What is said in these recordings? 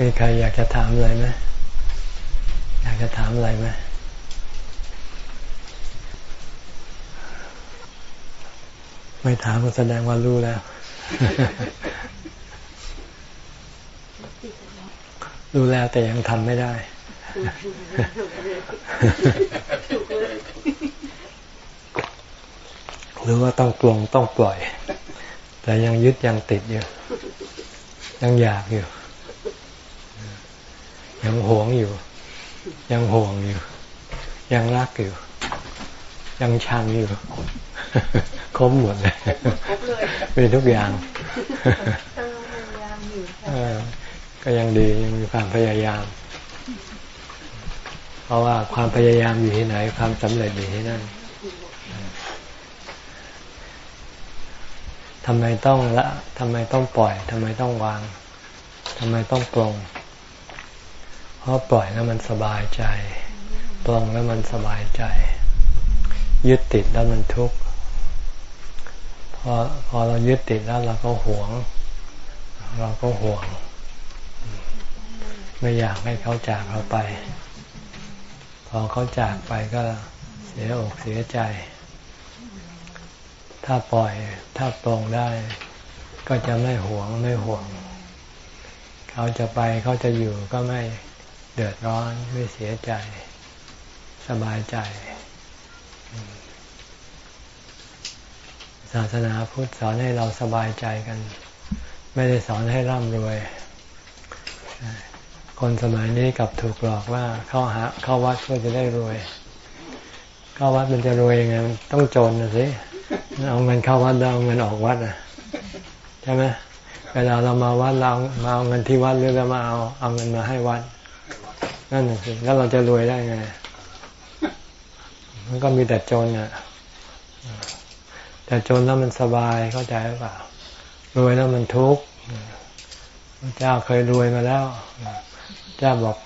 มีใครอยากจะถามอะไรไหมอยากจะถามอะไรไหมไม่ถามก็แสดงว่ารู้แล้ว รู้แล้วแต่ยังทำไม่ได้หรือว่าต้องปลงต้องปล่อย แต่ยังยึดยังติดอยู่ ยังอยากอยู่ ยังหวงอยู่ ยังห่วงอยู่ ยังรักอยู่ ยังชังอยู่ครบหมดเลยมีทุกอย่างก็ยังดียังมีความพยายาม เพราะว่าความพยายามอยู่ที่ไหน ความสำเร็จอยู่ที่นั่นทำไมต้องละทำไมต้องปล่อยทำไมต้องวางทำไมต้องปลง เพราะปล่อยแล้วมันสบายใจ ปลงแล้วมันสบายใจ ยึดติดแล้วมันทุกข์ พอพอเรายึดติดแล้วเราก็หวง เราก็หวง ไม่อยากให้เขาจากเราไป พอเขาจากไปก็เสียอกเสียใจ ถ้าปล่อยถ้าปลงได้ ก็จะไม่หวงไม่ห่วง เขาจะไปเขาจะอยู่ก็ไม่ ดือดร้อนไม่เสียใจ สบายใจ ศาสนาพุทธสอนให้เราสบายใจกัน ไม่ได้สอนให้ร่ำรวย คนสมัยนี้กับถูกหลอกว่าเข้าหาเข้าวัดเพื่อจะได้รวย เข้าวัดมันจะรวยยังไงต้องจนนะสิเอาเงินเข้าวัดแล้วเอาเงินออกวัดอะใช่ไหมเวลาเรามาวัดเรามาเอาเงินที่วัดหรือเรามาเอาเอาเงินมาให้วัด นั่นสิแล้วเราจะรวยได้ไง มันก็มีแต่จนอะ แต่จนแล้วมันสบายเข้าใจหรือเปล่ารวยแล้วมันทุกข์พระเจ้าเคยรวยมาแล้ว เจ้าบอก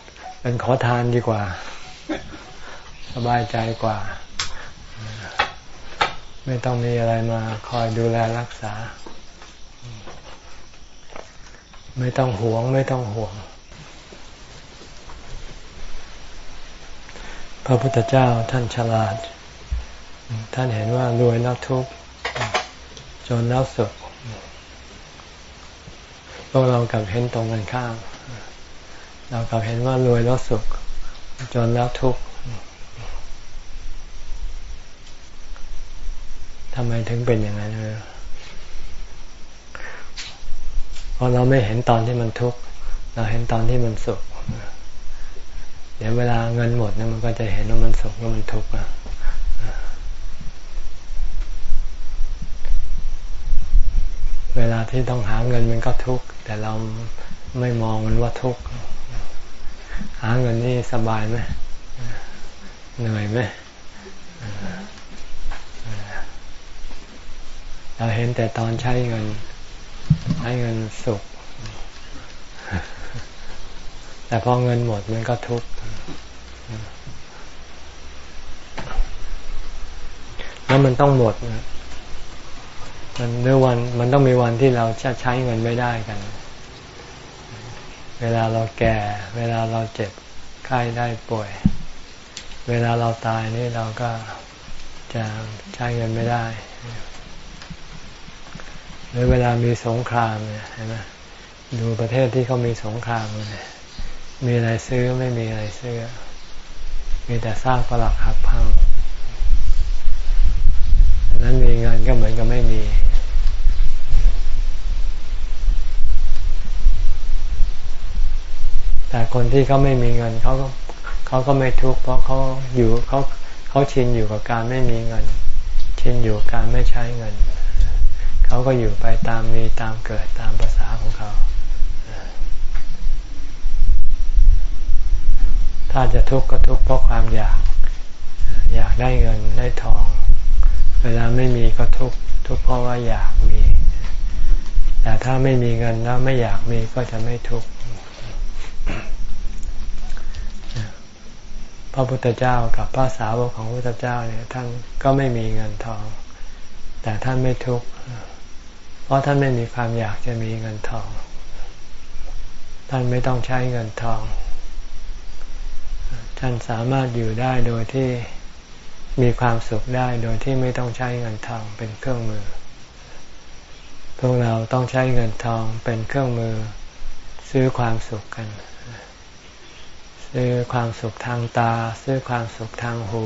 เป็นขอทานดีกว่า สบายใจกว่า ไม่ต้องมีอะไรมาคอยดูแลรักษา ไม่ต้องหวง ไม่ต้องห่วง พระพุทธเจ้าท่านฉลาด ท่านเห็นว่ารวยแล้วทุกข์จนแล้วสุขพวกเรากับเห็นตรงกันข้ามเรากับเห็นว่ารวยแล้วสุข จนแล้วทุกข์ทำไมถึงเป็นอย่างนั้นเพราะเราไม่เห็นตอนที่มันทุกข์เราเห็นตอนที่มันสุข ดี๋ยวเวลาเงินหมดเนี่ยมันก็จะเห็นว่ามันสุขว่ามันทุกข์อะเวลาที่ต้องหาเงินมันก็ทุกข์แต่เราไม่มองมันว่าทุกข์หาเงินนี่สบายไหมเหนื่อยไหมเราเห็นแต่ตอนใช้เงิน ใช้เงินสุข แต่พอเงินหมดมันก็ทุกข์แล้ว มันต้องหมดมันเมื่อวันมันต้องมีวันที่เราจะใช้เงินไม่ได้กัน เวลาเราแก่ เวลาเราเจ็บไข้ได้ป่วย เวลาเราตายนี่เราก็จะใช้เงินไม่ได้หรือเวลามีสงครามเนี่ยเห็นไหมดูประเทศที่เขามีสงครามเลยมีอะไรซื้อไม่มีอะไรซื้อ มีแต่สร้างปลักหักพัง นั้นมีเงินก็เหมือนกับไม่มี แต่คนที่เขาไม่มีเงินเขาก็เขาก็ไม่ทุกข์เพราะเขาอยู่เขาเขาชินอยู่กับการไม่มีเงิน ชินอยู่การไม่ใช้เงิน เขาก็อยู่ไปตามมีตามเกิดตามภาษาของเขาถ้าจะทุกข์ก็ทุกข์เพราะความอยาก อยากได้เงินได้ทอง เวลาไม่มีก็ทุกทุกเพราะว่าอยากมี แต่ถ้าไม่มีเงินแล้วไม่อยากมีก็จะไม่ทุกข์พระพุทธเจ้ากับพระสาวกของพระพุทธเจ้าเนี่ยท่านก็ไม่มีเงินทอง แต่ท่านไม่ทุกข์เพราะท่านไม่มีความอยากจะมีเงินทอง ท่านไม่ต้องใช้เงินทอง ท่านสามารถอยู่ได้โดยที่ มีความสุขได้โดยที่ไม่ต้องใช้เงินทองเป็นเครื่องมือ พวกเราต้องใช้เงินทองเป็นเครื่องมือ ซื้อความสุขกัน ซื้อความสุขทางตา ซื้อความสุขทางหู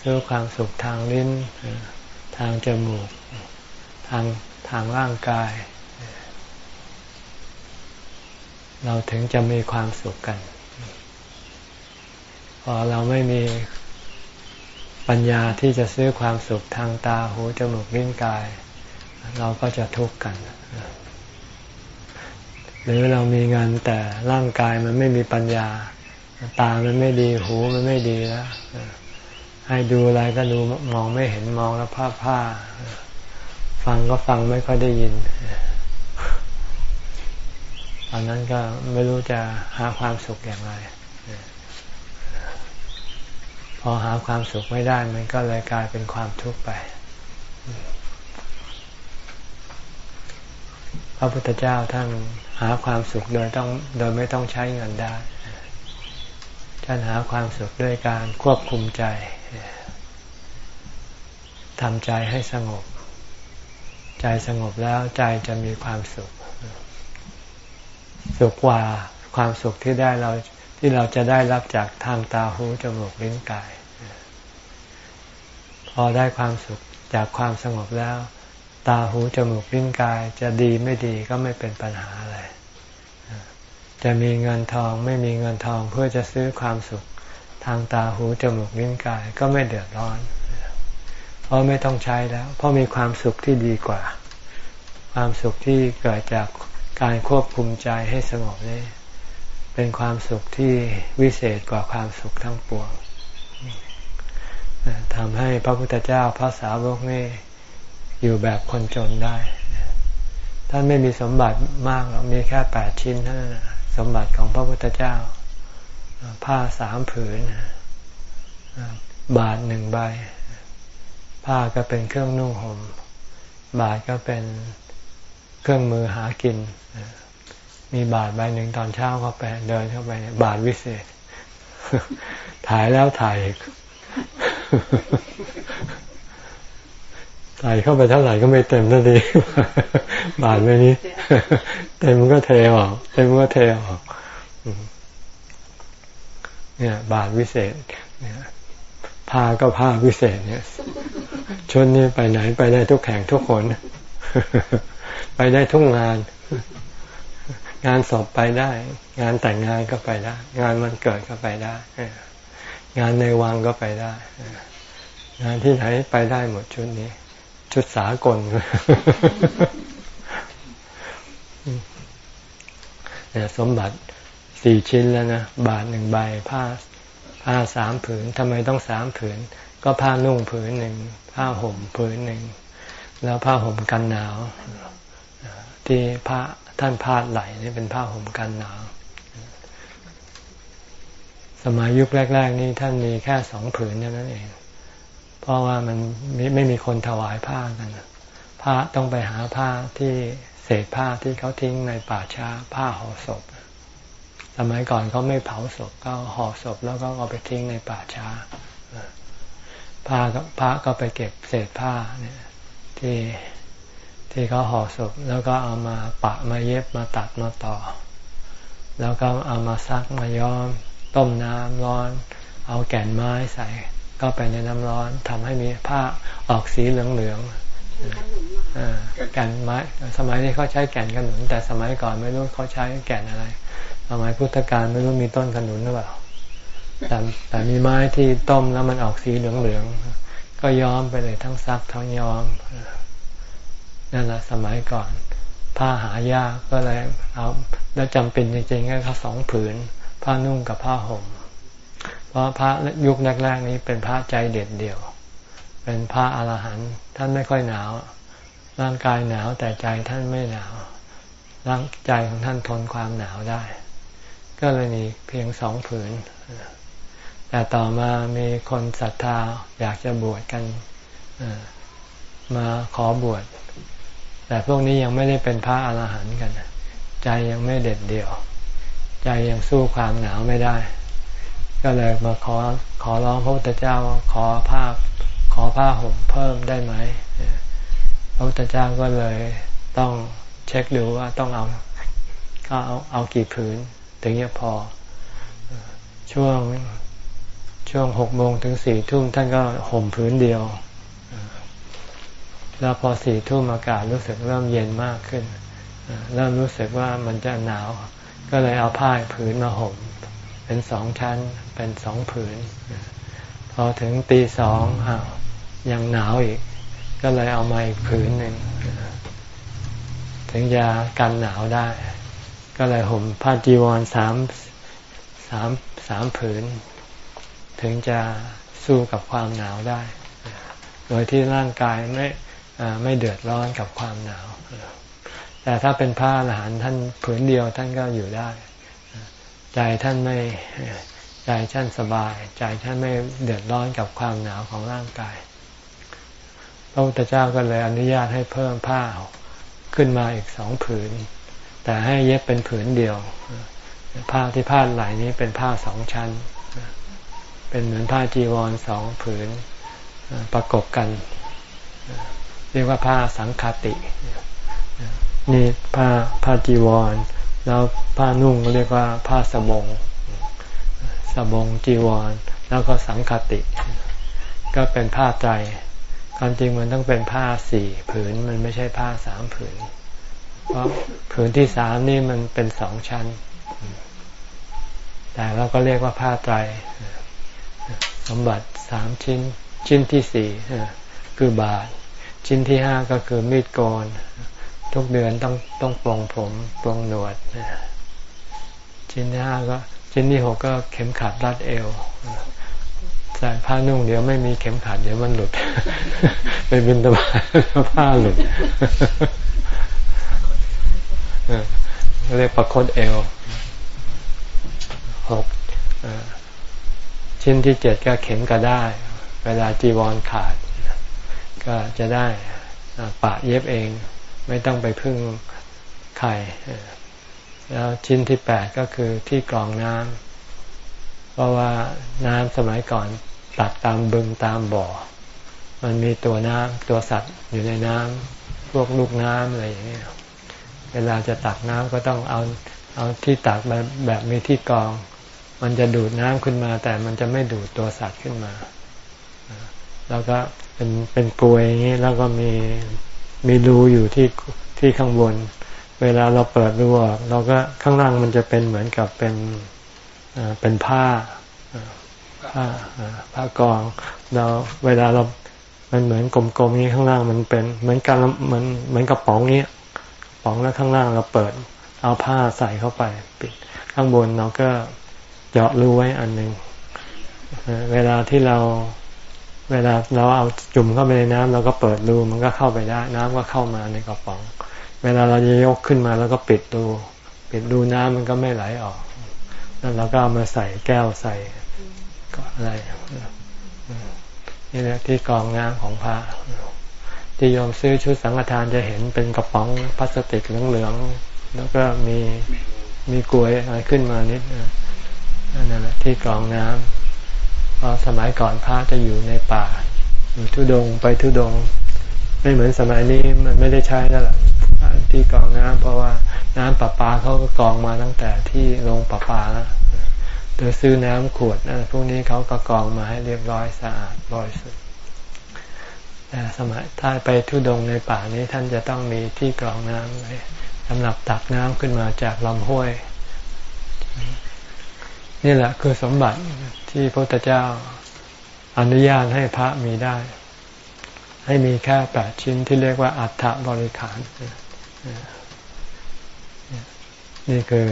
ซื้อความสุขทางลิ้น ทางจมูก ทางทางร่างกาย เราถึงจะมีความสุขกัน พอเราไม่มี ปัญญาที่จะซื้อความสุขทางตาหูจมูกลิ้นกาย เราก็จะทุกข์กัน หรือเรามีเงินแต่ร่างกายมันไม่มีปัญญา ตามันไม่ดีหูมันไม่ดีแล้วให้ดูอะไรก็ดูมองไม่เห็นมองแล้วผ้าผ้าฟังก็ฟังไม่ค่อยได้ยินตอนนั้นก็ไม่รู้จะหาความสุขอย่างไร อหาความสุขไม่ได้มันก็เลยกลายเป็นความทุกข์ไป พระพุทธเจ้าท่านหาความสุขโดยต้องโดยไม่ต้องใช้เงินได้ ท่านหาความสุขด้วยการควบคุมใจทำใจให้สงบ ใจสงบแล้วใจจะมีความสุข สุขกว่าความสุขที่ได้เรา ที่เราจะได้รับจากทางตาหูจมูกลิ้นกาย พอได้ความสุขจากความสงบแล้ว ตาหูจมูกลิ้นกายจะดีไม่ดีก็ไม่เป็นปัญหาอะไร จะมีเงินทองไม่มีเงินทองเพื่อจะซื้อความสุข ทางตาหูจมูกลิ้นกายก็ไม่เดือดร้อน เพราะไม่ต้องใช้แล้ว เพราะมีความสุขที่ดีกว่า ความสุขที่เกิดจากการควบคุมใจให้สงบนี่ เป็นความสุขที่วิเศษกว่าความสุขทั้งปวงทำให้พระพุทธเจ้าพระสาวกนี่อยู่แบบคนจนได้ ท่านไม่มีสมบัติมากหรอกมีแค่แปดชิ้นเท่านั้นสมบัติของพระพุทธเจ้า ผ้าสามผืน บาทหนึ่งใบ ผ้าก็เป็นเครื่องนุ่งหม่ม บาทก็เป็นเครื่องมือหากิน มีบาทใบหนึ่งตอนเช้าก็ไป เดินเข้าไป บาทวิเศษ ถ่ายแล้วถ่ายใส่ายเข้าไปเท่าไหร่ก็ไม่เต็มนาทีบาทไปนี้ เต็มมันก็เทออกเต็มมันก็เทออกเนี่ย บาทวิเศษ เนี่ยผ้าก็ผ้าวิเศษ เนี่ยชุดนี้ไปไหนไปได้ทุกแข่งทุกคน ไปได้ทุกงาน งานสอบไปได้ งานแต่งงานก็ไปได้ งานวันเกิดก็ไปได้ งานในวังก็ไปได้ งานที่ไหนไปได้หมดชุดนี้ ชุดสากลสมบัติสี่ชิ้นแล้วนะ บาทหนึ่งใบผ้าผ้าสามผืนทำไมต้องสามผืน ก็ผ้านุ่งผืนหนึ่งผ้าห่มผืนหนึ่งแล้วผ้าห่มกันหนาว ที่พระ ท่านพาดไหลนี่เป็นผ้าห่มกันหนาวสมัยยุคแรก ๆ นี่ท่านมีแค่สองผืนเท่านั้นเอง เพราะว่ามันไม่มีคนถวายผ้ากันผ้าต้องไปหาผ้าที่เศษผ้าที่เขาทิ้งในป่าช้าผ้าห่อศพ สมัยก่อนเขาไม่เผาศพก็ห่อศพแล้วก็เอาไปทิ้งในป่าช้าผ้าก็พระก็ไปเก็บเศษผ้าเนี่ยที่ ที่เขาห่อศพแล้วก็เอามาปะมาเย็บมาตัดมาต่อ แล้วก็เอามาซักมาย้อม ต้มน้ำร้อน เอาแก่นไม้ใส่ ก็ไปในน้ำร้อนทำให้มีผ้าออกสีเหลืองๆแก่นไม้ สมัยนี้เขาใช้แก่นขนุน แต่สมัยก่อนไม่รู้เขาใช้แก่นอะไรสมัยพุทธกาลไม่รู้มีต้นขนุนหรือเปล่าแต่แต่มีไม้ที่ต้มแล้วมันออกสีเหลืองๆก็ย้อมไปเลยทั้งซักทั้งย้อม นั่นแหละสมัยก่อนผ้าหายากก็เลยเอาแล้วจำเป็นจริงๆก็สองผืน ผ้านุ่งกับผ้าห่ม เพราะพระยุคแรกๆนี้เป็นพระใจเด็ดเดี่ยว เป็นพระอรหันต์ท่านไม่ค่อยหนาว ร่างกายหนาวแต่ใจท่านไม่หนาว ร่างใจของท่านทนความหนาวได้ ก็เลยมีเพียงสองผืน แต่ต่อมามีคนศรัทธาอยากจะบวชกันมาขอบวช แต่พวกนี้ยังไม่ได้เป็นพระอรหันต์กันใจใจยังไม่เด็ดเดี่ยว ใจยังสู้ความหนาวไม่ได้ ก็เลยมาขอขอร้องพระพุทธเจ้าขอผ้าขอผ้าห่มเพิ่มได้ไหมพระพุทธเจ้าก็เลยต้องเช็คดูว่าต้องเอาก็เอาเอากี่ผืนถึงจะพอ ช่วงช่วงหกโมงถึงสี่ทุ่มท่านก็ห่มผืนเดียว แล้วพอสี่ทุ่มอากาศรู้สึกเริ่มเย็นมากขึ้น เริ่มรู้สึกว่ามันจะหนาว ก็เลยเอาผ้าผืนมาห่ม เป็นสองชั้น เป็นสองผืน พอถึงตีสองอ้าวยังหนาวอีก ก็เลยเอามาอีกผืนหนึ่ง ถึงจะกันหนาวได้ ก็เลยห่มผ้าจีวรสามสามสามผืน ถึงจะสู้กับความหนาวได้ โดยที่ร่างกายไม่ ไม่เดือดร้อนกับความหนาว แต่ถ้าเป็นผ้าหลานท่านผืนเดียวท่านก็อยู่ได้ ใจท่านไม่ใจท่านสบาย ใจท่านไม่เดือดร้อนกับความหนาวของร่างกายพระพุทธเจ้าก็เลยอนุญาตให้เพิ่มผ้าขึ้นมาอีกสองผืน แต่ให้เย็บเป็นผืนเดียว ผ้าที่ผ้าไหลนี้เป็นผ้าสองชั้น เป็นเหมือนผ้าจีวรสองผืนประกบกัน เรียกว่าผ้าสังคติ นี่ผ้าผ้าจีวร แล้วผ้านุ่งเรียกว่าผ้าสบง สบงจีวร แล้วก็สังคติ ก็เป็นผ้าใจความจริงมันต้องเป็นผ้าสี่ผืนมันไม่ใช่ผ้าสามผืน เพราะผืนที่สามนี่มันเป็นสองชั้น แต่เราก็เรียกว่าผ้าไตรสมบัติสามชิ้น ชิ้นที่สี่คือบาท ชิ้นที่ห้าก็คือมีดโกน ทุกเดือนต้องต้องปลงผมปลงหนวด ชิ้นที่ห้าก็ ชิ้นที่หกก็เข็มขัดรัดเอวใส่ผ้านุ่งเดี๋ยวไม่มีเข็มขัดเดี๋ยวมันหลุด ไปบินตบาผ้าหลุดเรียกประคตเอวหกชิ้นที่เจ็ดก็เข็มก็ได้ เวลาจีวรขาด ก็จะได้ปะเย็บเอง ไม่ต้องไปพึ่งใครแล้วชิ้นที่แปดก็คือที่กรองน้ำเพราะว่าน้ำสมัยก่อนตักตามบึงตามบ่อ มันมีตัวน้ำตัวสัตว์อยู่ในน้ำพวกลูกน้ำอะไรอย่างเงี้ยเวลาจะตักน้ำก็ต้องเอาเอาที่ตักแบบแบบมีที่กรอง มันจะดูดน้ำขึ้นมา แต่มันจะไม่ดูดตัวสัตว์ขึ้นมา แล้วก็ เป็นเป็นกลวยอย่างนี้แล้วก็มีมีรูอยู่ที่ที่ข้างบน เวลาเราเปิดรูออกเราก็ข้างล่างมันจะเป็นเหมือนกับเป็นเป็นผ้าผ้าผ้ากองเราเวลาเรา มันเหมือนกลมๆนี้ข้างล่างมันเป็น เหมือนกันเหมือนเหมือนกระป๋องนี้ป๋องแล้วข้างล่างเราเปิด เอาผ้าใส่เข้าไป ปิดข้างบนเราก็เจาะรูไว้อันหนึ่งเวลาที่เรา เวลาเราเอาจุ่มเข้าไปในน้ำเราก็เปิดรูมันก็เข้าไปได้ น้ำก็เข้ามาในกระป๋อง เวลาเราจะยกขึ้นมาแล้วก็ปิดรูปิดรูน้ำมันก็ไม่ไหลออกแล้วเราก็เอามาใส่แก้วใส่อะไรนี่แหละที่กองน้ำของพระที่ยอมซื้อชุดสังฆทานจะเห็นเป็นกระป๋องพลาสติกเหลืองๆแล้วก็มีมีกลวยอะไรขึ้นมานิดนั่นแหละที่กรองน้ำ เพราะสมัยก่อนพระจะอยู่ในป่า อยู่ทุดงไปทุดง ไม่เหมือนสมัยนี้มันไม่ได้ใช้แล้วล่ะที่กองน้ำเพราะว่าน้ำประปาเขาก็กองมาตั้งแต่ที่โรงประปาแล้วหรือซื้อน้ำขวดนะพวกนี้เขาก็กองมาให้เรียบร้อยสะอาดบริสุทธิ์แต่สมัยถ้าไปทุดงในป่านี้ท่านจะต้องมีที่กรองน้ำไว้สำหรับตักน้ำขึ้นมาจากลำห้วย นี่แหละคือสมบัติที่พระพุทธเจ้าอนุญาตให้พระมีได้ ให้มีแค่แปดชิ้นที่เรียกว่าอัฐบริขารนี่คือ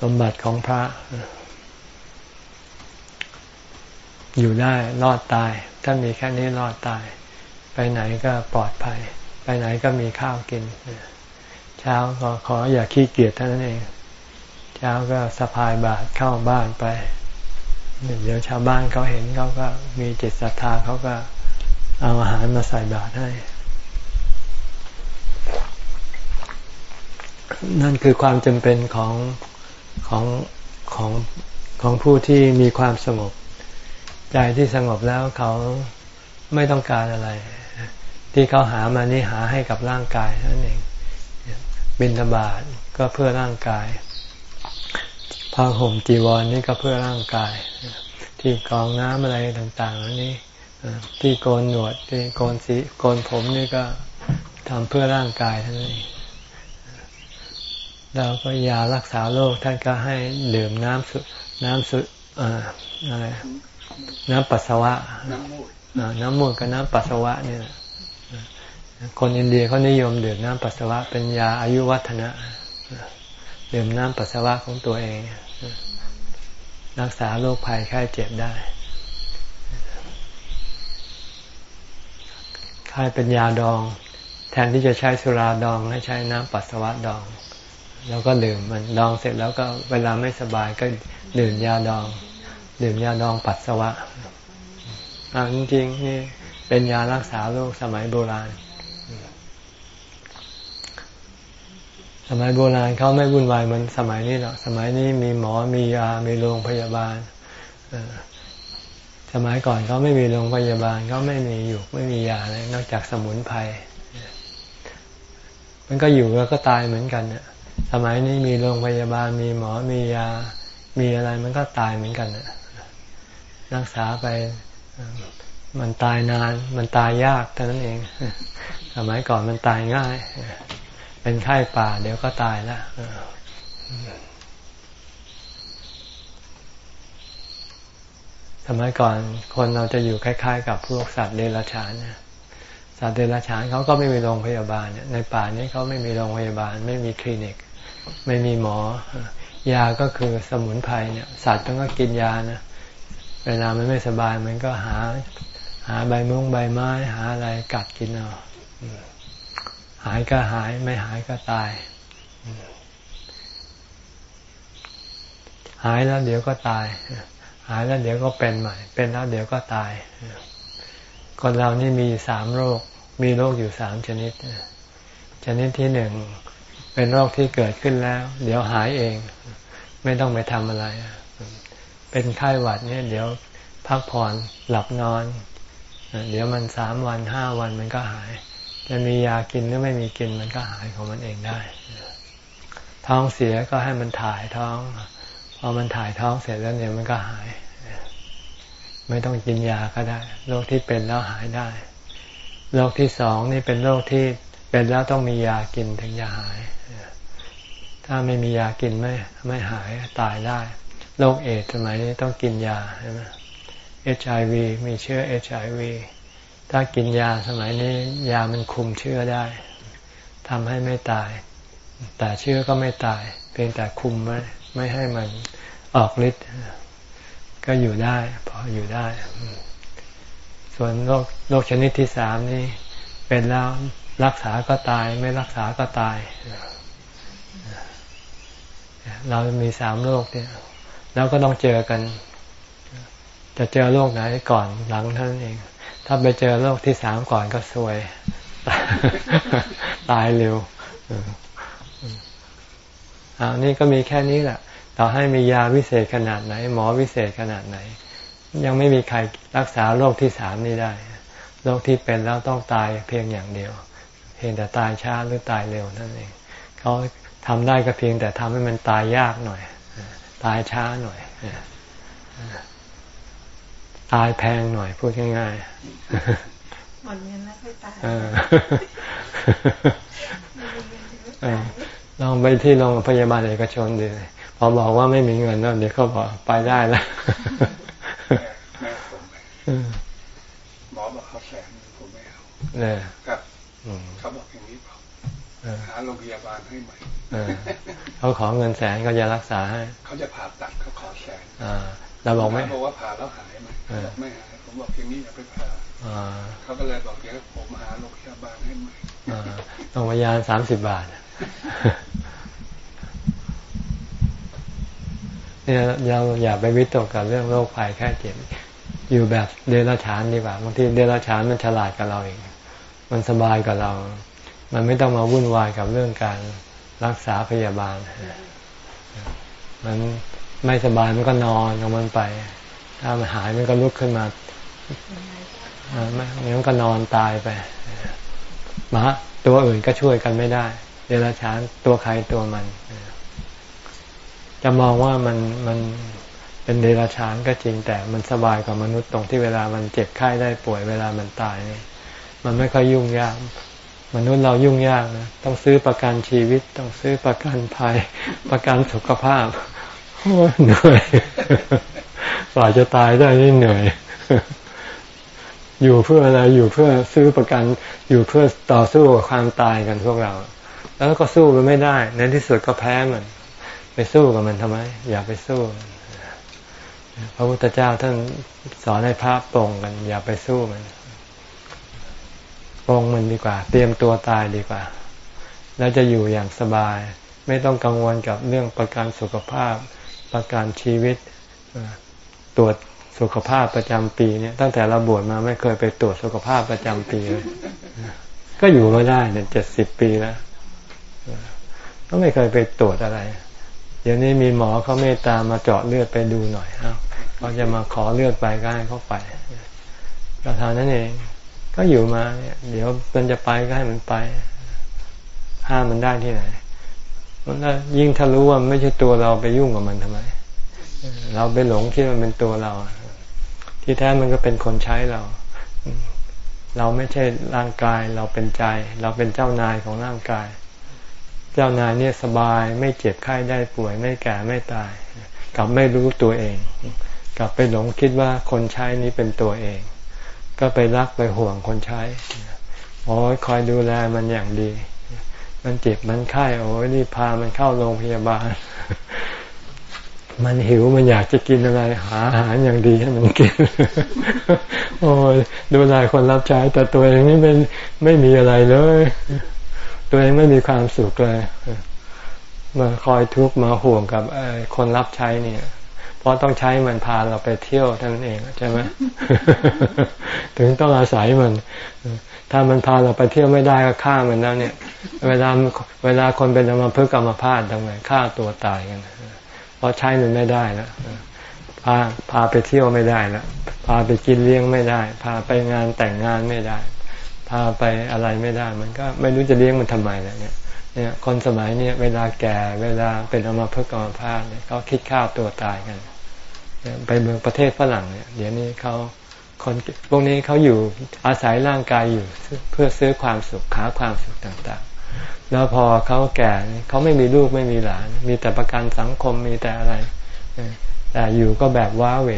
สมบัติของพระ อยู่ได้รอดตาย ถ้ามีแค่นี้รอดตาย ไปไหนก็ปลอดภัย ไปไหนก็มีข้าวกิน เช้าก็ขออย่าขี้เกียจเท่านั้นเอง เช้าก็สะพายบาตรเข้าบ้านไป เดี๋ยวชาวบ้านเขาเห็นเขาก็มีจิตศรัทธาเขาก็เอาอาหารมาใส่บาตรให้ นั่นคือความจำเป็นของของของของผู้ที่มีความสงบ ใจที่สงบแล้วเขาไม่ต้องการอะไร ที่เขาหามานี่หาให้กับร่างกายนั่นเองบินทบาทก็เพื่อร่างกาย ผ้าห่มจีวรนี่ก็เพื่อร่างกาย ที่กองน้ำอะไรต่างๆอันนี้ที่โกนหนวดที่โกนสีโกนผมนี่ก็ทำเพื่อร่างกายท่านเองแล้วก็ยารักษาโรคท่านก็ให้ดื่มน้ำสุน้ำสุอะไรน้ำปัสสาวะ น้ำมูดกับน้ำปัสสาวะเนี่ยคนอินเดียเขานิยมดื่มน้ำปัสสาวะเป็นยาอายุวัฒนะ ดื่มน้ำปัสสาวะของตัวเอง รักษาโรคภัยไข้เจ็บได้คล้ายเป็นยาดอง แทนที่จะใช้สุราดองให้ใช้น้ำปัสสาวะดอง แล้วก็ดื่มมันดองเสร็จแล้วก็เวลาไม่สบายก็ดื่มยาดอง ดื่มยาดองปัสสาวะอ่าจริงๆนี่เป็นยารักษาโรคสมัยโบราณ สมัยโบราณเขาไม่วุ่นวายเหมือนสมัยนี้หรอกสมัยนี้มีหมอมียามีโรงพยาบาลสมัยก่อนเขาไม่มีโรงพยาบาลเขาไม่มีอยู่ไม่มียาเลยนอกจากสมุนไพรมันก็อยู่แล้วก็ตายเหมือนกันเนี่ยสมัยนี้มีโรงพยาบาลมีหมอมียา มีอะไรมันก็ตายเหมือนกันเนี่ยรักษาไปมันตายนาน มันตายยากเท่านั้นเอง สมัยก่อนมันตายง่าย เป็นไข้ป่า เดี๋ยวก็ตายแล้วสมัยก่อนคนเราจะอยู่คล้าย ๆ กับพวกสัตว์เดรัจฉานนสัตว์เดรัจฉานเขาก็ไม่มีโรงพยาบาลในป่านี้เขาไม่มีโรงพยาบาล ไม่มีคลินิก ไม่มีหมอ ยาก็คือสมุนไพรเนี่ย สัตว์ต้องก็กินยานะเวลามันไม่สบายมันก็หา หาใบมุ้งใบไม้ หาอะไรกัดกินเอา หายก็หายไม่หายก็ตาย หายแล้วเดี๋ยวก็ตาย หายแล้วเดี๋ยวก็เป็นใหม่ เป็นแล้วเดี๋ยวก็ตาย คนเรานี่มีสามโรค มีโรคอยู่สามชนิด ชนิดที่หนึ่งเป็นโรคที่เกิดขึ้นแล้ว เดี๋ยวหายเอง ไม่ต้องไปทำอะไร เป็นไข้หวัดเนี่ย เดี๋ยวพักผ่อนหลับนอน เดี๋ยวมันสามวันห้าวันมันก็หาย จะมียากินหรือไม่มีกินมันก็หายของมันเองได้ ท้องเสียก็ให้มันถ่ายท้อง พอมันถ่ายท้องเสร็จแล้วเนี่ยมันก็หาย ไม่ต้องกินยาก็ได้โรคที่เป็นแล้วหายได้โรคที่สองนี่เป็นโรคที่เป็นแล้วต้องมียากินถึงจะหาย ถ้าไม่มียากินไม่ไม่หายตายได้โรคเอดสมัยนี้ต้องกินยาใช่ไหมเอชไอวีมีเชื้อเอชไอวี ถ้ากินยาสมัยนี้ ยามันคุมเชื้อได้ทำให้ไม่ตาย แต่เชื้อก็ไม่ตาย เพียงแต่คุมไว้ไม่ให้มันออกฤทธิ์ก็อยู่ได้ พออยู่ได้ ส่วนโรคโรคชนิดที่สามนี่ เป็นแล้วรักษาก็ตาย ไม่รักษาก็ตาย เรามีสามโรคเนี่ยแล้วก็ต้องเจอกัน จะเจอโรคไหนก่อนหลังเท่านั้นเอง ถ้าไปเจอโรคที่สามก่อนก็ซวย ตายเร็วอานี่ก็มีแค่นี้แหละ ต่อให้มียาวิเศษขนาดไหน หมอวิเศษขนาดไหน ยังไม่มีใครรักษาโรคที่สามนี้ได้ โรคที่เป็นแล้วต้องตายเพียงอย่างเดียว เพียงแต่ตายช้าหรือตายเร็วนั่นเอง เขาทำได้ก็เพียงแต่ทำให้มันตายยากหน่อย ตายช้าหน่อย ตายแพงหน่อยพูดง่ายๆหมดเงินแล้วค่อยตายลองไปที่โรงพยาบาลเอกชนดูพอบอกว่าไม่มีเงินแล้วเดี๋ยวเขาบอกไปได้แล้วหมอบอกเขาแสนผมไม่เอาเนี่ยครับเขาบอกอย่างนี้เปล่าหาโรงพยาบาลให้ใหม่เขาขอเงินแสนก็จะรักษาให้ เขาจะผ่าตัดเขาขอแสนเราบอกไม่บอกว่าผ่าแล้วหาย ไหมไม่หายผมบอกอย่างนี้อย่าไปผ่าเขาก็เลยบอกเดี๋ยวผมหาโรงพยาบาลให้ใหม่ต้องพยานสามสิบบาทเนี่ยเราอย่าไปวิตกกับเรื่องโรคภัยแค่เจ็บอยู่แบบเดรัจฉานดีกว่าบางทีเดรัจฉานมันฉลาดกับเราเองมันสบายกับเรา มันไม่ต้องมาวุ่นวายกับเรื่องการรักษาพยาบาล มันไม่สบายมันก็นอนของมันไป ถ้ามันหายมันก็ลุกขึ้นมาไม่งั้นก็นอนตายไปมาตัวอื่นก็ช่วยกันไม่ได้ เดรัจฉานตัวใครตัวมัน จะมองว่ามันมันเป็นเดรัจฉานก็จริงแต่มันสบายกว่ามนุษย์ตรงที่เวลามันเจ็บไข้ได้ป่วยเวลามันตายนี่มันไม่ค่อยยุ่งยาก มนุษย์เรายุ่งยากนะต้องซื้อประกันชีวิต ต้องซื้อประกันภัย ประกันสุขภาพโอ้เหนื่อย กว่าจะตายได้นี่เหนื่อย อยู่เพื่ออะไรอยู่เพื่อซื้อประกัน อยู่เพื่อต่อสู้กับความตายกันพวกเรา แล้วก็สู้มันไม่ได้ ในที่สุดก็แพ้มัน ไปสู้กับมันทำไม อย่าไปสู้พระพุทธเจ้าท่านสอนให้พระปรงกัน อย่าไปสู้มันปรงมันดีกว่า เตรียมตัวตายดีกว่า แล้วจะอยู่อย่างสบาย ไม่ต้องกังวลกับเรื่องประกันสุขภาพ ประกันชีวิต ตรวจสุขภาพประจำปีเนี่ย ตั้งแต่เราบวชมาไม่เคยไปตรวจสุขภาพประจำปีเลยก็อยู่มาได้เนี่ยเจ็ดสิบปีแล้วก็ไม่เคยไปตรวจอะไร เดี๋ยวนี้มีหมอเขาเมตตามาเจาะเลือดไปดูหน่อยเขาจะมาขอเลือดไปก็ให้เขาไปก็เท่านั้นเอง ก็อยู่มาเนี่ย เดี๋ยวมันจะไปก็ให้มันไป ห้ามมันได้ที่ไหนแล้วยิ่งถ้ารู้ว่าไม่ใช่ตัวเราไปยุ่งกับมันทำไม เราไปหลงคิดว่ามันเป็นตัวเรา ที่แท้มันก็เป็นคนใช้เรา เราไม่ใช่ร่างกายเราเป็นใจ เราเป็นเจ้านายของร่างกาย เจ้านายเนี่ยสบายไม่เจ็บไข้ได้ป่วยไม่แก่ไม่ตาย กลับไม่รู้ตัวเอง กลับไปหลงคิดว่าคนใช้นี้เป็นตัวเอง ก็ไปรักไปห่วงคนใช้โอ้ยคอยดูแลมันอย่างดี มันเจ็บมันไข้โอ้ยนี่พามันเข้าโรงพยาบาล มันหิวมันอยากจะกินอะไร หาอาหารอย่างดีให้มันกิน โอ้ยดูแลคนรับใช้แต่ตัวเองนี่เป็นไม่มีอะไรเลย ตัวเองไม่มีความสุขเลยมาคอยทุกข์มาห่วงกับคนรับใช้เนี่ย เพราะต้องใช้มันพาเราไปเที่ยวท่านเองใช่ไหมถึงต้องอาศัยมัน ถ้ามันพาเราไปเที่ยวไม่ได้ก็ฆ่ามันแล้วเนี่ย เวลาเวลาคนเป็นอมาพึกกรรมพาดทำไงฆ่าตัวตายกัน เพราะใช้มันไม่ได้แล้วพาพาไปเที่ยวไม่ได้แล้วพาไปกินเลี้ยงไม่ได้ พาไปงานแต่งงานไม่ได้ พาไปอะไรไม่ได้ มันก็ไม่รู้จะเลี้ยงมันทำไมแล้วเนี่ยเนี่ยคนสมัยนี้เวลาแก่เวลาเป็นอมาเพกกรรมพาเนี่ยเขาคิดฆ่าตัวตายกันไปเมืองประเทศฝรั่งเนี่ย เดี๋ยวนี้เขาคนพวกนี้เขาอยู่อาศัยร่างกายอยู่เพื่อซื้อความสุขหาความสุขต่าง แล้วพอเขาแก่เขาไม่มีลูกไม่มีหลาน มีแต่ประกันสังคมมีแต่อะไรแต่อยู่ก็แบบว้าเหว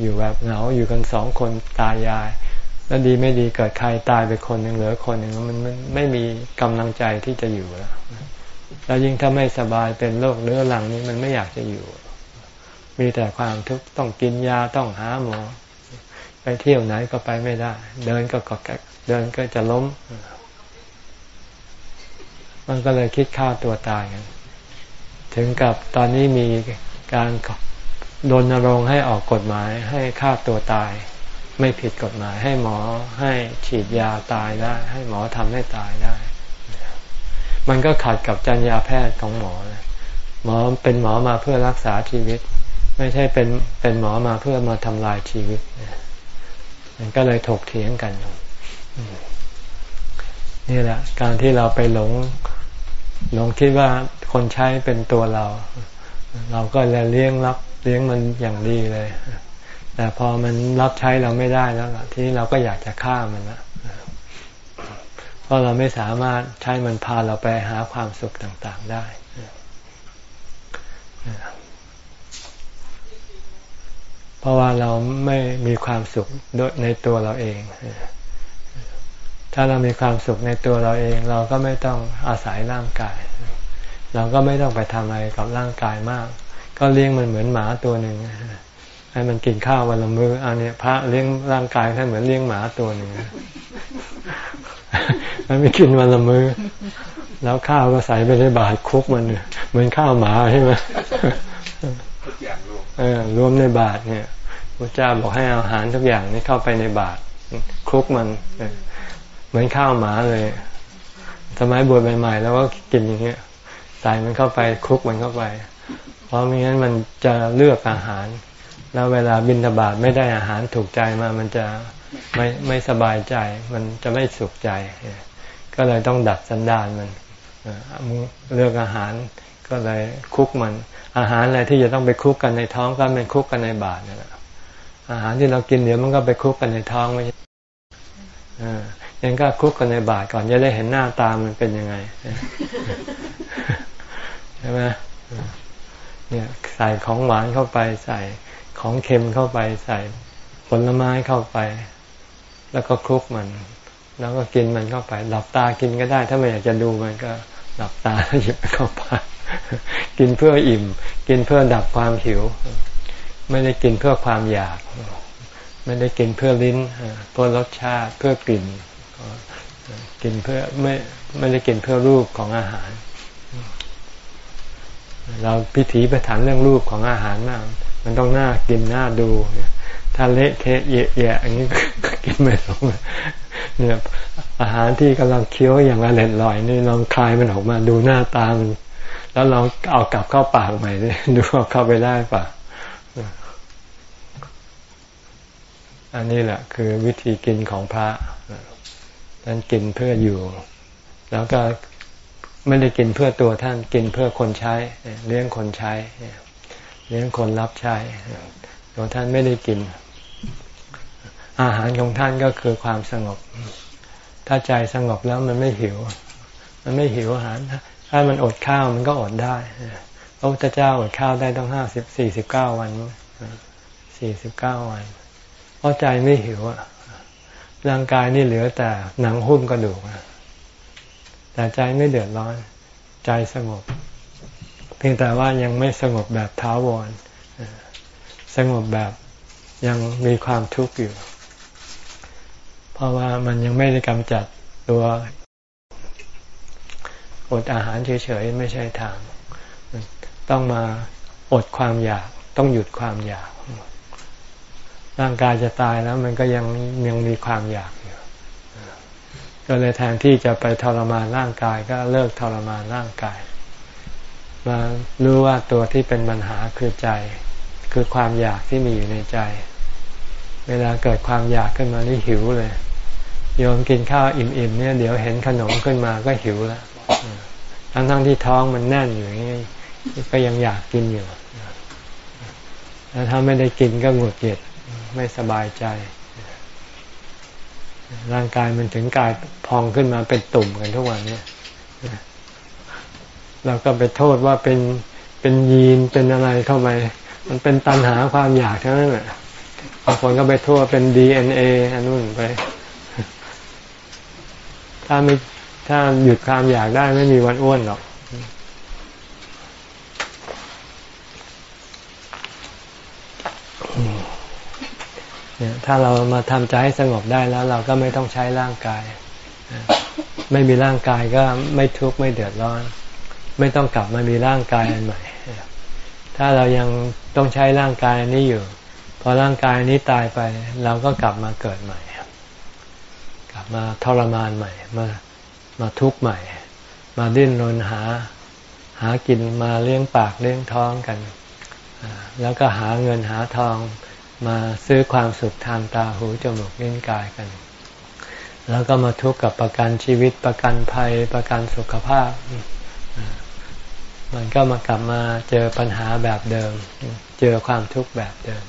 อยู่แบบเหงาอยู่กันสองคนตายาย แล้วดีไม่ดีเกิดใครตายไปคนหนึ่งเหลือคนหนึ่งมันมันไม่มีกำลังใจที่จะอยู่แล้วแล้วยิ่งถ้าไม่สบายเป็นโรคเรื้อรังนี้มันไม่อยากจะอยู่ มีแต่ความทุกข์ต้องกินยาต้องหาหมอไปเที่ยวไหนก็ไปไม่ได้ เดินก็กอกแกเดินก็จะล้ม มันก็เลยคิดฆ่าตัวตายกัน ถึงกับตอนนี้มีการโดนรงให้ออกกฎหมายให้ฆ่าตัวตาย ไม่ผิดกฎหมายให้หมอให้ฉีดยาตายได้ ให้หมอทำให้ตายได้ มันก็ขัดกับจรรยาแพทย์ของหมอหมอเป็นหมอมาเพื่อรักษาชีวิต ไม่ใช่เป็นเป็นหมอมาเพื่อมาทำลายชีวิต มันก็เลยถกเถียงกันนี่แหละ การที่เราไปหลง ลองคิดว่าคนใช้เป็นตัวเรา เราก็เลยเลี้ยงรับเลี้ยงมันอย่างดีเลย แต่พอมันรับใช้เราไม่ได้แล้วทีนี้เราก็อยากจะฆ่ามันละเพราะเราไม่สามารถใช้มันพาเราไปหาความสุขต่างๆได้เพราะว่าเราไม่มีความสุขในตัวเราเอง ถ้าเรามีความสุขในตัวเราเอง เราก็ไม่ต้องอาศัยร่างกาย เราก็ไม่ต้องไปทำอะไรกับร่างกายมาก ก็เลี้ยงมันเหมือนหมาตัวหนึ่งให้มันกินข้าววันละมือ้ออันนี้พระเลี้ยงร่างกายท่านเหมือนเลี้ยงหมาตัวหนึ่งมันไม่กินวันละมือ้อแล้วข้าวก็ใส่ไปในบาตรคุกมันเหมือนข้าวหมาใช่ไหมทุกอย่างรวมเออรวมในบาตรเนี่ยพระเจ้าบอกให้อาหารทุกอย่างนี่เข้าไปในบาตรคุกมัน เหมือนข้าวหมาเลยสมัยบวชใหม่ๆแล้วก็กินอย่างเงี้ยใส่มันเข้าไปคลุกมันเข้าไป เพราะไม่งั้นมันจะเลือกอาหาร แล้วเวลาบินทบาทไม่ได้อาหารถูกใจมามันจะไม่ไม่สบายใจ มันจะไม่สุขใจ ก็เลยต้องดัดสันดานมันเลือกอาหารก็เลยคุกมัน อาหารอะไรที่จะต้องไปคุกกันในท้องก็เป็นคุกกันในบาทนี่แหละอาหารที่เรากินเดี๋ยวมันก็ไปคุกกันในท้องไม่ใช่ ยังก็คุกกันในบาทก่อนจะได้เห็นหน้าตามันเป็นยังไงใช่ไหมเนี่ยใส่ของหวานเข้าไปใส่ของเค็มเข้าไปใส่ผลไม้เข้าไป แล้วก็คลุกมัน แล้วก็กินมันเข้าไป หลับตากินก็ได้ ถ้าไม่อยากจะดูมันก็หลับตาหยิบเข้าไปกินเพื่ออิ่ม กินเพื่อดับความหิว ไม่ได้กินเพื่อความอยาก ไม่ได้กินเพื่อลิ้นเพื่อรสชาติเพื่อกลิ่น กินเพื่อไม่ไม่ได้กินเพื่อรูปของอาหาร เราพิถีไปถามเรื่องรูปของอาหารมากมันต้องน่ากินน่าดูถ้าเละเทะเยะแยะอย่างนี้ก็กินไม่ลงเนี่ยอาหารที่กำลังเคี้ยวอย่างอร่อยลอยนี่ลองคลายมันออกมาดูหน้าตามันแล้วลองเอากลับเข้าปากใหม่ดิดูเอาเข้าไปได้ปะอันนี้แหละคือวิธีกินของพระ ท่านกินเพื่ออยู่ แล้วก็ไม่ได้กินเพื่อตัวท่านกินเพื่อคนใช้ เลี้ยงคนใช้ เลี้ยงคนรับใช้ ตัวท่านไม่ได้กิน อาหารของท่านก็คือความสงบ ถ้าใจสงบแล้วมันไม่หิว มันไม่หิวอาหาร ถ้ามันอดข้าวมันก็อดได้พระพุทธเจ้าอดข้าวได้ต้องห้าสิบสี่สิบเก้าวันสี่สิบเก้าวัน เพราะใจไม่หิวอะ ร่างกายนี่เหลือแต่หนังหุ้มกระดูกแต่ใจไม่เดือดร้อน ใจสงบ เพียงแต่ว่ายังไม่สงบแบบท้าวรสงบแบบยังมีความทุกข์อยู่ เพราะว่ามันยังไม่ได้กำจัดตัวอดอาหารเฉยๆไม่ใช่ทาง ต้องมาอดความอยาก ต้องหยุดความอยาก ร่างกายจะตายแล้ว มันก็ยังยังมีความอยากอยู่ก็เลยแทนที่จะไปทรมานร่างกายก็เลิกทรมานร่างกาย มารู้ว่าตัวที่เป็นปัญหาคือใจ คือความอยากที่มีอยู่ในใจ เวลาเกิดความอยากขึ้นมานี่หิวเลย โยมกินข้าวอิ่มๆเนี่ยเดี๋ยวเห็นขนมขึ้นมาก็หิวแล้วทั้งๆที่ท้องมันแน่นอยู่นี่ก็ยังอยากกินอยู่แล้วถ้าไม่ได้กินก็หงุดหงิด ไม่สบายใจ ร่างกายมันถึงกายพองขึ้นมาเป็นตุ่มกันทุกวันนี้เราก็ไปโทษว่าเป็นเป็นยีนเป็นอะไรเข้าไป มันเป็นตันหาความอยากเท่านั้นแหละบางคนก็ไปโทษเป็นดีเอ็นเออันนู้นไป ถ้าไม่ถ้าหยุดความอยากได้ไม่มีวันอ้วนหรอก เนี่ยถ้าเรามาทำใจให้สงบได้แล้ว เราก็ไม่ต้องใช้ร่างกาย ไม่มีร่างกายก็ไม่ทุกข์ไม่เดือดร้อน ไม่ต้องกลับมามีร่างกายอันใหม่ ถ้าเรายังต้องใช้ร่างกายนี้อยู่ พอร่างกายนี้ตายไป เราก็กลับมาเกิดใหม่ กลับมาทรมานใหม่ มามาทุกข์ใหม่ มาดิ้นรนหา หากินมาเลี้ยงปากเลี้ยงท้องกัน แล้วก็หาเงินหาทอง มาซื้อความสุขทางตาหูจมูกลิ้นกายกัน แล้วก็มาทุกข์กับประกันชีวิตประกันภัยประกันสุขภาพ มันก็มากลับมาเจอปัญหาแบบเดิม เจอความทุกข์แบบเดิม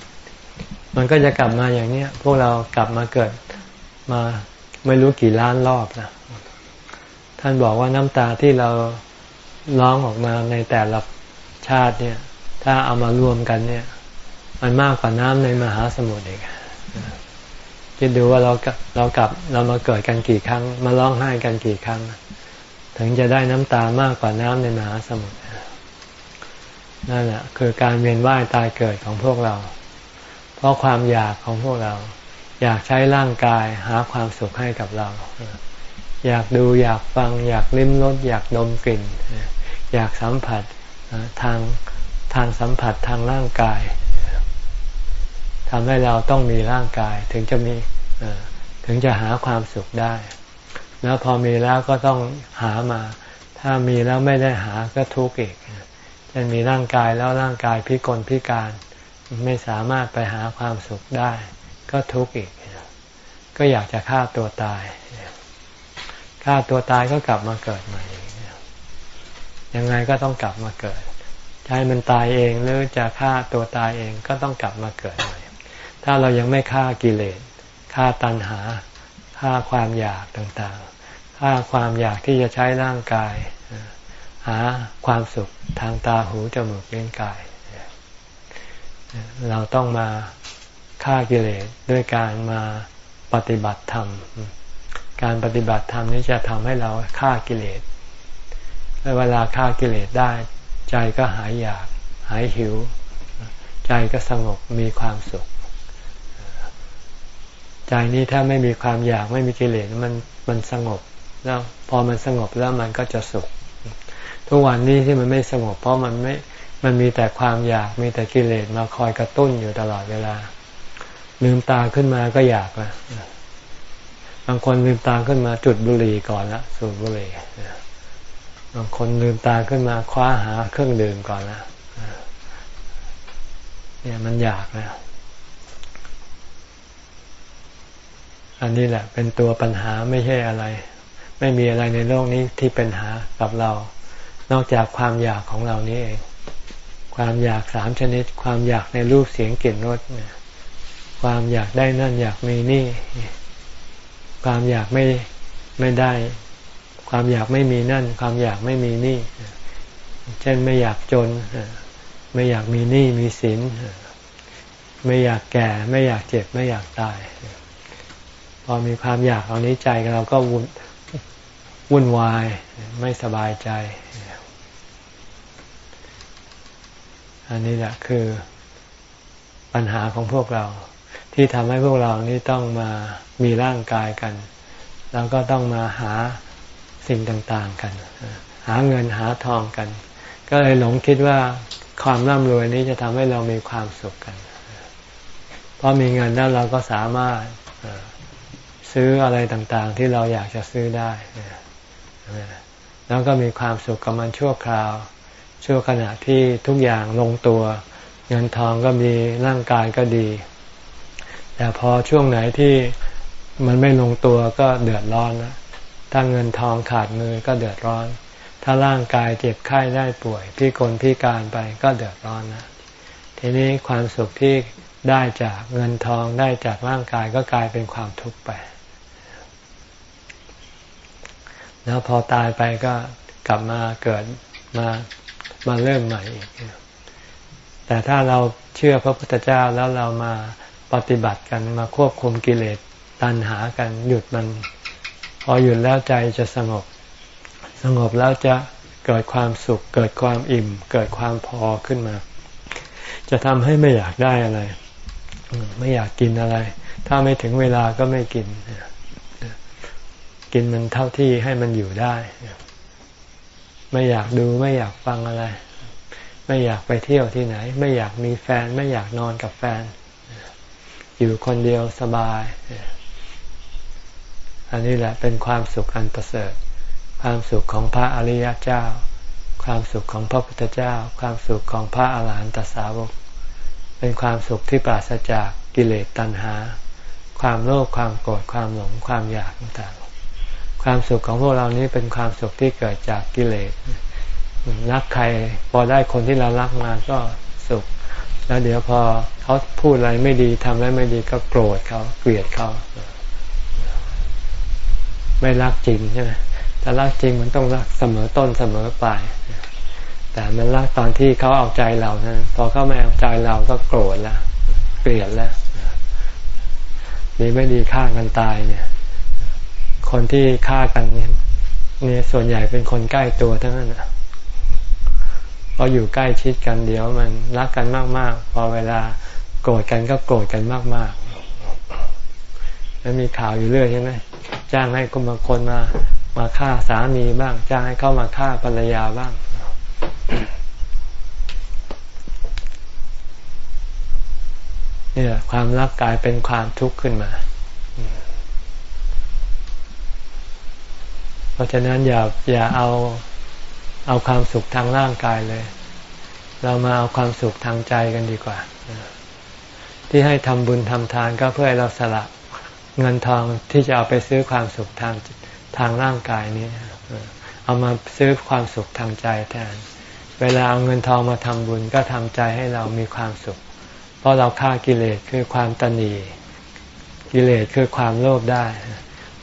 มันก็จะกลับมาอย่างนี้พวกเรากลับมาเกิดมาไม่รู้กี่ล้านรอบนะท่านบอกว่าน้ำตาที่เราร้องออกมาในแต่ละชาติเนี่ย ถ้าเอามารวมกันเนี่ย มันมากกว่าน้ำในมหาสมุทรอีกคิดดูว่าเราเรากลับเรามาเกิดกันกี่ครั้ง มาร้องไห้กันกี่ครั้ง ถึงจะได้น้ำตามากกว่าน้ำในมหาสมุทรนั่นแหละคือการเวียนว่ายตายเกิดของพวกเรา เพราะความอยากของพวกเรา อยากใช้ร่างกายหาความสุขให้กับเรา อยากดูอยากฟัง อยากลิ้มรสอยากดมกลิ่น อยากสัมผัสทางทางสัมผัสทางร่างกาย ทำให้เราต้องมีร่างกายถึงจะมีถึงจะหาความสุขได้ แล้วพอมีแล้วก็ต้องหามา ถ้ามีแล้วไม่ได้หาก็ทุกข์อีกจะมีร่างกายแล้วร่างกายพิกลพิการ ไม่สามารถไปหาความสุขได้ ก็ทุกข์อีก ก็อยากจะฆ่าตัวตายฆ่าตัวตายก็กลับมาเกิดใหม่ยังไงก็ต้องกลับมาเกิดใช้มันตายเองหรือจะฆ่าตัวตายเองก็ต้องกลับมาเกิดใหม่ ถ้าเรายังไม่ฆ่ากิเลสฆ่าตัณหาฆ่าความอยากต่างๆฆ่าความอยากที่จะใช้ร่างกาย หาความสุขทางตาหูจมูกเลี้ยงกาย เราต้องมาฆ่ากิเลสด้วยการมาปฏิบัติธรรม การปฏิบัติธรรมนี้จะทำให้เราฆ่ากิเลสเวลาฆ่ากิเลสได้ ใจก็หายอยาก หายหิว ใจก็สงบมีความสุข ใจนี้ถ้าไม่มีความอยากไม่มีกิเลสมันมันสงบแล้วพอมันสงบแล้วมันก็จะสุข ทุกวันนี้ที่มันไม่สงบ เพราะมันไม่มันมีแต่ความอยากมีแต่กิเลสมาคอยกระตุ้นอยู่ตลอดเวลา ลืมตาขึ้นมาก็อยากละบางคนลืมตาขึ้นมาจุดบุหรี่ก่อนละสูบบุหรี่บางคนลืมตาขึ้นมาคว้าหาเครื่องดื่มก่อนละเนี่ยมันอยากนะ อันนี้แหละเป็นตัวปัญหาไม่ใช่อะไร ไม่มีอะไรในโลกนี้ที่เป็นหากับเรา นอกจากความอยากของเรานี่เอง ความอยากสามชนิด ความอยากในรูปเสียงกลิ่นรสความอยากได้นั่นอยากมีนี่ ความอยากไม่ไม่ได้ ความอยากไม่มีนั่น ความอยากไม่มีนี่ เช่นไม่อยากจน ไม่อยากมีหนี้มีสิน ไม่อยากแก่ ไม่อยากเจ็บ ไม่อยากตาย อมีความอยากเอานี้ใจเราก็วุ่นวุ่นวายไม่สบายใจ อันนี้แหละคือปัญหาของพวกเรา ที่ทำให้พวกเรานี่ต้องมามีร่างกายกัน แล้วก็ต้องมาหาสิ่งต่างๆกัน หาเงินหาทองกัน ก็เลยหลงคิดว่าความร่ำรวยนี้จะทำให้เรามีความสุขกัน เพราะมีเงินแล้วเราก็สามารถ ซื้ออะไรต่างๆ ที่เราอยากจะซื้อได้แล้วก็มีความสุขกับมันชั่วคราว ชั่วขณะที่ทุกอย่างลงตัว เงินทองก็มีร่างกายก็ดี แต่พอช่วงไหนที่มันไม่ลงตัวก็เดือดร้อนนะถ้าเงินทองขาดมือก็เดือดร้อน ถ้าร่างกายเจ็บไข้ได้ป่วยพิกลพิการไปก็เดือดร้อนนะทีนี้ความสุขที่ได้จากเงินทองได้จากร่างกายก็กลายเป็นความทุกข์ไป แล้วพอตายไปก็กลับมาเกิดมามาเริ่มใหม่อีกแต่ถ้าเราเชื่อพระพุทธเจ้าแล้วเรามาปฏิบัติกันมาควบคุมกิเลสตัณหากันหยุดมัน พอหยุดแล้วใจจะสงบ สงบแล้วจะเกิดความสุข เกิดความอิ่ม เกิดความพอขึ้นมา จะทำให้ไม่อยากได้อะไร ไม่อยากกินอะไร ถ้าไม่ถึงเวลาก็ไม่กิน กินมันเท่าที่ให้มันอยู่ได้ ไม่อยากดูไม่อยากฟังอะไร ไม่อยากไปเที่ยวที่ไหน ไม่อยากมีแฟน ไม่อยากนอนกับแฟน อยู่คนเดียวสบาย อันนี้แหละเป็นความสุขอันประเสริฐ ความสุขของพระอริยเจ้า ความสุขของพระพุทธเจ้า ความสุขของพระอาหารหันตสาวก เป็นความสุขที่ปราศจากกิเลสตัณหา ความโลภความโกรธความหลงความอยากต่าง ความสุขของพวกเรานี้เป็นความสุขที่เกิดจากกิเลสรักใครพอได้คนที่เรารักมาก็สุข แล้วเดี๋ยวพอเขาพูดอะไรไม่ดีทำอะไรไม่ดีก็โกรธเขาเกลียดเขาไม่รักจริงใช่ไหมถ้ารักจริงมันต้องรักเสมอต้นเสมอปลายแต่มันรักตอนที่เขาเอาใจเรานะพอเขาไม่เอาใจเราก็โกรธแล้วเกลียดแล้วดีไม่ดีฆ่ากันตายเนี่ย คนที่ฆ่ากันเนี่ยนี่ส่วนใหญ่เป็นคนใกล้ตัวทั้งนั้นนะเพราะอยู่ใกล้ชิดกันเดี๋ยวมันรักกันมากๆ พอเวลาโกรธกันก็โกรธกันมากๆแล้วมีข่าวอยู่เรื่อยใช่ไหมจ้างให้คนบางคนมามาฆ่าสามีบ้าง จ้างให้เข้ามาฆ่าภรรยาบ้าง เนี่ยความรักกลายเป็นความทุกข์ขึ้นมา เพ ราะฉะนั้นอย่าอย่าเอาเอาความสุขทางร่างกายเลย เรามาเอาความสุขทางใจกันดีกว่า ที่ให้ทำบุญทำทานก็เพื่อให้เราสละเงินทองที่จะเอาไปซื้อความสุขทางทางร่างกายนี้เอามาซื้อความสุขทางใจแทน เวลาเอาเงินทองมาทำบุญก็ทำใจให้เรามีความสุข เพราะเราฆ่ากิเลสคือความตนีกิเลสคือความโลภได้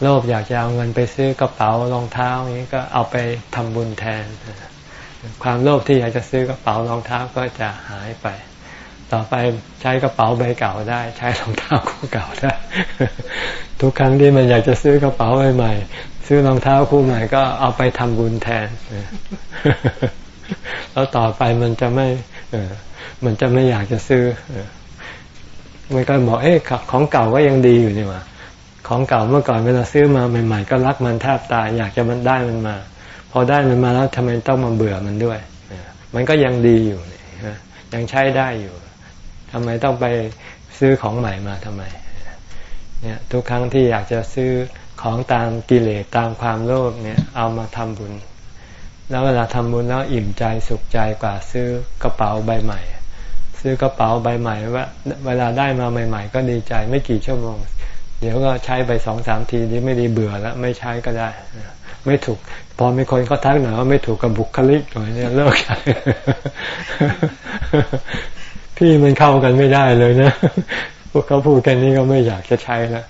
โลภอยากจะเอาเงินไปซื้อกระเป๋ารองเท้าอย่างนี้ก็เอาไปทำบุญแทน ความโลภที่อยากจะซื้อกระเป๋ารองเท้าก็จะหายไป ต่อไปใช้กระเป๋าใบเก่าได้ ใช้รองเท้าคู่เก่าได้ ทุกครั้งที่มันอยากจะซื้อกระเป๋าใหม่ซื้อรองเท้าคู่ใหม่ก็เอาไปทำบุญแทนแล้วต่อไปมันจะไม่มันจะไม่อยากจะซื้อมันก็บอกเอ๊ะของเก่าก็ยังดีอยู่นี่ว่า ของเก่าเมื่อก่อนเวลาซื้อมาใหม่ๆ ก็รักมันแทบตายอยากจะมันได้มันมา พอได้มันมาแล้วทำไมต้องมาเบื่อมันด้วย มันก็ยังดีอยู่ยังใช้ได้อยู่ทำไมต้องไปซื้อของใหม่มาทำไมเนี่ยทุกครั้งที่อยากจะซื้อของตามกิเลสตามความโลภเนี่ยเอามาทำบุญ แล้วเวลาทำบุญแล้วอิ่มใจสุขใจกว่าซื้อกระเป๋าใบใหม่ ซื้อกระเป๋าใบใหม่ว่าเวลาได้มาใหม่ ๆ ก็ดีใจไม่กี่ชั่วโมง เดี๋ยวก็ใช้ไปสองสามทีนี้ไม่ดีเบื่อแล้ว ไม่ใช้ก็ได้ ไม่ถูก พอมีคนเขาทักหน่อยว่าไม่ถูกกับบุคลิกหน่อยเนี่ยเลิกใช้พี่มันเข้ากันไม่ได้เลยนะพวกเขาพูดกันนี้ก็ไม่อยากจะใช้แล้ว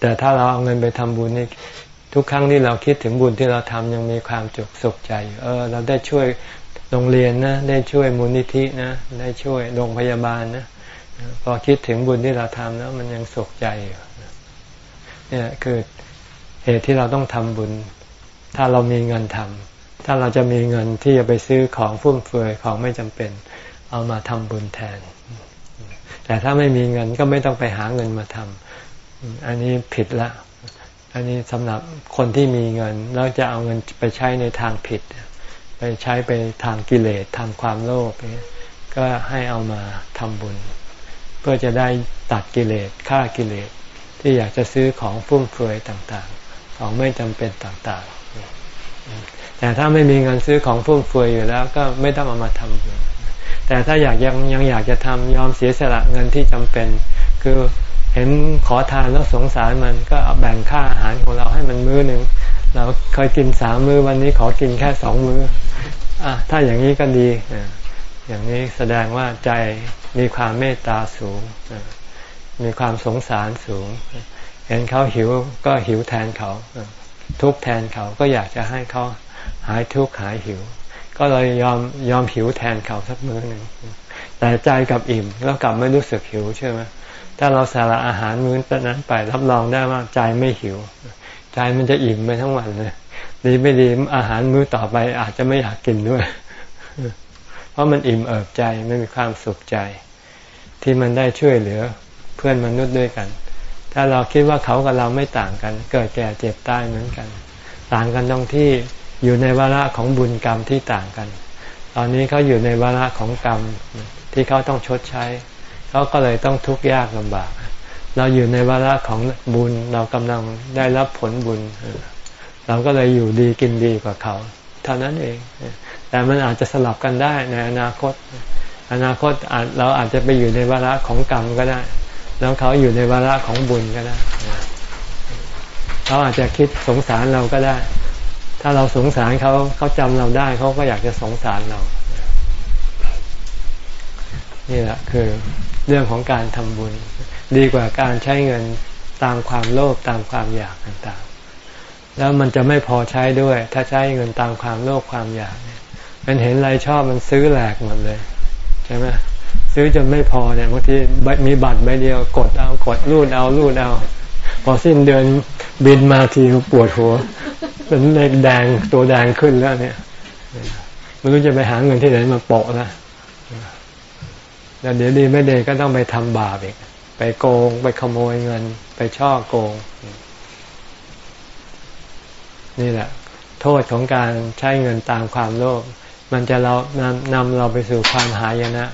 แต่ถ้าเราเอาเงินไปทำบุญนี่ทุกครั้งที่เราคิดถึงบุญที่เราทำยังมีความจุกสุขใจเออ เราได้ช่วยโรงเรียนนะ ได้ช่วยมูลนิธินะ ได้ช่วยโรงพยาบาลนะ พอคิดถึงบุญที่เราทำแล้ว มันยังสุขใจอยู่เนี่ยคือเหตุที่เราต้องทำบุญ ถ้าเรามีเงินทำถ้าเราจะมีเงินที่จะไปซื้อของฟุ่มเฟือยของไม่จำเป็น เอามาทำบุญแทน แต่ถ้าไม่มีเงินก็ไม่ต้องไปหาเงินมาทำอันนี้ผิดละ อันนี้สำหรับคนที่มีเงินแล้วจะเอาเงินไปใช้ในทางผิด ไปใช้ไปทางกิเลสทางความโลภก็ให้เอามาทำบุญ เพื่อจะได้ตัดกิเลสฆ่ากิเลสที่อยากจะซื้อของฟุ่มเฟือยต่างๆ ของไม่จำเป็นต่างๆ แต่ถ้าไม่มีเงินซื้อของฟุ่มเฟือยอยู่แล้วก็ไม่ต้องเอามาทำบุญแต่ถ้าอยากยังยังอยากจะทำยอมเสียสละเงินที่จำเป็น คือเห็นขอทานแล้วสงสารมันก็แบ่งค่าอาหารของเราให้มันมื้อหนึ่งเราเคยกินสามมื้อวันนี้ขอกินแค่สองมื้ออะถ้าอย่างนี้ก็ดี อย่างนี้แสดงว่าใจมีความเมตตาสูง มีความสงสารสูง เห็นเขาหิวก็หิวแทนเขา ทุกแทนเขาก็อยากจะให้เขาหายทุกข์หายหิว ก็เลยยอมยอมหิวแทนเขาสักมื้อหนึ่งแต่ใจกับอิ่มแล้วกลับไม่รู้สึกหิวใช่ไหมถ้าเราสาระอาหารมื้อนั้นไปรับรองได้ว่าใจไม่หิว ใจมันจะอิ่มไปทั้งวันเลยดีไม่ดีอาหารมื้อต่อไปอาจจะไม่อยากกินด้วย เพราะมันอิ่มเอิบใจไม่มีความสุขใจ ที่มันได้ช่วยเหลือเพื่อนมนุษย์ด้วยกัน ถ้าเราคิดว่าเขากับเราไม่ต่างกัน เกิดแก่เจ็บตายเหมือนกัน ต่างกันตรงที่อยู่ในวาระของบุญกรรมที่ต่างกัน ตอนนี้เขาอยู่ในวาระของกรรมที่เขาต้องชดใช้ เขาก็เลยต้องทุกข์ยากลำบาก เราอยู่ในวาระของบุญเรากำลังได้รับผลบุญ เราก็เลยอยู่ดีกินดีกว่าเขา เท่านั้นเอง แต่มันอาจจะสลับกันได้ในอนาคต อนาคตเราอาจจะไปอยู่ในวาระของกรรมก็ได้ แล้วเขาอยู่ในวาระของบุญก็ได้เขาอาจจะคิดสงสารเราก็ได้ ถ้าเราสงสารเขาเขาจำเราได้เขาก็อยากจะสงสารเรา นี่แหละคือเรื่องของการทำบุญ ดีกว่าการใช้เงินตามความโลภตามความอยากต่างๆ แล้วมันจะไม่พอใช้ด้วย ถ้าใช้เงินตามความโลภความอยากเมันเห็นอะไรชอบมันซื้อแหลกหมดเลยใช่ไหมซื้อจนไม่พอเนี่ยบางทีมีบัตรใบเดียวกดเอากดรูดเอารูดเอา พอสิ้นเดือนบินมาทีปวดหัว เป็นเลขแดงตัวแดงขึ้นแล้วเนี่ยไม่รู้จะไปหาเงินที่ไหนมาโปะนะแล้วเดี๋ยวดีไม่ดีก็ต้องไปทำบาปอีกไปโกงไปขโมยเงิน ไปช่อโกง นี่แหละ โทษของการใช้เงินตามความโลภ มันจะเรานำนำเราไปสู่ความหายนะ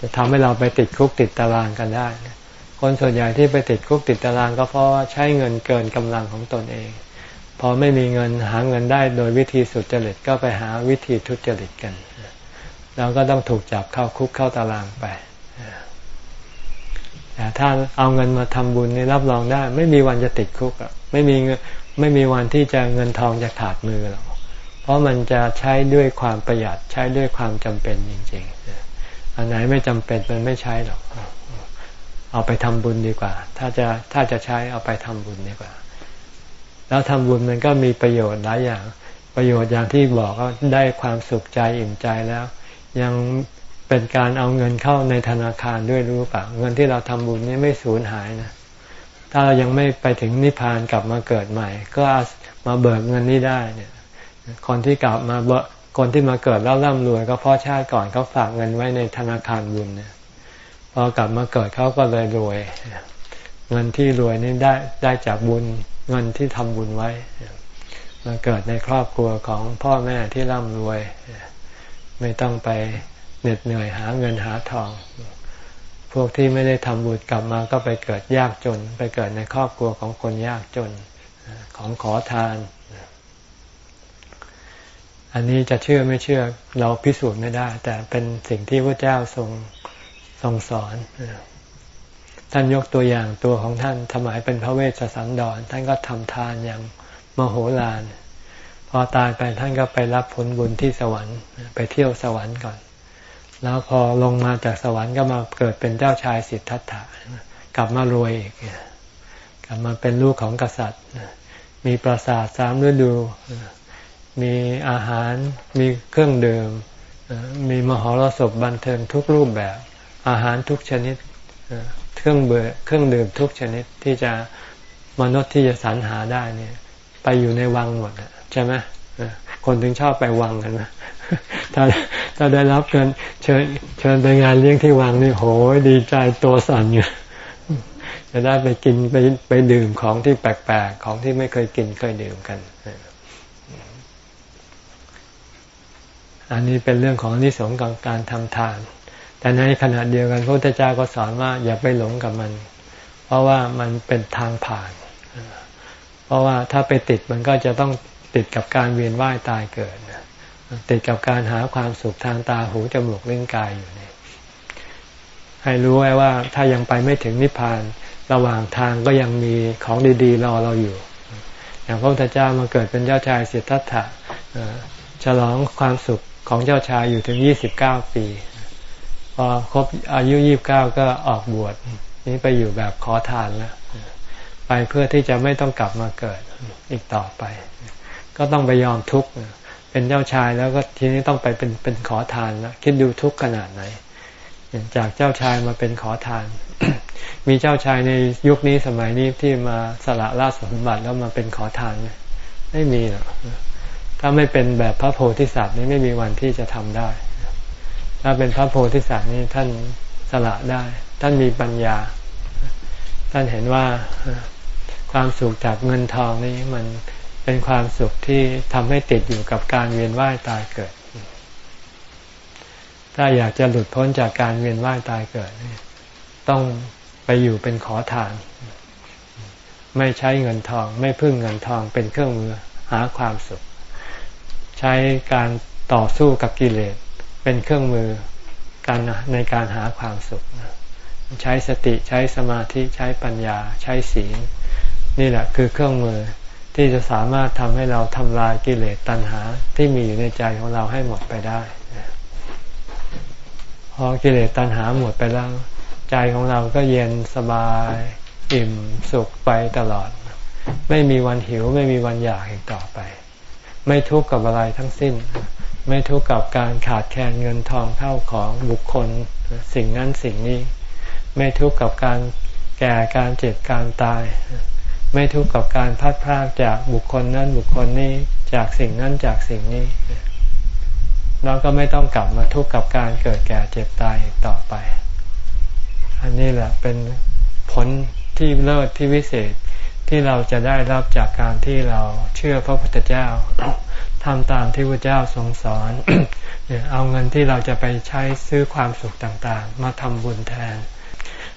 จะทำให้เราไปติดคุกติดตารางกันได้ คนส่วนใหญ่ที่ไปติดคุกติดตารางก็เพราะว่าใช้เงินเกินกำลังของตนเองพพอไม่มีเงินหาเงินได้โดยวิธีสุจริตก็ไปหาวิธีทุจริตกันเราก็ต้องถูกจับเข้าคุกเข้าตารางไปแต่ถ้าเอาเงินมาทำบุญนี่รับรองได้ ไม่มีวันจะติดคุกอะไม่มีไม่มีวันที่จะเงินทองจะขาดมือหรอก เพราะมันจะใช้ด้วยความประหยัดใช้ด้วยความจำเป็นจริงๆอันไหนไม่จำเป็นมันไม่ใช้หรอก เอาไปทำบุญดีกว่า ถ้าจะถ้าจะใช้เอาไปทำบุญดีกว่า แล้วทำบุญมันก็มีประโยชน์หลายอย่าง ประโยชน์อย่างที่บอกก็ได้ความสุขใจอิ่มใจแล้ว ยังเป็นการเอาเงินเข้าในธนาคารด้วยรู้ป่ะเงินที่เราทำบุญนี้ไม่สูญหายนะถ้าเรายังไม่ไปถึงนิพพานกลับมาเกิดใหม่ ก็มาเบิกเงินนี้ได้เนี่ย คนที่กลับมาคนที่มาเกิดแล้วร่ำรวย ก็เพราะชาติก่อนเขาฝากเงินไว้ในธนาคารบุญเนี่ยพอกลับมาเกิดเขาก็เลยรวย เงินที่รวยนี่ได้ได้จากบุญเงินที่ทำบุญไว้ มาเกิดในครอบครัวของพ่อแม่ที่ร่ำรวย ไม่ต้องไปเหน็ดเหนื่อยหาเงินหาทอง พวกที่ไม่ได้ทำบุญกลับมาก็ไปเกิดยากจน ไปเกิดในครอบครัวของคนยากจนของขอทาน อันนี้จะเชื่อไม่เชื่อเราพิสูจน์ไม่ได้ แต่เป็นสิ่งที่พระเจ้าทรงทรงสอนท่านยกตัวอย่างตัวของท่านสมัยเป็นพระเวสสันดรท่านก็ทำทานอย่างมโหฬารพอตายไปท่านก็ไปรับผลบุญที่สวรรค์ไปเที่ยวสวรรค์ก่อน แล้วพอลงมาจากสวรรค์ก็มาเกิดเป็นเจ้าชายสิทธัตถะกลับมารวยอีกกลับมาเป็นลูกของกษัตริย์ มีปราสาทสามฤดู มีอาหารมีเครื่องดื่มมีมหรสพบันเทิงทุกรูปแบบ อาหารทุกชนิดเครื่องเบื่อเครื่องดื่มทุกชนิดที่จะมนุษย์ที่จะสรรหาได้เนี่ย ไปอยู่ในวังหมดใช่ไหมคนถึงชอบไปวังกันนะถ้าถ้าได้รับเงินเชิญเชิญไปงานเลี้ยงที่วังนี่โหดีใจตัวสั่นอยู่จะได้ไปกินไปไปดื่มของที่แปลกๆ ของที่ไม่เคยกินเคยดื่มกัน อันนี้เป็นเรื่องของนิสงของการทำทาน แต่ในขณะเดียวกันพระพุทธเจ้าก็สอนว่าอย่าไปหลงกับมัน เพราะว่ามันเป็นทางผ่าน เพราะว่าถ้าไปติดมันก็จะต้องติดกับการเวียนว่ายตายเกิดติดกับการหาความสุขทางตาหูจมูกลิ้นกายอยู่นี่ให้รู้ไว้ว่าถ้ายังไปไม่ถึงนิพพานระหว่างทางก็ยังมีของดีๆรอเราอยู่ อย่างพระพุทธเจ้ามาเกิดเป็นเจ้าชายสิทธัตถะฉลองความสุข ของเจ้าชายอยู่ถึงยี่สิบเก้าปี พอครบอายุยี่บเก้าก็ออกบวชนี้ไปอยู่แบบขอทานแล้วไปเพื่อที่จะไม่ต้องกลับมาเกิดอีกต่อไป ก็ต้องไปยอมทุกข์เป็นเจ้าชายแล้วก็ทีนี้ต้องไปเป็นเป็นขอทานแล้วคิดดูทุกข์ขนาดไหน จากเจ้าชายมาเป็นขอทาน มีเจ้าชายในยุคนี้สมัยนี้ที่มาสละราชสมบัติแล้วมาเป็นขอทาน ไม่มีหรอก ถ้าไม่เป็นแบบพระโพธิสัตว์นี่ไม่มีวันที่จะทำได้ ถ้าเป็นพระโพธิสัตว์นี่ท่านสละได้ ท่านมีปัญญา ท่านเห็นว่าความสุขจากเงินทองนี่มันเป็นความสุขที่ทำให้ติดอยู่กับการเวียนว่ายตายเกิด ถ้าอยากจะหลุดพ้นจากการเวียนว่ายตายเกิด ต้องไปอยู่เป็นขอทาน ไม่ใช้เงินทอง ไม่พึ่งเงินทองเป็นเครื่องมือหาความสุข ใช้การต่อสู้กับกิเลสเป็นเครื่องมือการในการหาความสุข ใช้สติใช้สมาธิใช้ปัญญาใช้ศีล นี่แหละคือเครื่องมือที่จะสามารถทำให้เราทำลายกิเลสตัณหาที่มีอยู่ในใจของเราให้หมดไปได้พอกิเลสตัณหาหมดไปแล้ว ใจของเราก็เย็นสบาย อิ่มสุขไปตลอด ไม่มีวันหิวไม่มีวันอยากอีกต่อไป ไม่ทุกข์กับอะไรทั้งสิ้น ไม่ทุกข์กับการขาดแคลนเงินทองเท่าของบุคคลสิ่งนั้นสิ่งนี้ ไม่ทุกข์กับการแก่การเจ็บการตาย ไม่ทุกข์กับการพัดพรากจากบุคคลนั้นบุคคลนี้จากสิ่งนั้นจากสิ่งนี้เราก็ไม่ต้องกลับมาทุกข์กับการเกิดแก่เจ็บตายอีกต่อไป อันนี้แหละเป็นผลที่เลิศที่วิเศษ ที่เราจะได้รับจากการที่เราเชื่อพระพุทธเจ้าทำตามที่พระเจ้าทรงสอน เอาเงินที่เราจะไปใช้ซื้อความสุขต่างๆ มาทำบุญแทน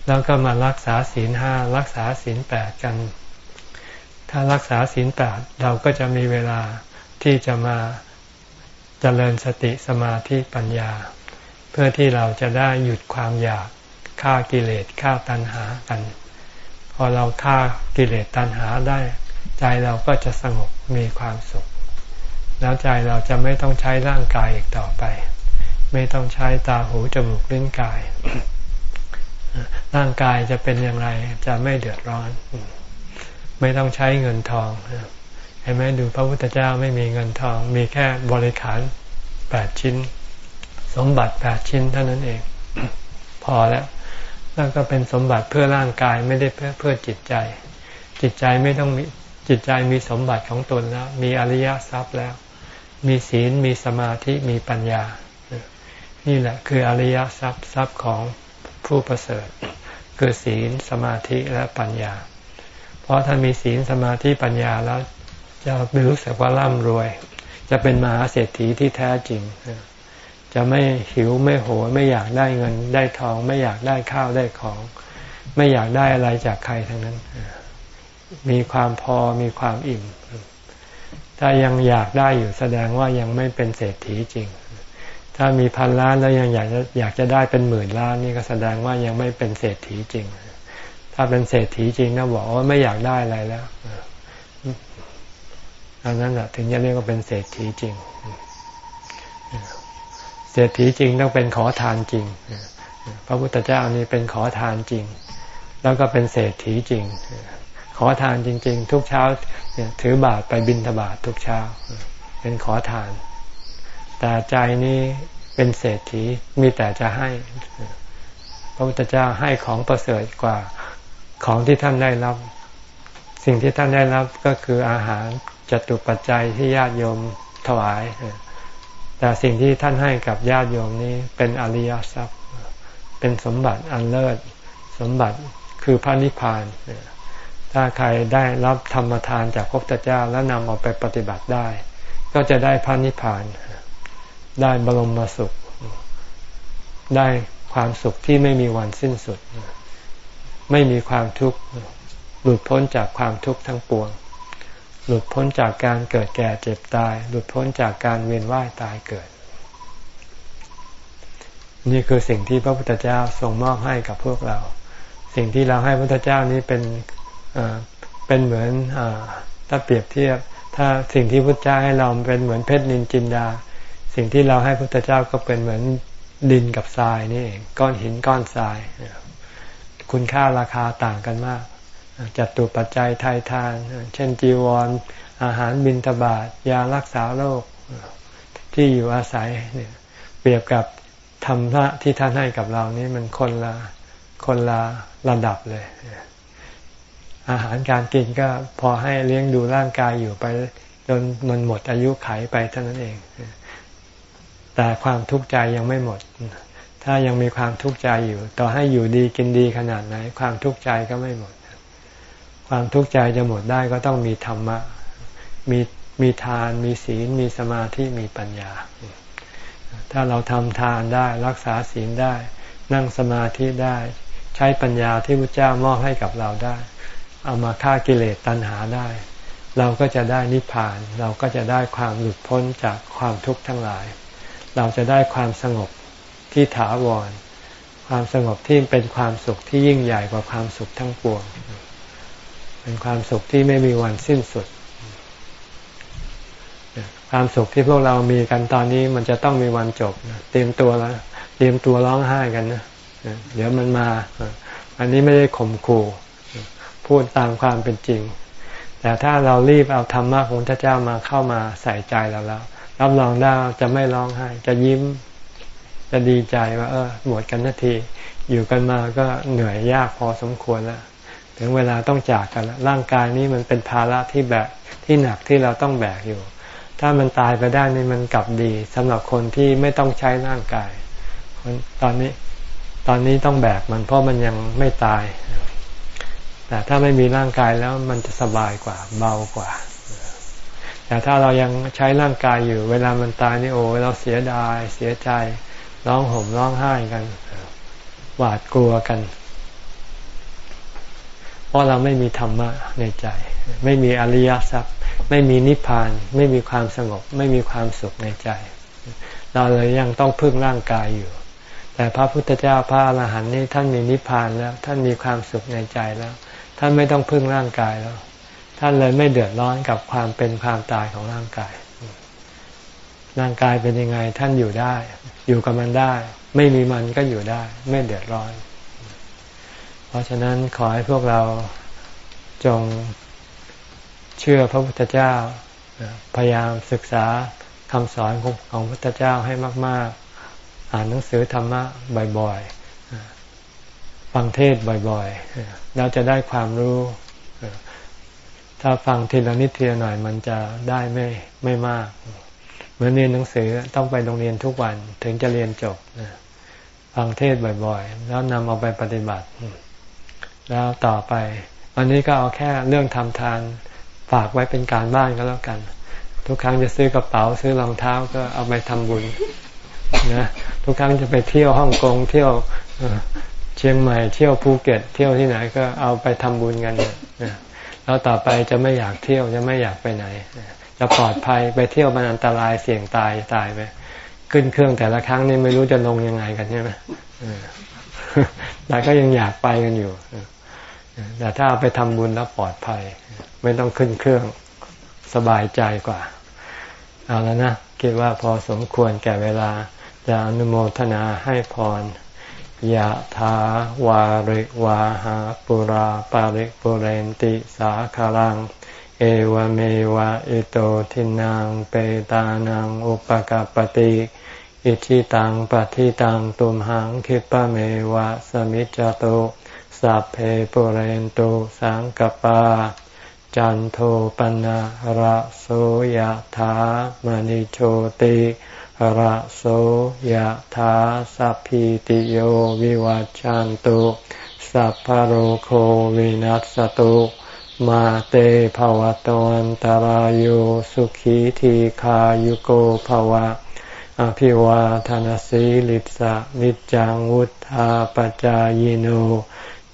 แล้วก็มารักษาศีลห้ารักษาศีลแปดกัน ถ้ารักษาศีลแปดเราก็จะมีเวลาที่จะมาเจริญสติสมาธิปัญญา เพื่อที่เราจะได้หยุดความอยากฆ่ากิเลสฆ่าตัณหากัน พอเราฆ่ากิเลสตัณหาได้ ใจเราก็จะสงบมีความสุข แล้วใจเราจะไม่ต้องใช้ร่างกายอีกต่อไป ไม่ต้องใช้ตาหูจมูกลิ้นกาย ร่างกายจะเป็นอย่างไรจะไม่เดือดร้อน ไม่ต้องใช้เงินทองเห็นไหมดูพระพุทธเจ้าไม่มีเงินทอง มีแค่บริขารแปดชิ้น สมบัติแปดชิ้นเท่านั้นเอง พอแล้ว นั่นก็เป็นสมบัติเพื่อร่างกายไม่ได้เพื่อเพื่อจิตใจ จิตใจไม่ต้องมีจิตใจมีสมบัติของตนแล้ว มีอริยทรัพย์แล้ว มีศีลมีสมาธิมีปัญญา นี่แหละคืออริยทรัพย์ทรัพย์ของผู้ประเสริฐ คือศีลสมาธิและปัญญา เพราะถ้ามีศีลสมาธิปัญญาแล้ว จะรู้สึกว่าร่ำรวย จะเป็นมหาเศรษฐีที่แท้จริง จะไม่หิวไม่โหยไม่อยากได้เงินได้ทอง ไม่อยากได้ข้าวได้ของ ไม่อยากได้อะไรจากใครทั้งนั้น มีความพอมีความอิ่ม ถ้ายังอยากได้อยู่แสดงว่ายังไม่เป็นเศรษฐีจริง ถ้ามีพันล้านแล้วยังอยากจะอยากจะได้เป็นหมื่นล้านนี่ก็แสดงว่ายังไม่เป็นเศรษฐีจริง ถ้าเป็นเศรษฐีจริงนะบอกว่าไม่อยากได้อะไรแล้วอันนั้นแหละถึงจะเรียกว่าเป็นเศรษฐีจริง ศรษฐีจริงต้องเป็นขอทานจริง พระพุทธเจ้านี่เป็นขอทานจริง แล้วก็เป็นเศรษฐีจริง ขอทานจริง ๆ ทุกเช้าถือบาตรไปบิณฑบาตททุกเช้า เป็นขอทาน แต่ใจนี้เป็นเศรษฐีมีแต่จะให้ พระพุทธเจ้าให้ของประเสริฐกว่าของที่ท่านได้รับ สิ่งที่ท่านได้รับก็คืออาหารจตุปัจจัยที่ญาติโยมถวาย แต่สิ่งที่ท่านให้กับญาติโยมนี้เป็นอริยทรัพย์ เป็นสมบัติอันเลิศ สมบัติคือพระนิพพาน ถ้าใครได้รับธรรมทานจากพระพุทธเจ้าแล้วนำเอาไปปฏิบัติได้ ก็จะได้พระนิพพาน ได้บรมสุข ได้ความสุขที่ไม่มีวันสิ้นสุด ไม่มีความทุกข์หลุดพ้นจากความทุกข์ทั้งปวง หลุดพ้นจากการเกิดแก่เจ็บตาย หลุดพ้นจากการเวียนว่ายตายเกิด นี่คือสิ่งที่พระพุทธเจ้าทรงมอบให้กับพวกเรา สิ่งที่เราให้พระพุทธเจ้านี้เป็นเป็นเหมือนอถ้าเปรียบเทียบ ถ้าสิ่งที่พุทธเจ้าให้เราเป็นเหมือนเพชรนินจินดา สิ่งที่เราให้พระพุทธเจ้าก็เป็นเหมือนดินกับทรายนี่เองก้อนหินก้อนทราย คุณค่าราคาต่างกันมาก จัดตุปัจจัยไทยทาน เช่นจีวรออาหารบิณฑบาตยารักษาโรคที่อยู่อาศัยเนี่ยเปรียบกับธรรมะที่ท่านให้กับเรานี่มันคนละคนละระดับเลย อาหารการกินก็พอให้เลี้ยงดูร่างกายอยู่ไปจนมันหมดอายุไขไปเท่านั้นเอง แต่ความทุกข์ใจยังไม่หมด ถ้ายังมีความทุกข์ใจอยู่ ต่อให้อยู่ดีกินดีขนาดไหน ความทุกข์ใจก็ไม่หมด ความทุกข์ใจจะหมดได้ก็ต้องมีธรรมะ มีมีทาน มีศีล มีสมาธิ มีปัญญา ถ้าเราทำทานได้รักษาศีลได้ นั่งสมาธิได้ ใช้ปัญญาที่พระเจ้ามอบให้กับเราได้ เอามาฆ่ากิเลสตัณหาได้ เราก็จะได้นิพพาน เราก็จะได้ความหลุดพ้นจากความทุกข์ทั้งหลาย เราจะได้ความสงบที่ถาวร ความสงบที่เป็นความสุขที่ยิ่งใหญ่กว่าความสุขทั้งปวง เป็นความสุขที่ไม่มีวันสิ้นสุด ความสุขที่พวกเรามีกันตอนนี้มันจะต้องมีวันจบเตรียมตัวแล้วเตรียมตัวร้องไห้กันนะเดี๋ยวมันมา อันนี้ไม่ได้ข่มขู่พูดตามความเป็นจริง แต่ถ้าเรารีบเอาธรรมะของพระเจ้ามาเข้ามาใส่ใจเราแล้วรับรองได้จะไม่ร้องไห้ จะยิ้ม จะดีใจว่า เออหมดกันนาที อยู่กันมาก็เหนื่อยยากพอสมควรแล้ว ถึงเวลาต้องจากกันแล้วร่างกายนี้มันเป็นภาระที่แบกที่หนักที่เราต้องแบกอยู่ ถ้ามันตายไปได้นี่มันกลับดีสำหรับคนที่ไม่ต้องใช้ร่างกายตอนนี้ตอนนี้ต้องแบกมันเพราะมันยังไม่ตาย แต่ถ้าไม่มีร่างกายแล้วมันจะสบายกว่าเบากว่า แต่ถ้าเรายังใช้ร่างกายอยู่ เวลามันตายนี่โอ้เราเสียดาย เสียใจร้องห่มร้องไห้กัน หวาดกลัวกัน ราะเราไม่มีธรรมะในใจ ไม่มีอริยสัจไม่มีนิพพาน ไม่มีความสงบ ไม่มีความสุขในใจ เราเลยยังต้องพึ่งร่างกายอยู่ แต่พระพุทธเจ้าพระอรหันต์นี่ท่านมีนิพพานแล้ว ท่านมีความสุขในใจแล้ว ท่านไม่ต้องพึ่งร่างกายแล้ว ท่านเลยไม่เดือดร้อนกับความเป็นความตายของร่างกาย ร่างกายเป็นยังไงท่านอยู่ได้ อยู่กับมันได้ ไม่มีมันก็อยู่ได้ ไม่เดือดร้อน เพราะฉะนั้นขอให้พวกเราจงเชื่อพระพุทธเจ้า พยายามศึกษาคำสอนของพระพุทธเจ้าให้มาก ๆ อ่านหนังสือธรรมะบ่อยๆ ฟังเทศบ่อยๆเราจะได้ความรู้ ถ้าฟังทีละนิดทีละหน่อยมันจะได้ไม่ไม่มาก เหมือนเรียนหนังสือต้องไปโรงเรียนทุกวันถึงจะเรียนจบ ฟังเทศบ่อยๆ แล้วนำเอาไปปฏิบัติ แล้วต่อไป วันนี้ก็เอาแค่เรื่องทำทานฝากไว้เป็นการบ้านก็แล้วกัน ทุกครั้งจะซื้อกระเป๋าซื้อรองเท้าก็เอาไปทำบุญนะทุกครั้งจะไปเที่ยวฮ่องกงเที่ยวเชียงใหม่เที่ยวภูเก็ต เที่ยวที่ไหนก็เอาไปทำบุญกันนะแล้วต่อไปจะไม่อยากเที่ยวจะไม่อยากไปไหน จะปลอดภัยไปเที่ยวมันอันตรายเสี่ยงตายตายไปขึ้นเครื่องแต่ละครั้งนี่ไม่รู้จะลงยังไงกันใช่ไหมแต่ก็ยังอยากไปกันอยู่ แต่ถ้าเอาไปทำบุญแล้วปลอดภัย ไม่ต้องขึ้นเครื่องสบายใจกว่า เอาแล้วนะคิดว่าพอสมควรแก่เวลา จะอนุโมทนาให้พรยะถาวาริวาหาปุราปาริปุเรนติสาคารัง เอวเมวะอิโตทินังเปตานังอุปกาปติอิชิตังปฏิตังตุมหังคิปะเมวะสมิจจโต สัพเพปุเรนตุสังกปา จันโทปนะระโสยธามณิโชติระโสยธาสัพพิติโยวิวัจจันตุสัพพโรโควินัสตุมาเตภวตวันตารโยสุขีทีขายุโกภวะ อภิวาทานสีลิสะนิจังวุธาปจายโน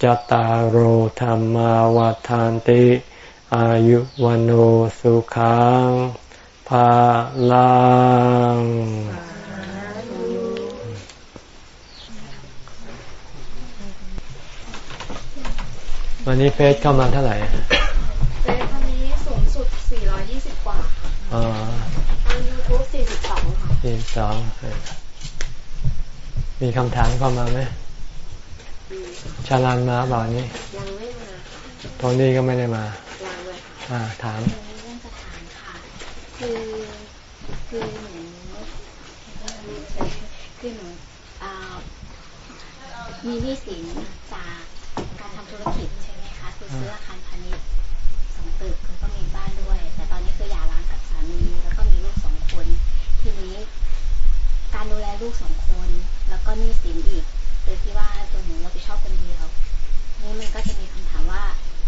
จตารโหธรรมาวาทานติ อายุวันโอสุขังภาลังวันนี้เฟซเข้ามาเท่าไหร่เฟซวันนี้สูงสุด 420 กว่าค่ะทางยูทูบ42 ค่ะ 42 มีคำถามเข้ามาไหม ชาลันมาบ่านี้ยังไม่มาตอนนี้ก็ไม่ได้มายังเลยอ่าถามเรื่องจะถามค่ะ คือคือหนูคือหนูมีหนี้สินจากการทำธุรกิจใช่ไหมคะคือซื้ออาคารพาณิชย์สองตึกแล้วก็มีบ้านด้วย แต่ตอนนี้คือหย่าร้างกับสามีแล้วก็มีลูกสองคน ทีนี้การดูแลลูกสองคน แล้วก็หนี้สินอีกโดยที่ว่าตัวหนูรับผิดชอบคนเดียว นี่มันก็จะมีคำถามว่า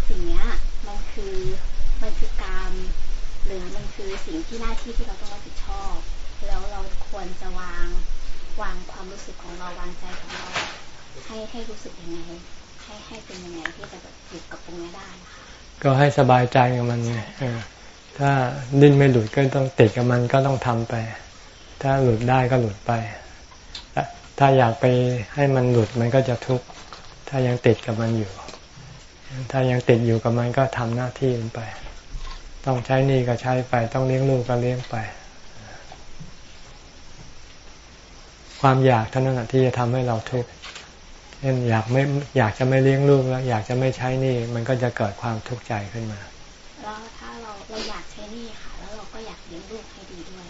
สิ่งเนี้ยมันคือมันคือการหรือมันคือสิ่งที่หน้าที่ที่เราต้องรับผิดชอบ แล้วเราควรจะวางวางความรู้สึกของเราวางใจของเรา ให้ให้รู้สึกยังไง ให้ให้เป็นยังไงที่จะแบบอยู่กับตรงนี้ได้ค่ะก็ให้สบายใจกับมันไงถ้าดิ้นไม่หลุดก็ต้องติดกับมันก็ต้องทำไป ถ้าหลุดได้ก็หลุดไป ถ้าอยากไปให้มันหลุดมันก็จะทุกข์ ถ้ายังติดกับมันอยู่ ถ้ายังติดอยู่กับมันก็ทำหน้าที่มันไป ต้องใช้นี่ก็ใช้ไป ต้องเลี้ยงลูกก็เลี้ยงไป ความอยากเท่านั้นที่จะทำให้เราทุกข์เช่นอยากไม่อยากจะไม่เลี้ยงลูกแล้ว อยากจะไม่ใช้นี่มันก็จะเกิดความทุกข์ใจขึ้นมาแล้วถ้าเราเราอยากใช้นี่ค่ะ แล้วเราก็อยากเลี้ยงลูกให้ดีด้วย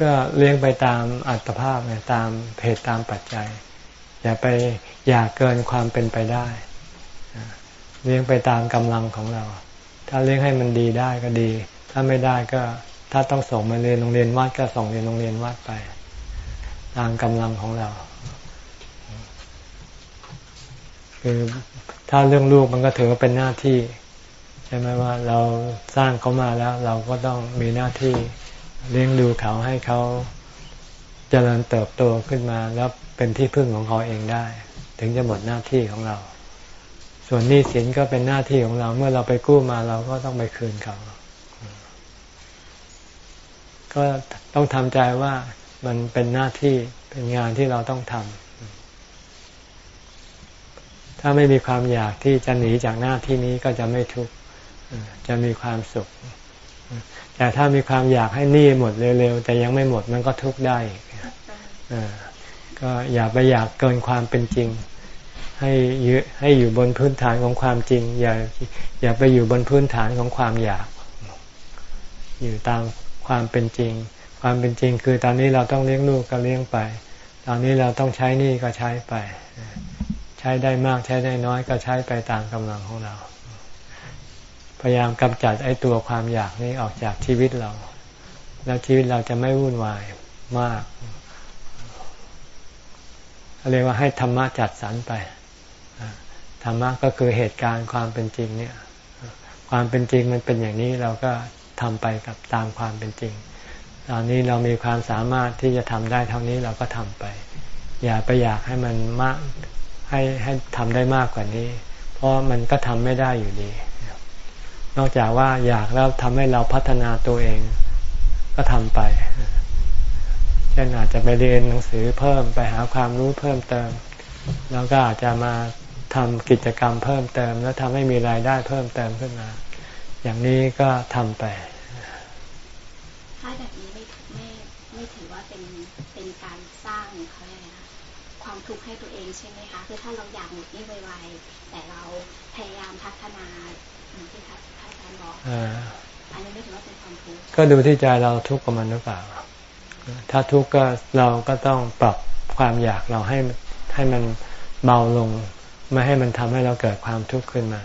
ก็เลี้ยงไปตามอัตภาพไงตามเหตุตามปัจจัย อย่าไป อยากเกินความเป็นไปได้ เลี้ยงไปตามกำลังของเรา ถ้าเลี้ยงให้มันดีได้ก็ดี ถ้าไม่ได้ก็ถ้าต้องส่งมาเรียนโรงเรียนวัดก็ส่งเรียนโรงเรียนวัดไป ตามกำลังของเราคือถ้าเรื่องลูกมันก็ถือว่าเป็นหน้าที่ใช่ไหมว่าเราสร้างเขามาแล้ว เราก็ต้องมีหน้าที่เลี้ยงดูเขาให้เขาเจริญเติบโตขึ้นมาแล้วเป็นที่พึ่งของเขาเองได้ ถึงจะหมดหน้าที่ของเรา ส่วนหนี้สินก็เป็นหน้าที่ของเรา เมื่อเราไปกู้มาเราก็ต้องไปคืนเขา ก็ต้องทำใจว่ามันเป็นหน้าที่เป็นงานที่เราต้องทำ ถ้าไม่มีความอยากที่จะหนีจากหน้าที่นี้ก็จะไม่ทุกข์จะมีความสุข แต่ถ้ามีความอยากให้หนี้หมดเร็วๆ แต่ยังไม่หมดมันก็ทุกข์ได้ ก็อย่าไปอยากเกินความเป็นจริง ให้ยให้อยู่บนพื้นฐานของความจริง อย่าอย่าไปอยู่บนพื้นฐานของความอยาก อยู่ตามความเป็นจริง ความเป็นจริงคือตอนนี้เราต้องเลี้ยงลูกก็เลี้ยงไป ตอนนี้เราต้องใช้นี่ก็ใช้ไป ใช้ได้มากใช้ได้น้อยก็ใช้ไปตามกำลังของเรา พยายามกำจัดไอ้ตัวความอยากนี้ออกจากชีวิตเรา แล้วชีวิตเราจะไม่วุ่นวายมาก เรียกว่าให้ธรรมะจัดสรรไปธรรมะก็คือเหตุการณ์ความเป็นจริงเนี่ย ความเป็นจริงมันเป็นอย่างนี้เราก็ทำไปกับตามความเป็นจริง ตอนนี้เรามีความสามารถที่จะทำได้เท่านี้เราก็ทำไป อย่าไปอยากให้มันมากให้ให้ทำได้มากกว่านี้ เพราะมันก็ทำไม่ได้อยู่ดี นอกจากว่าอยากแล้วทำให้เราพัฒนาตัวเองก็ทำไป ช่นอาจจะไปเรียนหนังสือเพิ่มไปหาความรู้เพิ่มเติม แล้วก็อาจจะมาทำกิจกรรมเพิ่มเติม แล้วทำให้มีรายได้เพิ่มเติมขึ้นมา อย่างนี้ก็ทำไปถ้าแบบนี้ไม่ไม่ไม่ถือว่าเป็นเป็นการสร้างเขาเลยนะความทุกข์ให้ตัวเองใช่ไหมคะคือถ้าเราอยากหมดนี้ไวๆแต่เราพยายามพัฒนาเหมือนที่ท่านอาจารย์บอกอันนี้ไม่ถือว่าเป็นความทุกข์ก็ดูที่ใจเราทุกข์กับมันหรือเปล่า ถ้าทุกข์ก็เราก็ต้องปรับความอยากเราให้ให้มันเบาลง ไม่ให้มันทำให้เราเกิดความทุกข์ขึ้นมา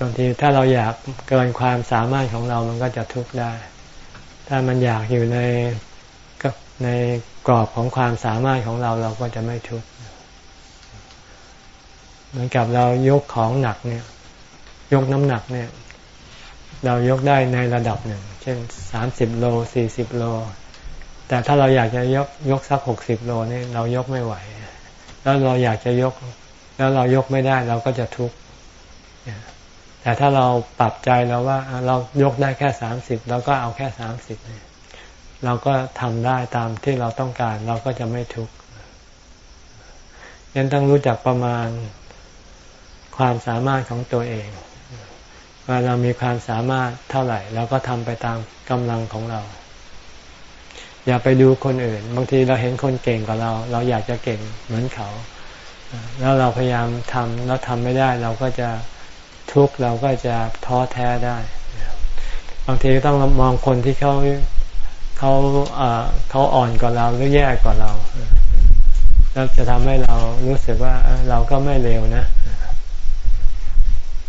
บางทีถ้าเราอยากเกินความสามารถของเรามันก็จะทุกข์ได้ ถ้ามันอยากอยู่ในในกรอบของความสามารถของเราเราก็จะไม่ทุกข์เหมือนกับเรายกของหนักเนี่ย ยกน้ำหนักเนี่ย เรายกได้ในระดับหนึ่ง เช่นสามสิบโลสี่สิบโล แต่ถ้าเราอยากจะยกยกสักหกสิบโลนี่เรายกไม่ไหว แล้วเราอยากจะยก แล้วเรายกไม่ได้เราก็จะทุกข์แต่ถ้าเราปรับใจเราว่าเรายกได้แค่สามสิบเราก็เอาแค่สามสิบเราก็ทำได้ตามที่เราต้องการ เราก็จะไม่ทุกข์ยังต้องรู้จักประมาณความสามารถของตัวเอง ว่าเรามีความสามารถเท่าไหร่เราก็ทำไปตามกำลังของเรา อย่าไปดูคนอื่น บางทีเราเห็นคนเก่งกว่าเรา เราอยากจะเก่งเหมือนเขา แล้วเราพยายามทำแล้วทำไม่ได้ เราก็จะทุกข์เราก็จะท้อแท้ได้ บางทีต้องมองคนที่เขาเขาเขาอ่อนกว่าเราหรือแย่กว่าเราแล้วจะทำให้เรารู้สึกว่าเราก็ไม่เร็วนะ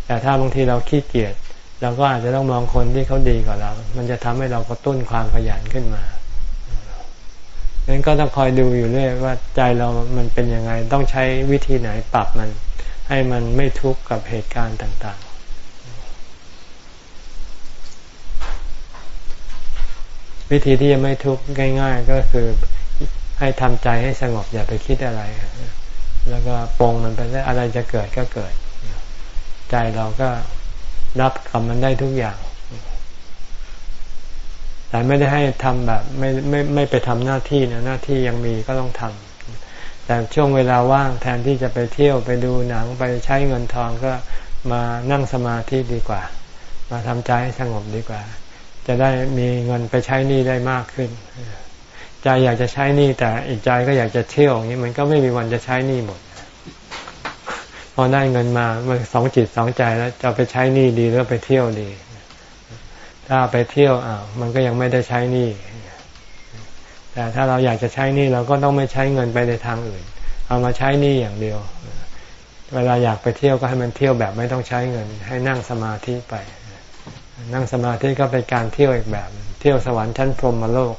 แต่ถ้าบางทีเราขี้เกียจเราก็อาจจะต้องมองคนที่เขาดีกว่าเรา มันจะทำให้เรากระตุ้นความขยันขึ้นมา นั้นก็ต้องคอยดูอยู่เรื่อยว่าใจเรามันเป็นยังไง ต้องใช้วิธีไหนปรับมัน ให้มันไม่ทุกข์กับเหตุการณ์ต่าง ๆ วิธีที่จะไม่ทุกข์ง่าย ๆ ก็คือให้ทำใจให้สงบอย่าไปคิดอะไร แล้วก็ปองมันไปได้อะไรจะเกิดก็เกิด ใจเราก็รับกับมันได้ทุกอย่าง แต่ไม่ได้ให้ทำแบบไม่ไม่ไม่ไปทำหน้าที่นะหน้าที่ยังมีก็ต้องทำแต่ช่วงเวลาว่างแทนที่จะไปเที่ยวไปดูหนังไปใช้เงินทองก็มานั่งสมาธิดีกว่า มาทำใจให้สงบดีกว่า จะได้มีเงินไปใช้นี่ได้มากขึ้นใจอยากจะใช้นี่แต่อีกใจก็อยากจะเที่ยวอย่างนี้มันก็ไม่มีวันจะใช้นี่หมด พอได้เงินมามันสองจิตสองใจแล้วจะไปใช้นี่ดีหรือไปเที่ยวดี ถ้าไปเที่ยวอ่ามันก็ยังไม่ได้ใช้นี่ แต่ถ้าเราอยากจะใช้นี่เราก็ต้องไม่ใช้เงินไปในทางอื่น เอามาใช้นี่อย่างเดียว เวลาอยากไปเที่ยวก็ให้มันเที่ยวแบบไม่ต้องใช้เงิน ให้นั่งสมาธิไป นั่งสมาธิก็เป็นการเที่ยวอีกแบบ เที่ยวสวรรค์ชั้นพรหมโลก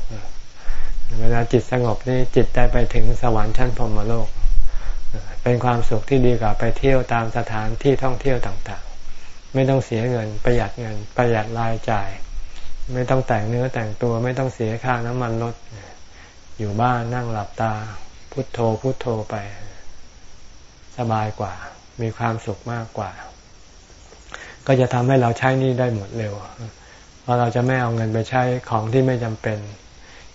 เวลาจิตสงบนี่จิตได้ไปถึงสวรรค์ชั้นพรหมโลก เป็นความสุขที่ดีกว่าไปเที่ยวตามสถานที่ท่องเที่ยวต่างๆ ไม่ต้องเสียเงินประหยัดเงินประหยัดรายจ่าย ไม่ต้องแต่งเนื้อแต่งตัวไม่ต้องเสียค่าน้ำมันรถ อยู่บ้านนั่งหลับตา พุทโธพุทโธไป สบายกว่า มีความสุขมากกว่า ก็จะทำให้เราใช้นี่ได้หมดเร็ว เพราะเราจะไม่เอาเงินไปใช้ของที่ไม่จำเป็น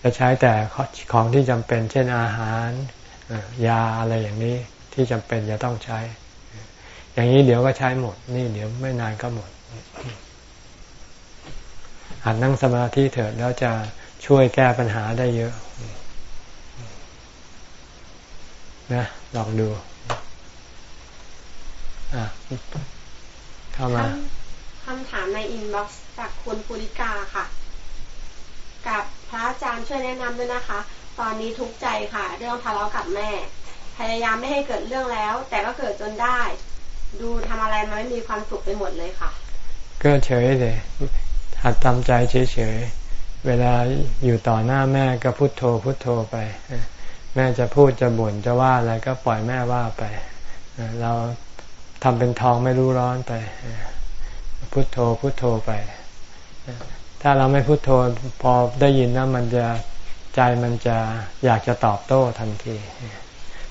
จะใช้แต่ของที่จำเป็น เช่นอาหาร ยาอะไรอย่างนี้ที่จำเป็นจะต้องใช้ อย่างนี้เดี๋ยวก็ใช้หมด นี่เดี๋ยวไม่นานก็หมด หัดนั่งสมาธิเถิดแล้วจะช่วยแก้ปัญหาได้เยอะนะลองดูเข้ามาคำถามในอินบ็อกซ์จากคุณภูริกาค่ะ กับพระอาจารย์ช่วยแนะนำด้วยนะคะ ตอนนี้ทุกข์ใจค่ะ เรื่องทะเลาะกับแม่ พยายามไม่ให้เกิดเรื่องแล้ว แต่ก็เกิดจนได้ ดูทำอะไรมันไม่มีความสุขไปหมดเลยค่ะ ก็เฉยเลย หัดทำใจเฉยๆ เวลาอยู่ต่อหน้าแม่ก็พุโทโธพุโทโธไป แม่จะพูดจะบ่นจะว่าอะไรก็ปล่อยแม่ว่าไป เราทำเป็นทองไม่รู้ร้อนไป พุโทโธพุโทโธไป ถ้าเราไม่พุโทโธพอได้ยินแล้วมันจะใจมันจะอยากจะตอบโต้ทันที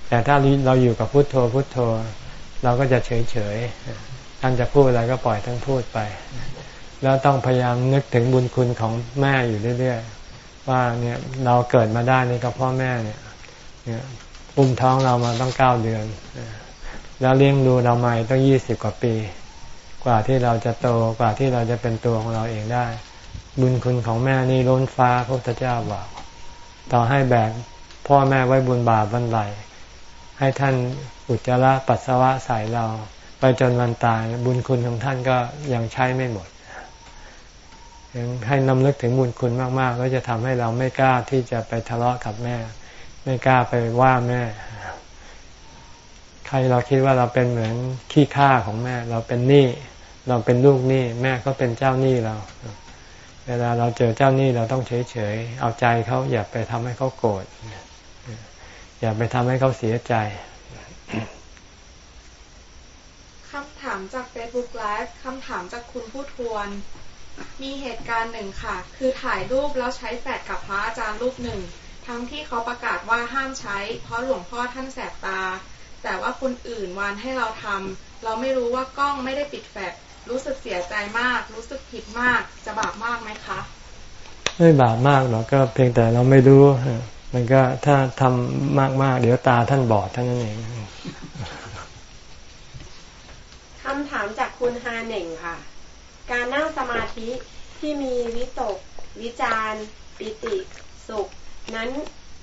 แต่ถ้าเราอยู่กับพุโทโธพุโทโธ เราก็จะเฉยเฉยท่านจะพูดอะไรก็ปล่อยท่านพูดไป แล้วต้องพยายามนึกถึงบุญคุณของแม่อยู่เรื่อยๆว่าเนี่ยเราเกิดมาได้นี่ก็พ่อแม่เนี่ยเนี่ยอุ้มท้องเรามาต้องเก้าเดือน แล้วเลี้ยงดูเรามาต้องยี่สิบกว่าปี กว่าที่เราจะโตกว่าที่เราจะเป็นตัวของเราเองได้ บุญคุณของแม่นี่ล้นฟ้าพระพุทธเจ้าบอกต่อให้แบกพ่อแม่ไว้บุญบาปบันไหลให้ท่านอุจจาระปัสสาวะใส่เรา ไปจนวันตายบุญคุณของท่านก็ยังใช้ไม่หมด ให้นำลึกถึงบุญคุณมากๆ ก็จะทำให้เราไม่กล้าที่จะไปทะเลาะกับแม่ ไม่กล้าไปว่าแม่ ใครเราคิดว่าเราเป็นเหมือนขี้ข้าของแม่ เราเป็นหนี้เราเป็นลูกหนี้แม่ก็เป็นเจ้าหนี้เรา เวลาเราเจอเจ้าหนี้เราต้องเฉยๆเอาใจเขาอย่าไปทำให้เขาโกรธอย่าไปทำให้เขาเสียใจคำถามจากเฟซบุ๊กไลฟ์คำถามจากคุณผู้ทวน มีเหตุการณ์หนึ่งค่ะ คือถ่ายรูปแล้วใช้แฟลชกับพระอาจารย์รูปหนึ่ง ทั้งที่เขาประกาศว่าห้ามใช้ เพราะหลวงพ่อท่านแสบตา แต่ว่าคนอื่นวานให้เราทำเราไม่รู้ว่ากล้องไม่ได้ปิดแฟลชรู้สึกเสียใจมาก รู้สึกผิดมาก จะบาปมากไหมคะ ไม่บาปมากหรอกก็เพียงแต่เราไม่รู้ มันก็ถ้าทำมากๆ เดี๋ยวตาท่านบอดท่านนั่นเองคำถามจากคุณฮาเน่งค่ะ การนั่งสมาธิที่มีวิตก วิจารปิติ สุข นั้น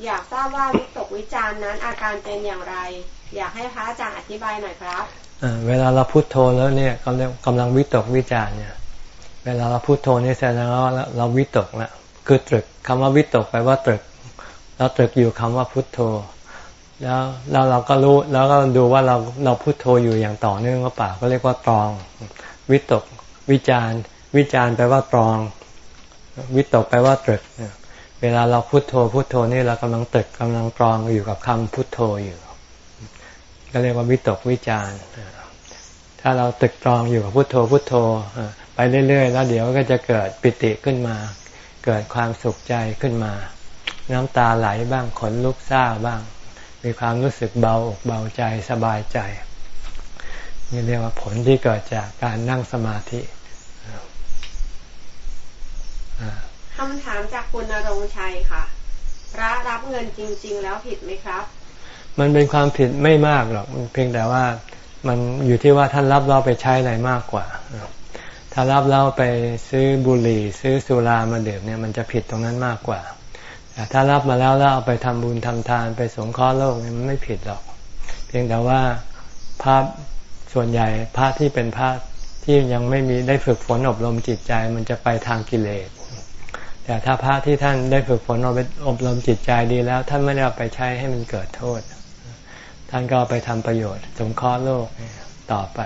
อยากทราบว่าวิตกวิจารนั้นอาการเป็นอย่างไร อยากให้พระอาจารย์อธิบายหน่อยครับเวลาเราพุโทโธแล้วเนี่ยกำลังกำลังวิตกวิจารเนี่ย เวลาเราพุโทโธนี่แสดงว่าเราวิตกแล้วคือตรึกคำว่าวิตกแปลว่าตรึกเราตรึกอยู่คำว่าพุโทโธ แล้วเราเราก็รู้แล้วก็ดูว่าเราเราพุโทโธอยู่อย่างต่อเนื่องหรือเปล่าก็เรียกว่าตรอง วิตก วิจารวิจารแปลว่าตรอง วิตกแปลว่าตรึก เวลาเราพุโทโธพุโทโธนี่เรากำลังตรึกกำลังตรองอยู่กับคำพุทโธอยู่ก็เรียกว่าวิตกวิจารถ้าเราตึกตรองอยู่กับพุทโธพุทโธไปเรื่อย ๆ แล้วเดี๋ยวก็จะเกิดปิติขึ้นมา เกิดความสุขใจขึ้นมา น้ำตาไหลบ้างขนลุกซาบ้าง มีความรู้สึกเบาอกเบาใจสบายใจนี่เรียกว่าผลที่เกิดจากการนั่งสมาธิ คำถามจากคุณนรงชัยค่ะ พระรับเงินจริง ๆ แล้วผิดไหมครับ มันเป็นความผิดไม่มากหรอกเพียงแต่ว่ามันอยู่ที่ว่าท่านรับเราไปใช้อะไรมากกว่า ถ้ารับเราไปซื้อบุหรี่ ซื้อสุรามาดื่มเนี่ยมันจะผิดตรงนั้นมากกว่า แต่ถ้ารับมาแล้วแล้วเอาไปทำบุญทำทานไปสงเคราะห์โลกเนี่ยมันไม่ผิดหรอก เพียงแต่ว่าภาพส่วนใหญ่พระที่เป็นพระที่ยังไม่มีได้ฝึกฝนอบรมจิตใจ มันจะไปทางกิเลส แต่ถ้าพระที่ท่านได้ฝึกฝนอบรมจิตใจดีแล้ว ท่านไม่ได้เอาไปใช้ให้มันเกิดโทษ ท่านก็ไปทำประโยชน์สงเคราะห์โลกต่อไป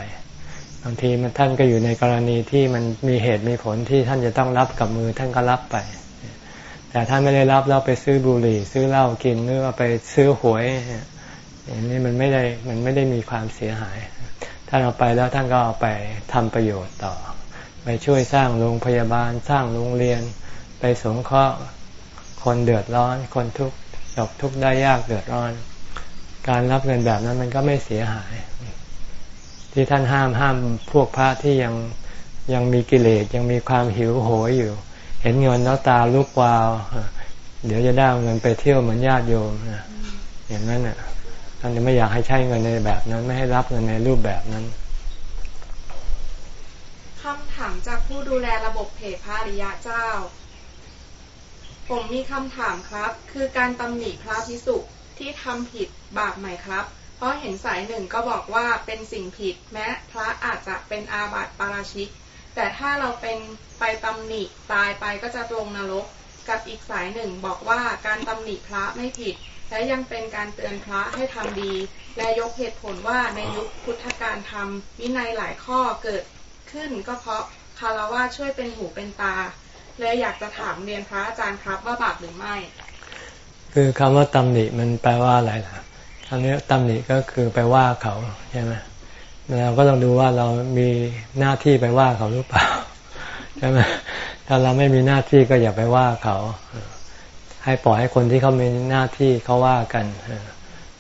บางทีมันท่านก็อยู่ในกรณีที่มันมีเหตุมีผลที่ท่านจะต้องรับกับมือท่านก็รับไป แต่ท่านไม่ได้รับแล้วไปซื้อบุหรี่ ซื้อเหล้ากินหรือว่าไปซื้อหวยอย่างนี้มันไม่ได้มันไม่ได้มีความเสียหาย ท่านเอาไปแล้วท่านก็เอาไปทำประโยชน์ต่อ ไปช่วยสร้างโรงพยาบาลสร้างโรงเรียน ไปสงเคราะห์คนเดือดร้อน คนทุกข์ตกทุกข์ได้ยากเดือดร้อน การรับเงินแบบนั้นมันก็ไม่เสียหาย ที่ท่านห้ามห้ามพวกพระที่ยังยังมีกิเลสยังมีความหิวโหยอยู่ เห็นเงินแล้วตาลุกวาว เดี๋ยวจะได้เงินไปเที่ยวเหมือนญาติโยมอย่างนั้นอะท่านจะไม่อยากให้ใช้เงินในแบบนั้น ไม่ให้รับเงินในรูปแบบนั้นคำถามจากผู้ดูแลระบบเพจพระริยะเจ้า ผมมีคำถามครับ คือการตำหนิพระพิสุที่ทำผิดบาปไหมครับ เพราะเห็นสายหนึ่งก็บอกว่าเป็นสิ่งผิดแม้พระอาจจะเป็นอาบัติปาราชิก แต่ถ้าเราเป็นไปตำหนิตายไปก็จะลงนรก กับอีกสายหนึ่งบอกว่าการตำหนิพระไม่ผิด และยังเป็นการเตือนพระให้ทำดี และยกเหตุผลว่าในยุคพุทธการทำวินัยหลายข้อเกิดขึ้นก็เพราะคารวะช่วยเป็นหูเป็นตา เลยอยากจะถามเรียนพระอาจารย์ครับว่าบาปหรือไม่ คือคำว่าตำหนิมันแปลว่าอะไรล่ะคำนี้ตำหนิก็คือไปว่าเขาใช่ไหมเราก็ต้องดูว่าเรามีหน้าที่ไปว่าเขาหรือเปล่าใช่ไหมถ้าเราไม่มีหน้าที่ก็อย่าไปว่าเขา ให้ปล่อยให้คนที่เขามีหน้าที่เขาว่ากัน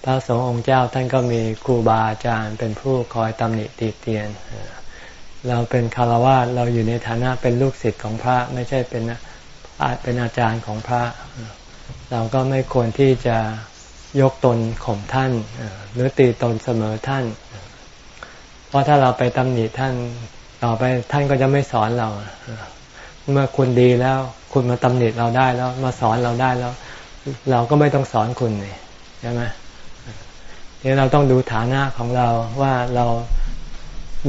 พระสงฆ์องค์เจ้าท่านก็มีครูบาอาจารย์เป็นผู้คอยตำหนิตีเตียนเเราเป็นคารวะเราอยู่ในฐานะเป็นลูกศิษย์ของพระ ไม่ใช่เป็นอาจเป็นอาจารย์ของพระ เราก็ไม่ควรที่จะยกตนข่มท่าน หรือตีตนเสมอท่าน เพราะถ้าเราไปตำหนิท่านต่อไปท่านก็จะไม่สอนเรา เมื่อคุณดีแล้ว คุณมาตำหนิเราได้แล้ว มาสอนเราได้แล้ว เราก็ไม่ต้องสอนคุณนี่ใช่ไหมนี่เราต้องดูฐานะของเราว่าเรา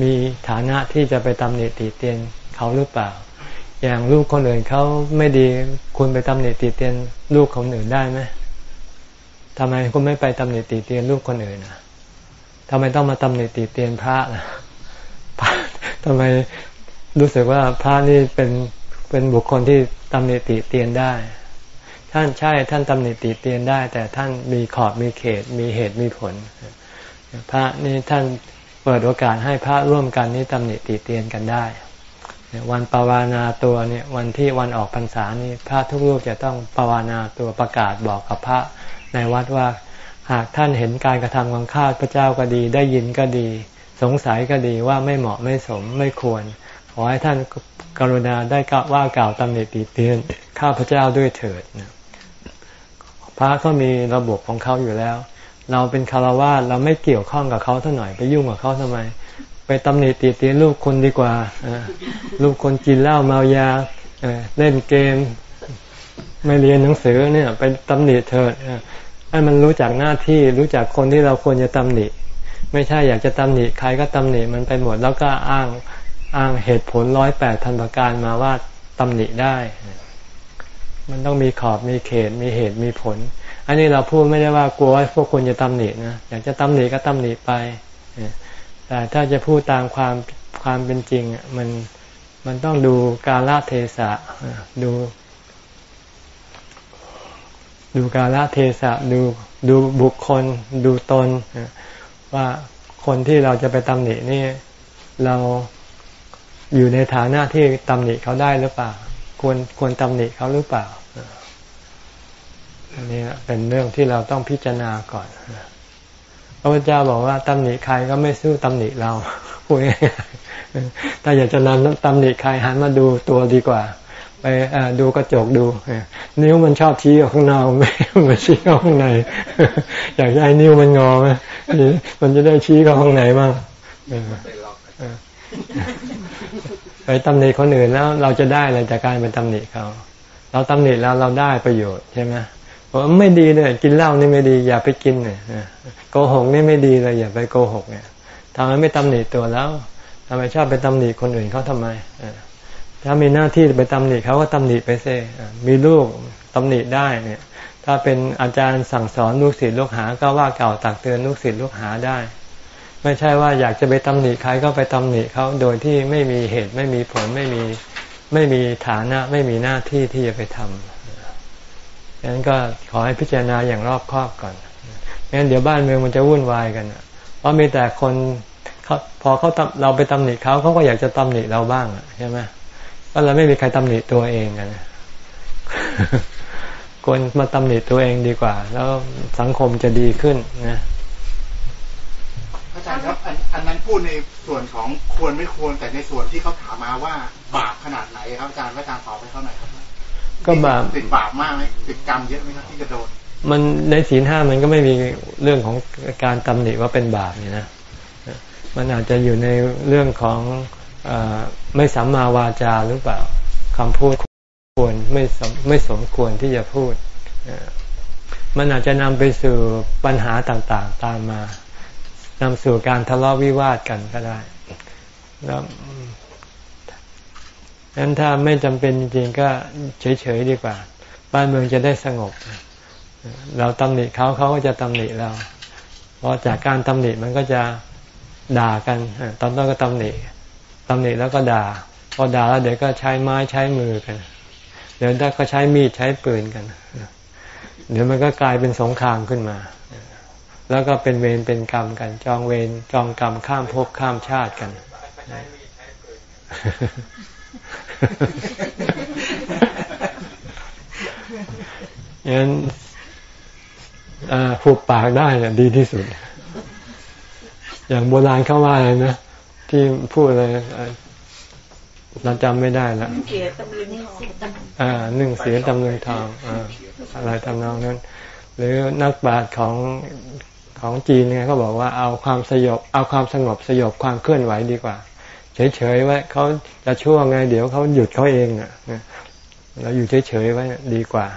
มีฐานะที่จะไปตำหนิติเตียนเขาหรือเปล่า อย่างลูกคนอื่นเขาไม่ดีคุณไปตำหนิติเตียนลูกคนอื่นได้ไหมทำไมคุณไม่ไปตำหนิติเตียนลูกคนอื่นนะทำไมต้องมาตำหนิติเตียนพระล่ะทำไมรู้สึกว่าพระนี่เป็นเป็นบุคคลที่ตำหนิติเตียนได้ ท่านใช่ท่านตำหนิติเตียนได้ แต่ท่านมีขอบมีเขตมีเหตุมีผล พระนี่ท่าน เปิดโอกาสให้พระร่วมกันนี้ตำหนิติเตียนกันได้ วันปวานาตัวเนี่ยวันที่วันออกพรรษานี่พระทุกรูปจะต้องปวานาตัวประกาศบอกกับพระในวัดว่าหากท่านเห็นการกระทำของข้าพระเจ้าก็ดี ได้ยินก็ดี สงสัยก็ดีว่าไม่เหมาะไม่สมไม่ควร ขอให้ท่านกรุณาได้กว่ากล่าวตำหนิติเตียนข้าพระเจ้าด้วยเถิดพระก็มีระบบของเขาอยู่แล้ว เราเป็นคารวะเราไม่เกี่ยวข้องกับเขาเท่าหน่อยไปยุ่งกับเขาทำไม ไปตำหนิตีตีลูกคนดีกว่าลูกคนกินเหล้าเมายาเล่นเกม ไม่เรียนหนังสือเนี่ย ไปตำหนิเธอให้มันรู้จักหน้าที่รู้จักคนที่เราควรจะตำหนิ ไม่ใช่อยากจะตำหนิใครก็ตำหนิมันไปหมดแล้วก็อ้างอ้างเหตุผลร้อยแปดพันประการมาว่าตำหนิได้ มันต้องมีขอบมีเขตมีเหตุมีผล อันนี้เราพูดไม่ได้ว่ากลัวว่าพวกคุณจะตำหนินะอยากจะตำหนิก็ตำหนิไปแต่ถ้าจะพูดตามความความเป็นจริงมันมันต้องดูกาลเทศะดู ดูกาลเทศะดูดูบุคคล ดูตนว่าคนที่เราจะไปตำหนินี่เราอยู่ในฐานะที่ตำหนิเขาได้หรือเปล่า ควรควรตำหนิเขาหรือเปล่า อันนี้เป็นเรื่องที่เราต้องพิจารณาก่อนพระพุทธเจ้าบอกว่าตำหนิใครก็ไม่สู้ตำหนิเราพูดง่ายๆถ้าอยากจะนั้นตำหนิใครหันมาดูตัวดีกว่า ไปดูกระจกดู นิ้วมันชอบชี้ออกข้างนอกไม่มาชี้เข้าข้างใน อยากให้นิ้วมันงอไหมมันจะได้ชี้เข้าข้างในบ้างไปตำหนิคนอื่นแล้วเราจะได้อะไรจากการไปตำหนิเขา เราตำหนิแล้วเราได้ประโยชน์ใช่ไหม บอกไม่ดีเลยกินเหล้านี่ไม่ดี อย่าไปกินเนี่ยโกหกนี่ไม่ดีเลยอย่าไปโกหกเนี่ยทำไมไม่ตำหนิตัวแล้วทำไมชอบไปตำหนิคนอื่นเขาทำไมถ้ามีหน้าที่ไปตำหนิเขาก็ตำหนิไปเซ่มีลูกตำหนิได้เนี่ย ถ้าเป็นอาจารย์สั่งสอนลูกศิษย์ลูกหา ก็ว่าเก่าตักเตือนลูกศิษย์ลูกหาได้ ไม่ใช่ว่าอยากจะไปตำหนิใครก็ไปตำหนิเขาโดยที่ไม่มีเหตุไม่มีผลไม่มีไม่มีฐานะ ไม่มีหน้าที่ที่จะไปทำ ฉะนั้นก็ขอให้พิจารณาอย่างรอบคอบก่อนงั้นเดี๋ยวบ้านเมืองมันจะวุ่นวายกันเพราะมีแต่คนพอเขาเราไปตำหนิเขาเขาก็อยากจะตำหนิเราบ้างใช่ไหมเพราะเราไม่มีใครตำหนิตัวเองกันควรมาตำหนิตัวเองดีกว่า แล้วสังคมจะดีขึ้นนะอาจารย์ครับอันอันนั้นพูดในส่วนของควรไม่ควรแต่ในส่วนที่เขาถามมาว่าบาปขนาดไหนครับอาจารย์อาจารย์ตอบไปเท่าไหร่ครับ ก็บาปติดบาปมากไหมติดกรรมเยอะไหมครับที่จะโดนมันในศีลห้ามันก็ไม่มีเรื่องของการตำหนิว่าเป็นบาปนี่นะมันอาจจะอยู่ในเรื่องของอไม่สัมมาวาจาหรือเปล่าคำพูดควรไม่ไม่สมควรที่จะพูดมันอาจจะนำไปสู่ปัญหาต่างๆ ตามมานำสู่การทะเลาะวิวาทกันก็ได้แล้ว นั้นถ้าไม่จำเป็นจริงๆก็เฉยๆดีกว่า บ้านเมืองจะได้สงบ เราตำหนิเขาเขาก็จะตำหนิเรา เพราะจากการตำหนิมันก็จะด่ากันตอนต้นก็ตำหนิตำหนิแล้วก็ด่า พอด่าแล้วเดี๋ยวก็ใช้ไม้ใช้มือกัน เดี๋ยวได้ก็ใช้มีดใช้ปืนกัน เดี๋ยวมันก็กลายเป็นสงครามขึ้นมา แล้วก็เป็นเวรเป็นกรรมกัน จองเวรจองกรรมข้ามภพข้ามชาติกัน งนั้นหุบปากได้เนี่ยดีที่สุด อย่างโบราณเข้าว่าอะไรนะที่พูดอะไรเราจำไม่ได้แล้วเกียรตำลึงทองอ่าหนึ่งเสียตำลึงทองอ่าอะไรทำนองนั้น หรือนักบาชของของจีนเนี่ยเขาบอกว่าเอาความสยบเอาความสงบสยบความเคลื่อนไหวดีกว่า เฉยๆไว้เขาจะชั่วไง เดี๋ยวเขาหยุดเขาเองอะเราอยู่เฉยๆไว้ดีกว่า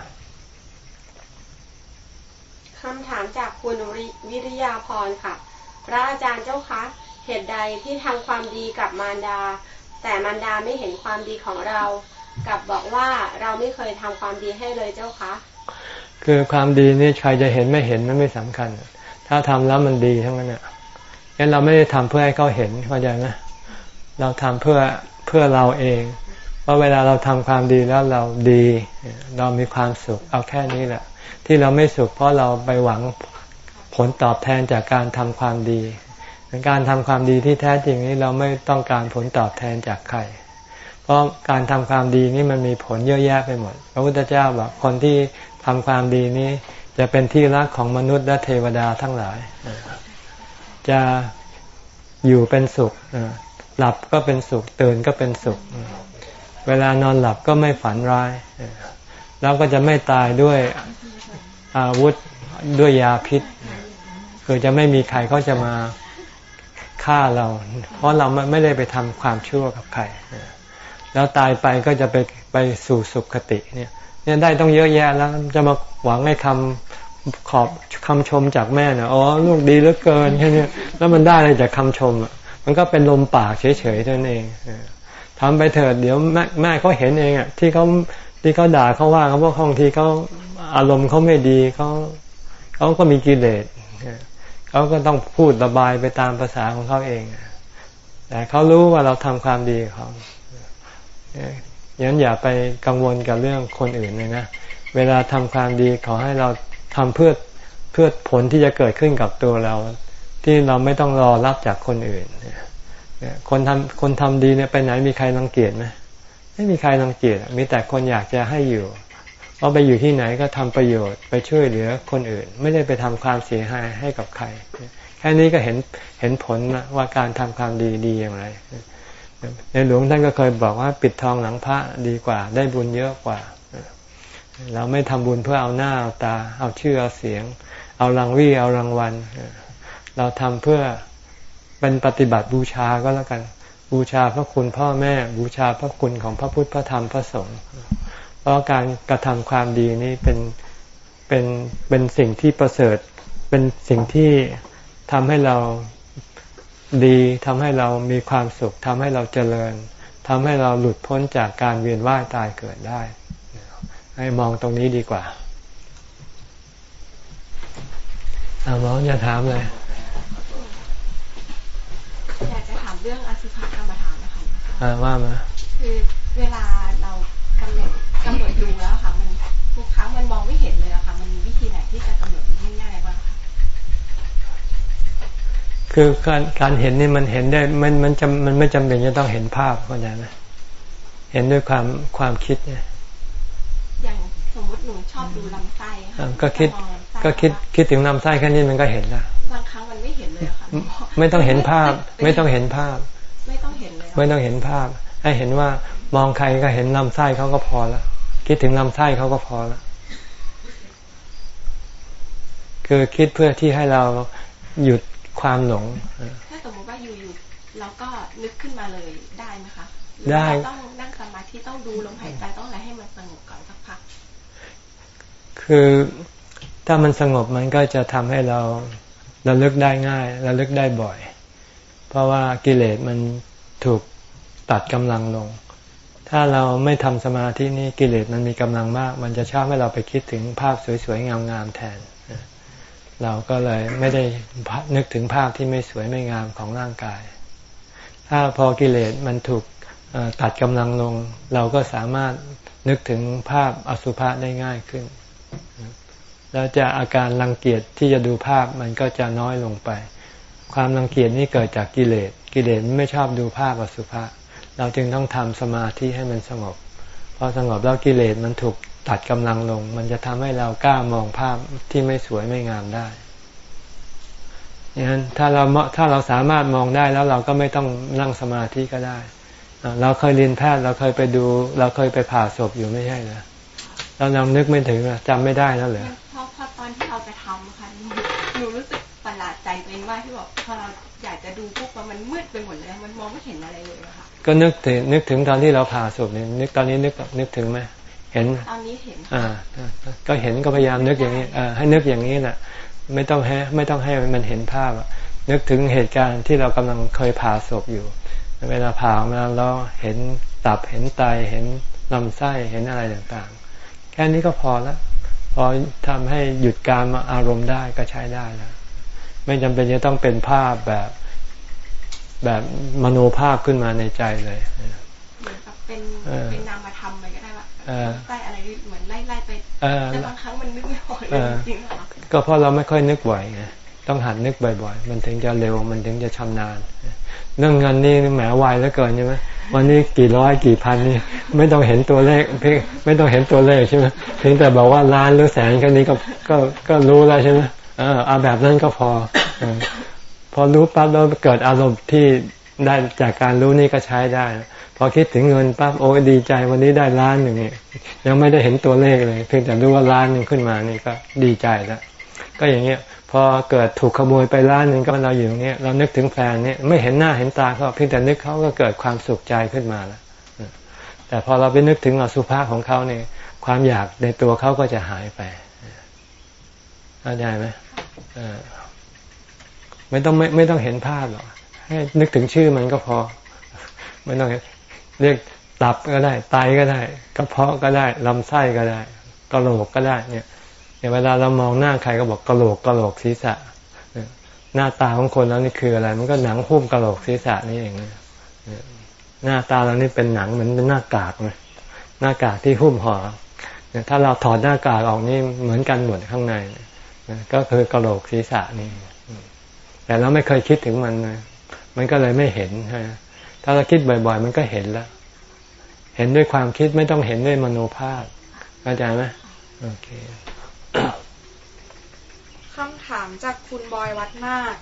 คำถามจากคุณวิริยาพรค่ะ พระอาจารย์เจ้าคะเหตุใดที่ทำความดีกับมารดา แต่มารดาไม่เห็นความดีของเรา กับบอกว่าเราไม่เคยทำความดีให้เลยเจ้าคะ คือความดีนี่ใครจะเห็นไม่เห็นมันไม่สำคัญ ถ้าทำแล้วมันดีทั้งนั้นเนี่ยงั้นเราไม่ได้ทำเพื่อให้เขาเห็นเข้าใจไหม เราทำเพื่อเพื่อเราเองว่าเวลาเราทำความดีแล้วเราดี เรามีความสุขเอาแค่นี้แหละ ที่เราไม่สุขเพราะเราไปหวังผลตอบแทนจากการทำความดีการทำความดีที่แท้จริงนี้เราไม่ต้องการผลตอบแทนจากใคร เพราะการทำความดีนี้มันมีผลเยอะแยะไปหมด พระพุทธเจ้าบอกคนที่ทำความดีนี้ จะเป็นที่รักของมนุษย์และเทวดาทั้งหลาย จะอยู่เป็นสุข หลับก็เป็นสุขตื่นก็เป็นสุข เวลานอนหลับก็ไม่ฝันร้าย แล้วก็จะไม่ตายด้วยอาวุธด้วยยาพิษ คือจะไม่มีใครเขาจะมาฆ่าเรา เพราะเราไม่ได้ไปทำความชั่วกับใคร แล้วตายไปก็จะไปไปสู่สุขคติเนี่ยเนี่ยได้ต้องเยอะแยะแล้วจะมาหวังให้คำขอบคำชมจากแม่เนี่ยอ๋อลูกดีเหลือเกินแค่นี้แล้วมันได้อะไรจากคำชมอะ มันก็เป็นลมปากเฉยๆเท่านั้นเองทำไปเถิดเดี๋ยวแม่แม่เขาเห็นเองอะที่เขาที่เขาด่าเขาว่าเขาพวกบางทีเขาอารมณ์เขาไม่ดีเขาเขาก็มีกิเลสเขาก็ต้องพูดระบายไปตามภาษาของเขาเองแต่เขารู้ว่าเราทำความดีเขาอย่างนั้นอย่าไปกังวลกับเรื่องคนอื่นเลยนะเวลาทำความดีขอให้เราทำเพื่อเพื่อผลที่จะเกิดขึ้นกับตัวเรา ที่เราไม่ต้องรอรับจากคนอื่นคนทำคนทำดีเนี่ยไปไหนมีใครรังเกียจไหมไม่มีใครรังเกียจมีแต่คนอยากจะให้อยู่เพราะไปอยู่ที่ไหนก็ทำประโยชน์ไปช่วยเหลือคนอื่น ไม่ได้ไปทำความเสียหายให้กับใคร แค่นี้ก็เห็นเห็นผลว่าการทำความดีดีอย่างไรในหลวงท่านก็เคยบอกว่าปิดทองหลังพระดีกว่า ได้บุญเยอะกว่า เราไม่ทำบุญเพื่อเอาหน้าเอาตา เอาชื่อเอาเสียง เอารางวี่เอารางวัล เราทำเพื่อเป็นปฏิบัติบูชาก็แล้วกัน บูชาพระคุณพ่อแม่ บูชาพระคุณของพระพุทธพระธรรมพระสงฆ์เพราะการกระทำความดีนี้เป็นเป็นเป็นสิ่งที่ประเสริฐ เป็นสิ่งที่ทำให้เราดีทำให้เรามีความสุขทำให้เราเจริญทำให้เราหลุดพ้นจากการเวียนว่ายตายเกิดได้ ให้มองตรงนี้ดีกว่าอาหมอจะถามเลย อยากจะถามเรื่องอสุภกรรมฐานนะคะอ่าว่ามาคือเวลาเรากำหนดกำหนดดูแล้วค่ะ มันทุกครั้งมันมองไม่เห็นเลยอะค่ะ มันมีวิธีไหนที่จะกำหนดง่ายๆบ้างคะคือการการเห็นนี่มันเห็นได้มันมันจำมันไม่จำเป็นจะต้องเห็นภาพก็ได้นะเห็นด้วยความความคิดเนี่ยอย่างสมมติหนูชอบดูลำไส้ก็คิดก็คิดคิดถึงลำไส้แค่นี้มันก็เห็นแล้ว ไม่ต้องเห็นภาพ ไม่ต้องเห็นภาพ ไม่ต้องเห็นเลยไม่ต้องเห็นภาพ ให้เห็นว่ามองใครก็เห็นลำไส้เขาก็พอแล้วคิดถึงลำไส้เขาก็พอแล้วคือคิดเพื่อที่ให้เราหยุดความหลง ถ้าสมมติว่าอยู่ๆเราก็นึกขึ้นมาเลยได้ไหมคะได้ต้องนั่งสมาธิต้องดูลมหายใจต้องอะไรให้มันสงบก่อนสักพัก คือถ้ามันสงบมันก็จะทำให้เรา ระลึกได้ง่ายระลึกได้บ่อย เพราะว่ากิเลสมันถูกตัดกำลังลง ถ้าเราไม่ทำสมาธินี้กิเลสมันมีกำลังมาก มันจะชอบให้เราไปคิดถึงภาพสวยๆงามๆแทน เราก็เลยไม่ได้นึกถึงภาพที่ไม่สวยไม่งามของร่างกาย ถ้าพอกิเลสมันถูกตัดกำลังลง เราก็สามารถนึกถึงภาพอสุภะได้ง่ายขึ้น แล้วจะอาการรังเกียจที่จะดูภาพมันก็จะน้อยลงไป ความรังเกียจนี่เกิดจากกิเลส กิเลสไม่ชอบดูภาพอสุภะเราจึงต้องทำสมาธิให้มันสงบพอสงบแล้วกิเลสมันถูกตัดกำลังลง มันจะทำให้เรากล้ามองภาพที่ไม่สวยไม่งามได้อย่างนั้นถ้าเราถ้าเราสามารถมองได้แล้วเราก็ไม่ต้องนั่งสมาธิก็ได้ เราเคยเรียนแพทย์เราเคยไปดู เราเคยไปผ่าศพอยู่ไม่ใช่เหรอเรานำนึกไม่ถึงจำไม่ได้แล้วเหรอ อพอตอนที่เราไปทำค่ะหนูรู้สึกประหลาดใจตัวเองว่าที่บอกพอเราอยากจะดูปุ๊บมันมืดไปหมดเลยมันมองไม่เห็นอะไรเลยค่ะก็นึกถึงนึกถึงตอนที่เราผ่าศพเนี่ยนึกตอนนี้นึกนึกถึงไหมเห็นตอนนี้เห็นอ่า ก็เห็นก็พยายามนึกอย่างนี้อ่าให้นึกอย่างนี้แหละไม่ต้องให้ไม่ต้องให้มันเห็นภาพอะนึกถึงเหตุการณ์ที่เรากำลังเคยผ่าศพอยู่ เวลาผ่ามาเราเห็นตับเห็นไตเห็นลำไส้เห็นอะไรต่างๆ แค่นี้ก็พอแล้ว พอทำให้หยุดการมาอารมณ์ได้ก็ใช้ได้แล้วไม่จำเป็นจะต้องเป็นภาพแบบแบบมโนภาพขึ้นมาในใจเลยเหมือนกับเป็นเป็นนามธรรมไปก็ได้ว่าใต้อะไรเหมือนไล่ไล่ไปแต่บางครั้งมันนึกไม่ออกเลยจริงๆก็เพราะเราไม่ค่อยนึกบ่อยไงต้องหัดนึกบ่อย ๆ มันถึงจะเร็วมันถึงจะชำนาญ เรื่องเงินนี่แหมไวแล้วเกินใช่ไหมวันนี้กี่ร้อยกี่พันนี่ไม่ต้องเห็นตัวเลขเพียงไม่ต้องเห็นตัวเลขใช่ไหมเพียงแต่บอกว่าล้านหรือแสนแค่นี้ก็ก็ก็รู้แล้วใช่ไหมเออเอาแบบนั้นก็พอพอรู้ปั๊บแล้วเกิดอารมณ์ที่ได้จากการรู้นี่ก็ใช้ได้ พอคิดถึงเงินปั๊บโอ้ดีใจวันนี้ได้ล้านหนึ่งนี่ยังไม่ได้เห็นตัวเลขเลย เพียงแต่รู้ว่าล้านหนึ่งขึ้นมานี่ก็ดีใจแล้ว ก็อย่างเงี้ยพอเกิดถูกขโมยไปร้านหนึ่งก็เราอยู่ตรงนี้เรานึกถึงแฟนเนี่ยไม่เห็นหน้าเห็นตาเขาเพียงแต่นึกเขาก็เกิดความสุขใจขึ้นมาแล้วแต่พอเราไปนึกถึงอสุภะของเขาเนี่ยความอยากในตัวเขาก็จะหายไปเข้าใจไหมไม่ต้องไม่ไม่ต้องเห็นภาพหรอกให้นึกถึงชื่อมันก็พอ ไม่ต้องเรียกตับก็ได้ ไตก็ได้กระเพาะก็ได้ลำไส้ก็ได้กระโหลกก็ได้ เนี่ย เวลาเรามองหน้าใครก็บอกกระโหลกกระโหลกศีรษะหน้าตาของคนแล้วนี่คืออะไร มันก็หนังหุ้มกระโหลกศีรษะนี่เองหน้าตาเรานี่เป็นหนังเหมือนเป็นหน้ากากเลยหน้ากากที่หุ้มห่อถ้าเราถอดหน้ากากออกนี่เหมือนกันหมดข้างในก็คือกระโหลกศีรษะนี่แต่เราไม่เคยคิดถึงมันมันก็เลยไม่เห็นถ้าเราคิดบ่อย ๆ มันก็เห็นแล้วเห็นด้วยความคิดไม่ต้องเห็นด้วยมโนภาพเข้าใจไหมโอเค คำถามจากคุณบอยวัดนาค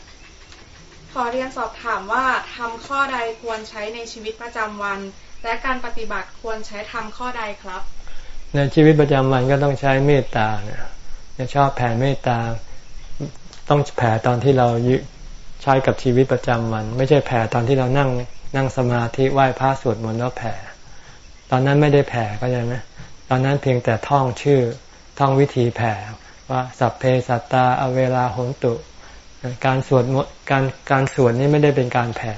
ขอเรียนสอบถามว่าทำข้อใดควรใช้ในชีวิตประจำวัน และการปฏิบัติควรใช้ทำข้อใดครับ ในชีวิตประจำวันก็ต้องใช้เมตตาเนี่ยชอบแผ่เมตตา ต้องแผ่ตอนที่เราใช้กับชีวิตประจำวัน ไม่ใช่แผ่ตอนที่เรานั่งนั่งสมาธิไหว้พระสวดมนต์แล้วแผ่ ตอนนั้นไม่ได้แผ่ก็ใช่ไหมตอนนั้นเพียงแต่ท่องชื่อ ท่องวิธีแผ่ว่าสัพเพสัตตาอเวลาโหนตุ การสวดการการสวดนี่ไม่ได้เป็นการแผ่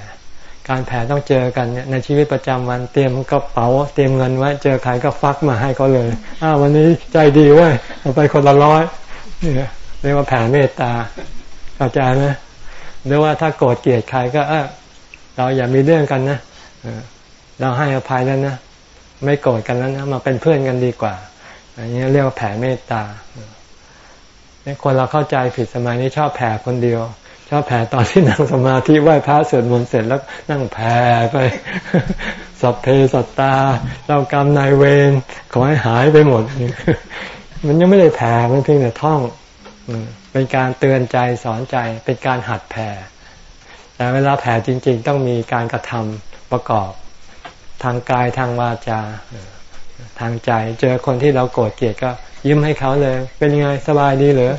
การแผ่ต้องเจอกันเนี่ยในชีวิตประจำวันเตรียมกระเป๋า เตรียมเงินไว้เจอใครก็ฟักมาให้เขาเลยอ้าววันนี้ใจดีเว้ยเอาไปคนละร้อยนี่เรียกว่าแผ่เมตตาเข้าใจไหมหรือว่าถ้าโกรธเกลียดใครก็เออเราอย่ามีเรื่องกันนะเราให้อภัยแล้วนะไม่โกรธกันแล้วนะมาเป็นเพื่อนกันดีกว่า อันนี้เรียกว่าแผ่เมตตาเนี่ยคนเราเข้าใจผิดสมัยนี้ชอบแผ่คนเดียว ชอบแผ่ตอนที่นั่งสมาธิไหว้พระสวดมนต์เสร็จแล้วนั่งแผ่ไป สัพเพสัตตาเรากรรมนายเวรขอให้หายไปหมด มันยังไม่ได้แผ่มันเพียงแต่ท่องเป็นการเตือนใจสอนใจเป็นการหัดแผ่แต่เวลาแผ่จริง ๆ ต้องมีการกระทำประกอบทางกายทางวาจา ทางใจ เจอคนที่เราโกรธเกลียดก็ ยิ้มให้เขาเลย เป็นยังไงสบายดีเหรอ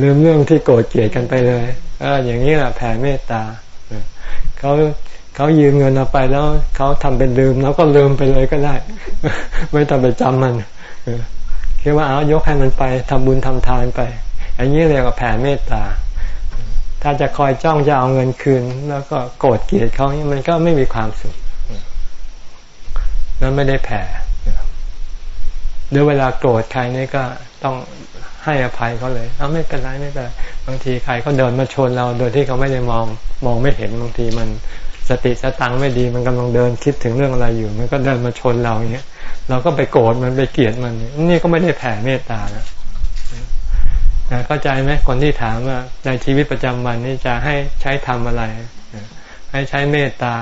ลืมเรื่องที่โกรธเกลียดกันไปเลยเอออย่างนี้แหละแผ่เมตตาเขาเขายืมเงินเราไปแล้วเขาทำเป็นลืมแล้วก็ลืมไปเลยก็ได้ ไม่ต้องไปจำมันคิดว่าเอายกให้มันไปทำบุญทำทานไป อันนี้เรียกว่าแผ่เมตตา ถ้าจะคอยจ้องจะเอาเงินคืน แล้วก็โกรธเกลียดเขานี่มันก็ไม่มีความสุขนั้นไม่ได้แผ่ หรือเวลาโกรธใครนี่ก็ต้องให้อภัยเขาเลยเอาไม่เป็นไรไม่เป็นไรบางทีใครเขาเดินมาชนเราโดยที่เขาไม่ได้มองมองไม่เห็นบางทีมันสติสตังไม่ดีมันกำลังเดินคิดถึงเรื่องอะไรอยู่ มันก็เดินมาชนเราอย่างเงี้ยเราก็ไปโกรธมันไปเกลียดมัน นี่ก็ไม่ได้แผ่เมตตานะเข้าใจไหมคนที่ถามว่าในชีวิตประจำวันนี่จะให้ใช้ทำอะไร ให้ใช้เมตตา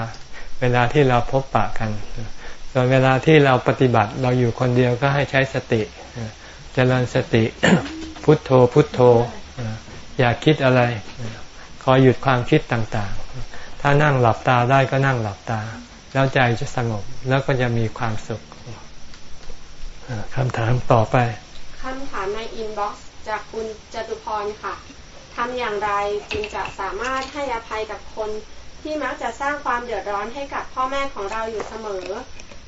เวลาที่เราพบปะกัน ส่วนเวลาที่เราปฏิบัติเราอยู่คนเดียวก็ให้ใช้สติเจริญสติพุทโธพุทโธ อย่าคิดอะไรคอยหยุดความคิดต่างๆ ถ้านั่งหลับตาได้ก็นั่งหลับตา แล้วใจจะสงบแล้วก็จะมีความสุขคำถามต่อไปคำถามในอินบ็อกซ์จากคุณจตุพรค่ะทำอย่างไรจึงจะสามารถให้อภัยกับคนที่มักจะสร้างความเดือดร้อนให้กับพ่อแม่ของเราอยู่เสมอ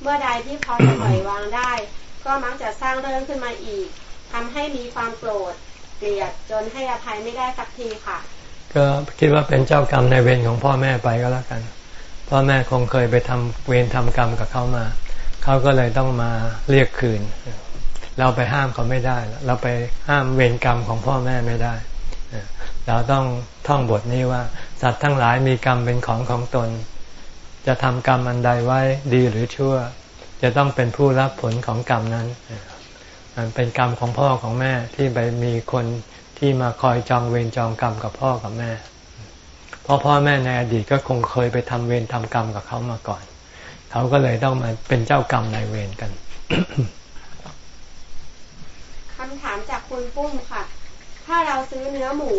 เมื่อใดที่พอจะปล่อยวางได้ ก็มักจะสร้างเรื่องขึ้นมาอีกทำให้มีความโกรธเกลียดจนให้อภัยไม่ได้สักทีค่ะ ก็คิดว่าเป็นเจ้ากรรมในเวรของพ่อแม่ไปก็แล้วกัน พ่อแม่คงเคยไปทำเวรทำกรรมกับเขามา เขาก็เลยต้องมาเรียกคืน เราไปห้ามเขาไม่ได้ เราไปห้ามเวรกรรมของพ่อแม่ไม่ได้ เราต้องท่องบทนี้ว่า สัตว์ทั้งหลายมีกรรมเป็นของของตน จะทำกรรมอันใดไว้ดีหรือชั่ว จะต้องเป็นผู้รับผลของกรรมนั้นมันเป็นกรรมของพ่อของแม่ที่ไปมีคนที่มาคอยจองเวรจองกรรมกับพ่อกับแม่พ่อพ่อแม่ในอดีตก็คงเคยไปทำเวรทำกรรมกับเขามาก่อน เขาก็เลยต้องมาเป็นเจ้ากรรมนายเวรกันคำถามจากคุณปุ้มค่ะ ถ้าเราซื้อเนื้อหมู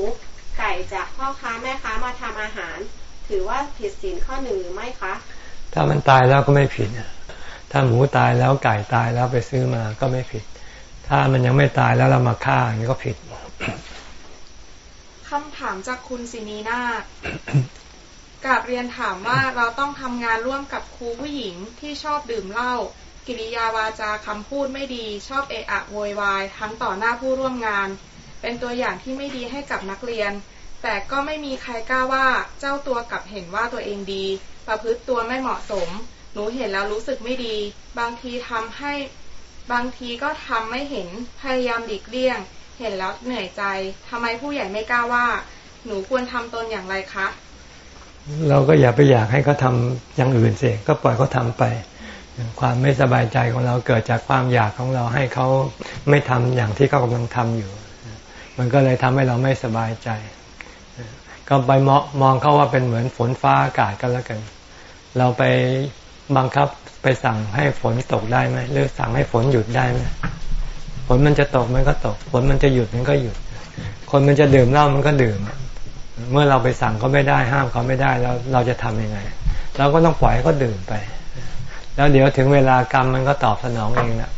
ไก่จากพ่อค้าแม่ค้ามาทำอาหาร ถือว่าผิดศีลข้อหนึ่งหรือไม่คะ ถ้ามันตายแล้วก็ไม่ผิด ถ้าหมูตายแล้วไก่ตายแล้วไปซื้อมาก็ไม่ผิด ถ้ามันยังไม่ตายแล้วเรามาฆ่าอย่างนี้ก็ผิดคำถามจากคุณสินีนาฏกาบเรียนถามว่าเราต้องทำงานร่วมกับครูผู้หญิงที่ชอบดื่มเหล้ากิริยาวาจาคำพูดไม่ดีชอบเอะอะโวยวายทั้งต่อหน้าผู้ร่วมงาน เป็นตัวอย่างที่ไม่ดีให้กับนักเรียน แต่ก็ไม่มีใครกล้าว่าเจ้าตัวกลับเห็นว่าตัวเองดี ประพฤติตัวไม่เหมาะสม หนูเห็นแล้วรู้สึกไม่ดี บางทีทำให้ บางทีก็ทำไม่เห็น พยายามหลีกเลี่ยง เห็นแล้วเหนื่อยใจทำไมผู้ใหญ่ไม่กล้าว่า หนูควรทำตนอย่างไรคะ เราก็อย่าไปอยากให้เขาทาอย่างอื่นเสียก็ปล่อยเขาทาไป ความไม่สบายใจของเราเกิดจากความอยากของเราให้เขาไม่ทำอย่างที่เขากำลังทำอยู่ มันก็เลยทำให้เราไม่สบายใจ ก็ไปมองมองเขาว่าเป็นเหมือนฝนฟ้าอากาศกันแล้วกัน เราไปบังคับไปสั่งให้ฝนตกได้ไหมหรือสั่งให้ฝนหยุดได้ไหมฝนมันจะตกมันก็ตก ฝนมันจะหยุดมันก็หยุด คนมันจะดื่มเหล้ามันก็ดื่ม เมื่อเราไปสั่งเขาไม่ได้ห้ามเขาไม่ได้แล้วเราจะทํำยังไงเราก็ต้องปล่อยเขาดื่มไป แล้วเดี๋ยวถึงเวลากรรมมันก็ตอบสนองเองนะ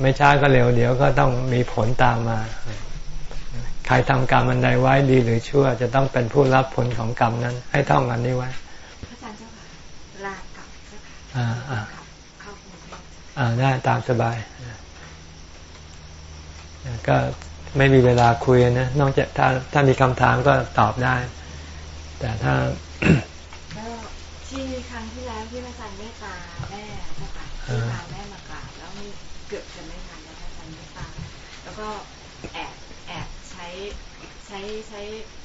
ไม่ช้าก็เร็วเดี๋ยวก็ต้องมีผลตามมา ใครทำกรรมอันใดไว้ดีหรือชั่ว จะต้องเป็นผู้รับผลของกรรมนั้น ให้ท่องอันนี้ไว้อาจารย์เจ้าค่ะลากับเจ้าค่ะอ่าอ่าอ่าได้ตามสบายก็ไม่มีเวลาคุยนะ นอกจากถ้าถ้ามีคำถามก็ตอบได้ แต่ถ้าที่ครั้งที่แล้วที่พระอาจารย์เมตตาแม่นะคะที่พาแม่มากราบแล้วมีเกือบจะไม่ทันแล้วพระอาจารย์เมตตาแล้วก็แอบแอบใช้ ใช้ใช้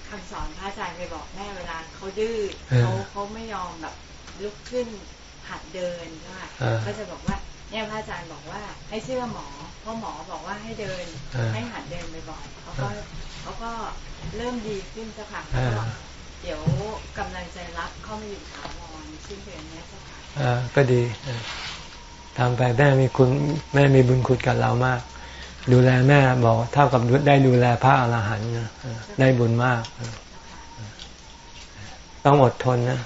คำสอนพระอาจารย์ไปบอกแม่เวลาเขาดื้อเขาเขาไม่ยอมแบบลุกขึ้นหัดเดินใช่ไหมก็จะบอกว่าเนี่ยพระอาจารย์บอกว่าให้เชื่อหมอเพราะหมอบอกว่าให้เดินให้หัดเดินบ่อยๆเขาก็เขาก็เริ่มดีขึ้นเจ้าค่ะเดี๋ยวกำลังใจรับเข้ามาอยู่ถาวรชิ้นเดือนนี้เจ้าค่ะอ่าก็ดีทำไปแม่มีคุณแม่มีบุญคุณกับเรามาก ดูแลแม่บอกเท่ากับได้ดูแลพระอรหันต์นะได้บุญมาก ต้องอดทนนะ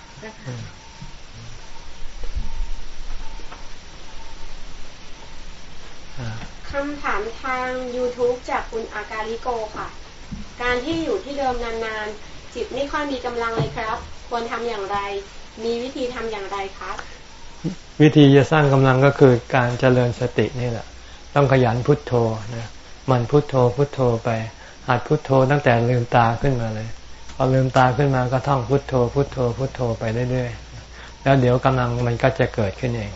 คำถามทาง YouTube จากคุณอาการิโกค่ะ การที่อยู่ที่เดิมนานๆ จิตไม่ค่อยมีกำลังเลยครับ ควรทำอย่างไร มีวิธีทำอย่างไรครับ วิธีจะสร้างกำลังก็คือการเจริญสตินี่แหละ ต้องขยันพุทโธนะมันพุทโธพุทโธไปหัดพุทโธตั้งแต่ลืมตาขึ้นมาเลยพอลืมตาขึ้นมาก็ท่องพุทโธ พุทโธ พุทโธไปเรื่อยๆแล้วเดี๋ยวกำลังมันก็จะเกิดขึ้นเอง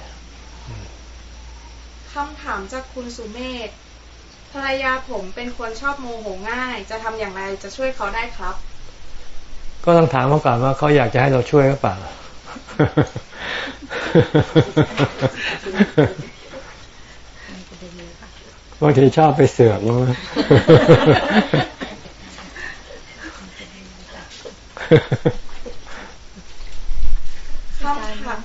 คำถามจากคุณสุเมธภรรยาผมเป็นคนชอบโมโหง่าย จะทำอย่างไรจะช่วยเขาได้ครับ ก็ต้องถามเขาก่อนว่าเขาอยากจะให้เราช่วยหรือเปล่า บางทีชอบไปเสือกมั้งคำถาม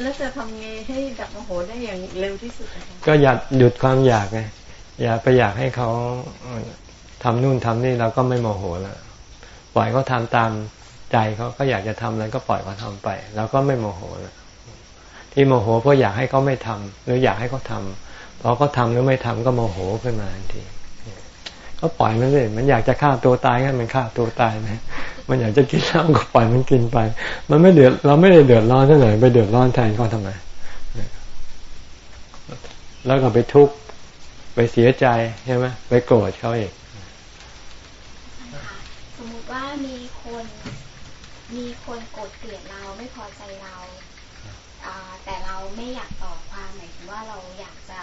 แล้วจะทำไงให้ดับโมโหได้อย่างเร็วที่สุด ก็อย่าหยุดความอยากไงอย่าไปอยากให้เขาทำนู่นทำนี่เราก็ไม่โมโหแล้วปล่อยเขาทาตามใจเขาก็อยากจะทำอะไรก็ปล่อยเขาทาไป แล้วก็ไม่โมโหแล้วที่โมโหเพราะอยากให้เขาไม่ทำหรืออยากให้เขาทา พอเขาทาหรือไม่ทำก็โมโหขึ้นมาทันทีก็ปล่อยมันเลยมันอยากจะฆ่าตัวตายก็มันฆ่าตัวตายนะมันอยากจะกินเหล้าก็ปล่อยมันกินไป มันไม่เดือดเราไม่ได้เดือดร้อนเท่าไหร่ไปเดือดร้อนแทนเขาทำไมแล้วก็ไปทุกข์ไปเสียใจใช่ไหมไปโกรธเขาเองสมมติว่ามีคน มีคนโกรธเกลียดเราไม่พอใจเราแต่เราไม่อยากต่อความหมายถึงว่าเราอยากจะ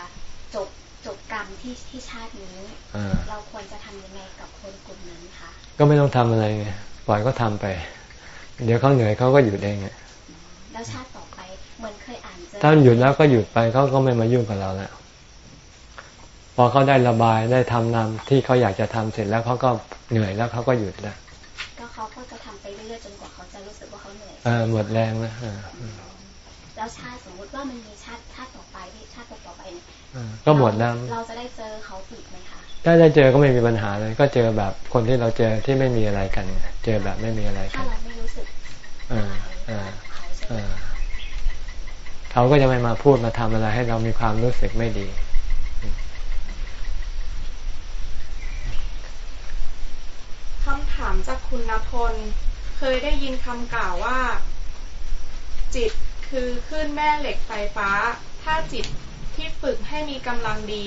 จบจบกรรมที่ที่ชาตินี้เราควรจะทำยังไงกับคนกลุ่มนั้นคะ ก็ไม่ต้องทำอะไรไงปล่อยก็ทำไป เดี๋ยวเขาเหนื่อยเขาก็หยุดเองแล้วชาติต่อไปเหมือนเคยอ่านเจอถ้าหยุดแล้วก็หยุดไปเขาก็ไม่มายุ่งกับเราแล้วพอเขาได้ระบายได้ทำนำที่เขาอยากจะทำเสร็จแล้วเขาก็เหนื่อยแล้วเขาก็หยุดแล้วก็เขาก็จะทำไปเรื่อยๆจนกว่าเขาจะรู้สึกว่าเขาเหนื่อยเออหมดแรงแล้วแล้วชาติสมมติว่ามันมีชาติชาติต่อไปที่ชาติต่อไปเนี่ยก็หมดแล้วเราจะได้เจอเขาอีกไหมคะ ถ้าได้เจอก็ไม่มีปัญหาเลย ก็เจอแบบคนที่เราเจอที่ไม่มีอะไรกัน เจอแบบไม่มีอะไรกันถ้าเราไม่รู้สึกเขาก็จะไม่มาพูดมาทำอะไร ให้เรามีความรู้สึกไม่ดีคำถามจากคุณณพล เคยได้ยินคำกล่าวว่า จิตคือขึ้นแม่เหล็กไฟฟ้า ถ้าจิตที่ฝึกให้มีกำลังดี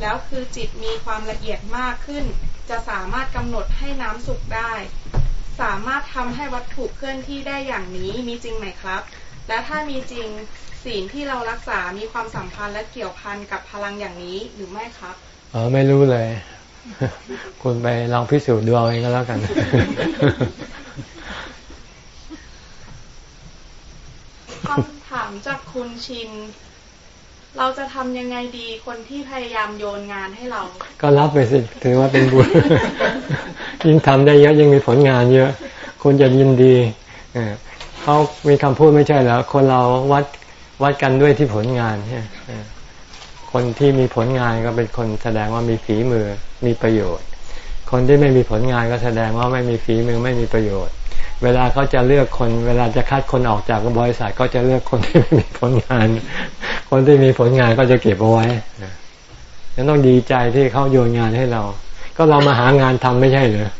แล้วคือจิตมีความละเอียดมากขึ้น จะสามารถกำหนดให้น้ำสุกได้ สามารถทำให้วัตถุเคลื่อนที่ได้อย่างนี้มีจริงไหมครับ และถ้ามีจริงศีลที่เรารักษา มีความสัมพันธ์และเกี่ยวพันกับพลังอย่างนี้หรือไม่ครับอ๋อไม่รู้เลย คุณไปลองพิสูจน์ดูเอาเองก็แล้วกันคำถามจากคุณชิน เราจะทำยังไงดีคนที่พยายามโยนงานให้เรา ก็รับไปสิถือว่าเป็นบุญ ยิ่งทำได้เยอะยิ่งมีผลงานเยอะ คนจะยินดีเขามีคำพูดไม่ใช่แล้วคนเราวัดวัดกันด้วยที่ผลงานใช่คนที่มีผลงานก็เป็นคนแสดงว่ามีฝีมือมีประโยชน์ คนที่ไม่มีผลงานก็แสดงว่าไม่มีฝีมือไม่มีประโยชน์ เวลาเขาจะเลือกคน เวลาจะคัดคนออกจากบริษัทก็จะเลือกคนที่ไม่มีผลงาน คนที่มีผลงานก็จะเก็บเอาไว้ยังต้องดีใจที่เขาโยนงานให้เรา ก็เรามาหางานทำไม่ใช่เหรอ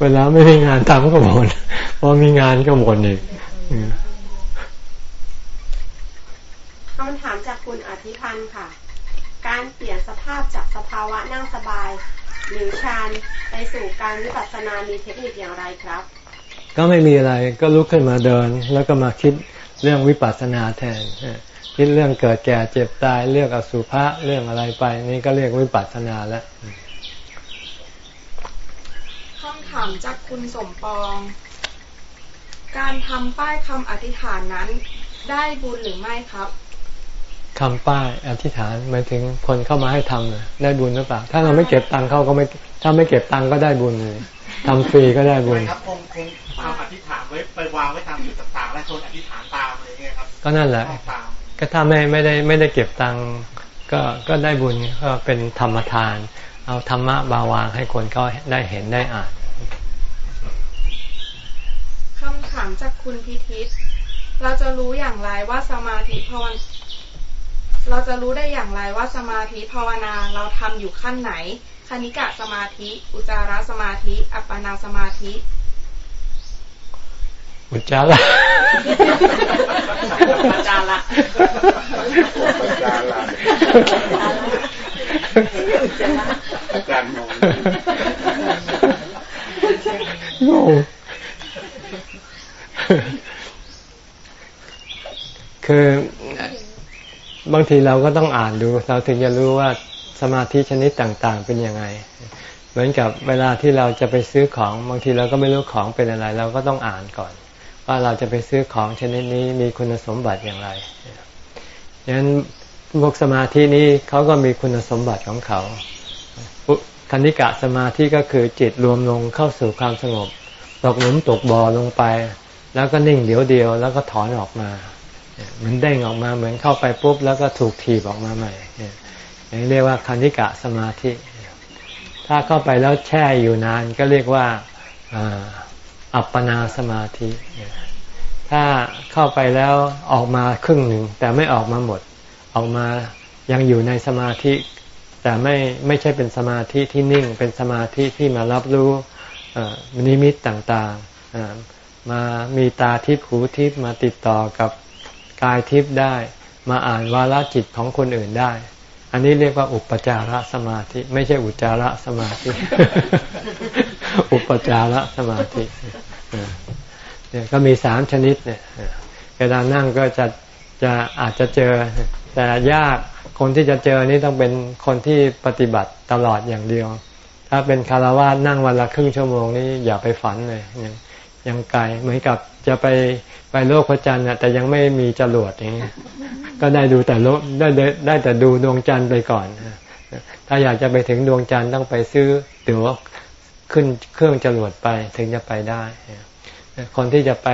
เวลาไม่มีงานทำก็หมดพอมีงานก็หมดอีกคำถามจากคุณอธิพันธ์ค่ะ การเปลี่ยนสภาพจากสภาวะนั่งสบาย หรือฌานไปสู่การวิปัสสนามีเทคนิคอย่างไรครับ ก็ไม่มีอะไรก็ลุกขึ้นมาเดิน แล้วก็มาคิดเรื่องวิปัสสนาแทนคิดเรื่องเกิดแก่เจ็บตายเรื่องอสุภะเรื่องอะไรไป นี่ก็เรียกวิปัสสนาแล้วคำถามจากคุณสมปอง การทำป้ายคำอธิษฐานนั้น ได้บุญหรือไม่ครับคำป้ายอธิษฐานหมายถึงคนเข้ามาให้ทำได้บุญหรือเปล่า ถ้าเราไม่เก็บตังค์เขาก็ไม่ถ้าไม่เก็บตังค์ก็ได้บุญเลยทำฟรีก็ได้บุญครับคงคง ทำอธิษฐานไว้ไปวางไว้ตามจุดต่างๆและคนอธิษฐานตามอะไรเงี้ยครับ ก็นั่นแหละ ก็ถ้าไม่ไม่ได้ไม่ได้เก็บตังค์ก็ก็ได้บุญก็เป็นธรรมทาน เอาธรรมะบาวางให้คนก็ได้เห็นได้อ่านคำถามจากคุณพิทิศเราจะรู้อย่างไรว่าสมาธิภาวนาเราจะรู้ได้อย่างไรว่าสมาธิภาวนาเราทำอยู่ขั้นไหน คณิกะสมาธิ อุจารสมาธิ อัปปนาสมาธิ อุจาระอุจาระอุจาระอาจารย์งงคือบางทีเราก็ต้องอ่านดู เราถึงจะรู้ว่าสมาธิชนิดต่าง ๆ เป็นยังไง เหมือนกับเวลาที่เราจะไปซื้อของ บางทีเราก็ไม่รู้ของเป็นอะไร เราก็ต้องอ่านก่อน ว่าเราจะไปซื้อของชนิดนี้มีคุณสมบัติอย่างไรดังนั้นพวกสมาธินี้เขาก็มีคุณสมบัติของเขาคณิกะสมาธิก็คือจิตรวมลงเข้าสู่ความสงบ ตกหลุมตกบ่อลงไป แล้วก็นิ่งเดียวเดียว แล้วก็ถอนออกมาเหมือนเด้งออกมาเหมือนเข้าไปปุ๊บ แล้วก็ถูกถีบออกมาใหม่อย่างนี้เรียกว่าคันิกะสมาธิ ถ้าเข้าไปแล้วแช่อยู่นานก็เรียกว่า อัปปนาสมาธิ ถ้าเข้าไปแล้วออกมาครึ่งหนึ่ง แต่ไม่ออกมาหมด ออกมายังอยู่ในสมาธิ แต่ไม่ไม่ใช่เป็นสมาธิที่นิ่ง เป็นสมาธิที่มารับรู้นิมิตต่างๆ มามีตาทิพย์หูทิพย์มาติดต่อกับกายทิพย์ได้ มาอ่านวาลจิตของคนอื่นได้ อันนี้เรียกว่าอุปจารสมาธิ ไม่ใช่อุจาระสมาธิ อุปจารสมาธิเนี่ยก็มีสามชนิดเนี่ยเวลานั่งก็จะจะอาจจะเจอ แต่ยากคนที่จะเจอนี่ต้องเป็นคนที่ปฏิบัติตลอดอย่างเดียว ถ้าเป็นคารวะนั่งวันละครึ่งชั่วโมงนี่อย่าไปฝันเลยยังยังไกลเหมือนกับจะไปไปโลกพระจันทร์แต่ยังไม่มีจรวดอย่างนี้ก็ได้ดูแต่โลกได้ได้แต่ดูดวงจันทร์ไปก่อนถ้าอยากจะไปถึงดวงจันทร์ต้องไปซื้อตั๋ว ขึ้นเครื่องจรวดไปถึงจะไปได้ คนที่จะไป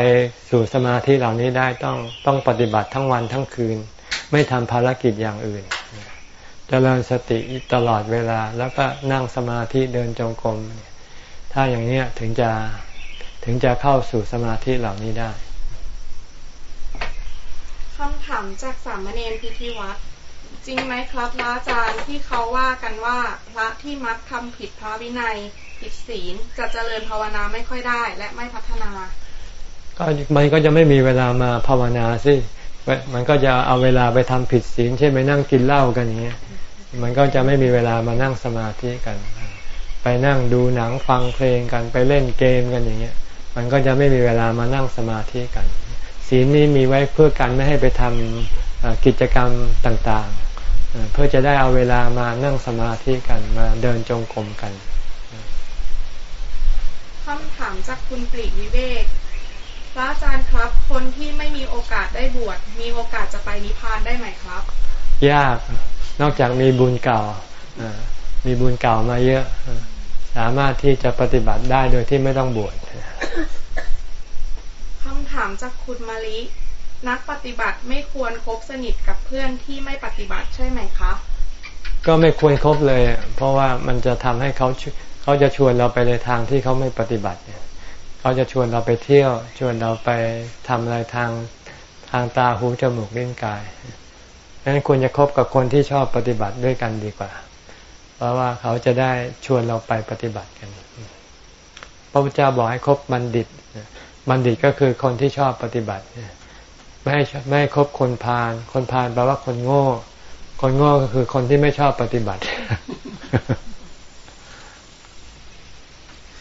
สู่สมาธิเหล่านี้ได้ต้องต้องปฏิบัติทั้งวันทั้งคืน ไม่ทำภารกิจอย่างอื่นจเจริญสติตลอดเวลา แล้วก็นั่งสมาธิเดินจงกรมถ้าอย่างนี้ถึงจะถึงจะเข้าสู่สมาธิเหล่านี้ได้คำถามจากสามเณรพิธีวัตรจริงไหมครับพระอาจารย์ที่เขาว่ากันว่าพระที่มักทำผิดพระวินัย ผิดศีลจะเจริญภาวนาไม่ค่อยได้ และไม่พัฒนา ก็มันก็จะไม่มีเวลามาภาวนาสิมันก็จะเอาเวลาไปทำผิดศีลเช่นไปนั่งกินเหล้ากันอย่างเงี้ยมันก็จะไม่มีเวลามานั่งสมาธิกัน ไปนั่งดูหนังฟังเพลงกันไปเล่นเกมกันอย่างเงี้ย มันก็จะไม่มีเวลามานั่งสมาธิกัน ศีลนี้มีไว้เพื่อกันไม่ให้ไปทำกิจกรรมต่างๆ เพื่อจะได้เอาเวลามานั่งสมาธิกันมาเดินจงกรมกัน คำถามจากคุณปรีวิเวก พระอาจารย์ครับ คนที่ไม่มีโอกาสได้บวชมีโอกาสจะไปนิพพานได้ไหมครับ ยาก นอกจากมีบุญเก่า มีบุญเก่ามาเยอะ สามารถที่จะปฏิบัติได้โดยที่ไม่ต้องบวชถามจากคุณมาลินักปฏิบัติไม่ควรคบสนิทกับเพื่อนที่ไม่ปฏิบัติใช่ไหมคะ ก็ไม่ควรครบเลย เพราะว่ามันจะทำให้เขา เขาจะชวนเราไปในทางที่เขาไม่ปฏิบัติเนี่ยเขาจะชวนเราไปเที่ยว ชวนเราไปทำอะไรทางทางตาหูจมูกลิ้นกายดังนั้นควรจะคบกับคนที่ชอบปฏิบัติด้วยกันดีกว่า เพราะว่าเขาจะได้ชวนเราไปปฏิบัติกัน พระพุทธเจ้าบอกให้คบบัณฑิต บัณฑิตก็คือคนที่ชอบปฏิบัติ ไม่ให้ไม่ให้คบคนพาล คนพาลแปลว่าคนโง่ คนโง่ก็คือคนที่ไม่ชอบปฏิบัติ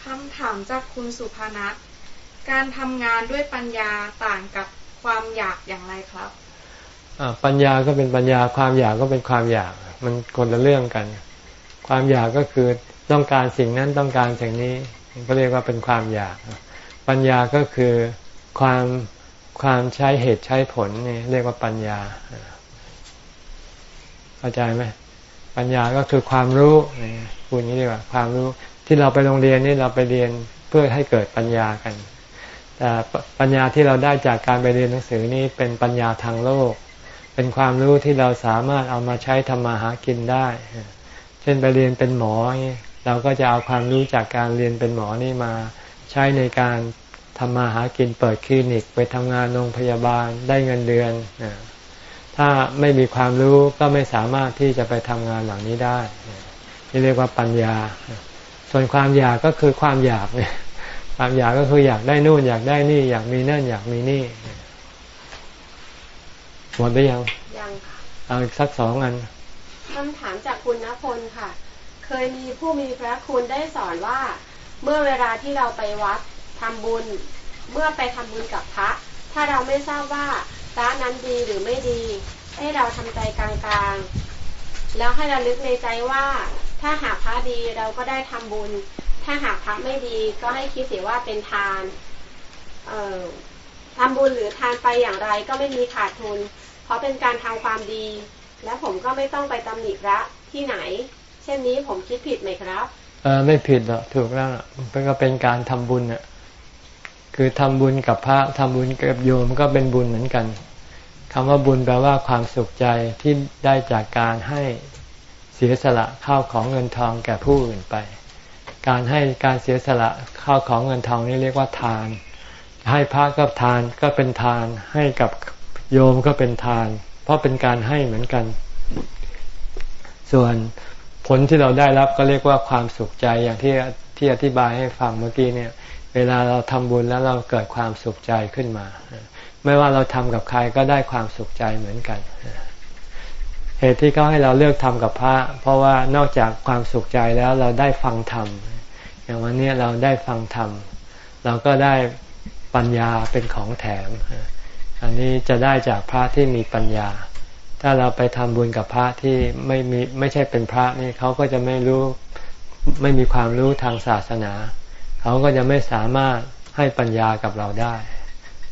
คำ ถามจากคุณสุภนัทการทำงานด้วยปัญญาต่างกับความอยากอย่างไรครับปัญญาก็เป็นปัญญาความอยากก็เป็นความอยาก มันคนละเรื่องกัน ความอยากก็คือต้องการสิ่งนั้นต้องการสิ่งนี้ก็เรียกว่าเป็นความอยาก ปัญญาก็คือความความใช้เหตุใช้ผลนี่เรียกว่าปัญญาเข้าใจไหมปัญญาก็คือความรู้พูดนี้ดีกว่าความรู้ ที่เราไปโรงเรียนนี่เราไปเรียนเพื่อให้เกิดปัญญากัน แต่ปัญญาที่เราได้จากการไปเรียนหนังสือนี่เป็นปัญญาทางโลก เป็นความรู้ที่เราสามารถเอามาใช้ทำมาหากินได้ เช่นไปเรียนเป็นหมอ เราก็จะเอาความรู้จากการเรียนเป็นหมอนี่มาใช้ในการทำมาหากินเปิดคลินิกไปทำงานโรงพยาบาลได้เงินเดือน ถ้าไม่มีความรู้ก็ไม่สามารถที่จะไปทำงานเหล่านี้ได้นี่เรียกว่าปัญญา ส่วนความอยากก็คือความอยากเนี่ยความอยากก็คืออยากได้นู่นอยากได้นี่ อยากมีนั่นอยากมีนี่ หมดไปยังยังค่ะเอาอีกสักสองอันคำถามจากคุณณพลค่ะ เคยมีผู้มีพระคุณได้สอนว่า เมื่อเวลาที่เราไปวัดทำบุญ เมื่อไปทำบุญกับพระ ถ้าเราไม่ทราบว่าพระนั้นดีหรือไม่ดี ให้เราทำใจกลางๆ แล้วให้เราลึกในใจว่า ถ้าหากพระดีเราก็ได้ทำบุญ ถ้าหากพระไม่ดีก็ให้คิดเสียว่าเป็นทาน เอ่อทำบุญหรือทานไปอย่างไรก็ไม่มีขาดทุน เพราะเป็นการทำความดี และผมก็ไม่ต้องไปตำหนิพระที่ไหน เช่นนี้ผมคิดผิดไหมครับเออไม่ผิดหรอกถูกแล้วมันก็เป็นการทำบุญอะคือทำบุญกับพระทำบุญกับโยมก็เป็นบุญเหมือนกันคำว่าบุญแปลว่าความสุขใจที่ได้จากการให้ เสียสละข้าวของเงินทองแก่ผู้อื่นไป การให้การเสียสละข้าวของเงินทองนี่เรียกว่าทาน ให้พระก็ทานก็เป็นทาน ให้กับโยมก็เป็นทาน เพราะเป็นการให้เหมือนกัน ส่วนผลที่เราได้รับก็เรียกว่าความสุขใจอย่างที่ที่อธิบายให้ฟังเมื่อกี้เนี่ย เวลาเราทำบุญแล้วเราเกิดความสุขใจขึ้นมา ไม่ว่าเราทำกับใครก็ได้ความสุขใจเหมือนกัน เหตุที่เขาให้เราเลือกทำกับพระ เพราะว่านอกจากความสุขใจแล้วเราได้ฟังธรรมอย่างวันนี้เราได้ฟังธรรมเราก็ได้ปัญญาเป็นของแถม อันนี้จะได้จากพระที่มีปัญญา ถ้าเราไปทำบุญกับพระที่ไม่มีไม่ใช่เป็นพระนี่เขาก็จะไม่รู้ไม่มีความรู้ทางศาสนา เขาก็จะไม่สามารถให้ปัญญากับเราได้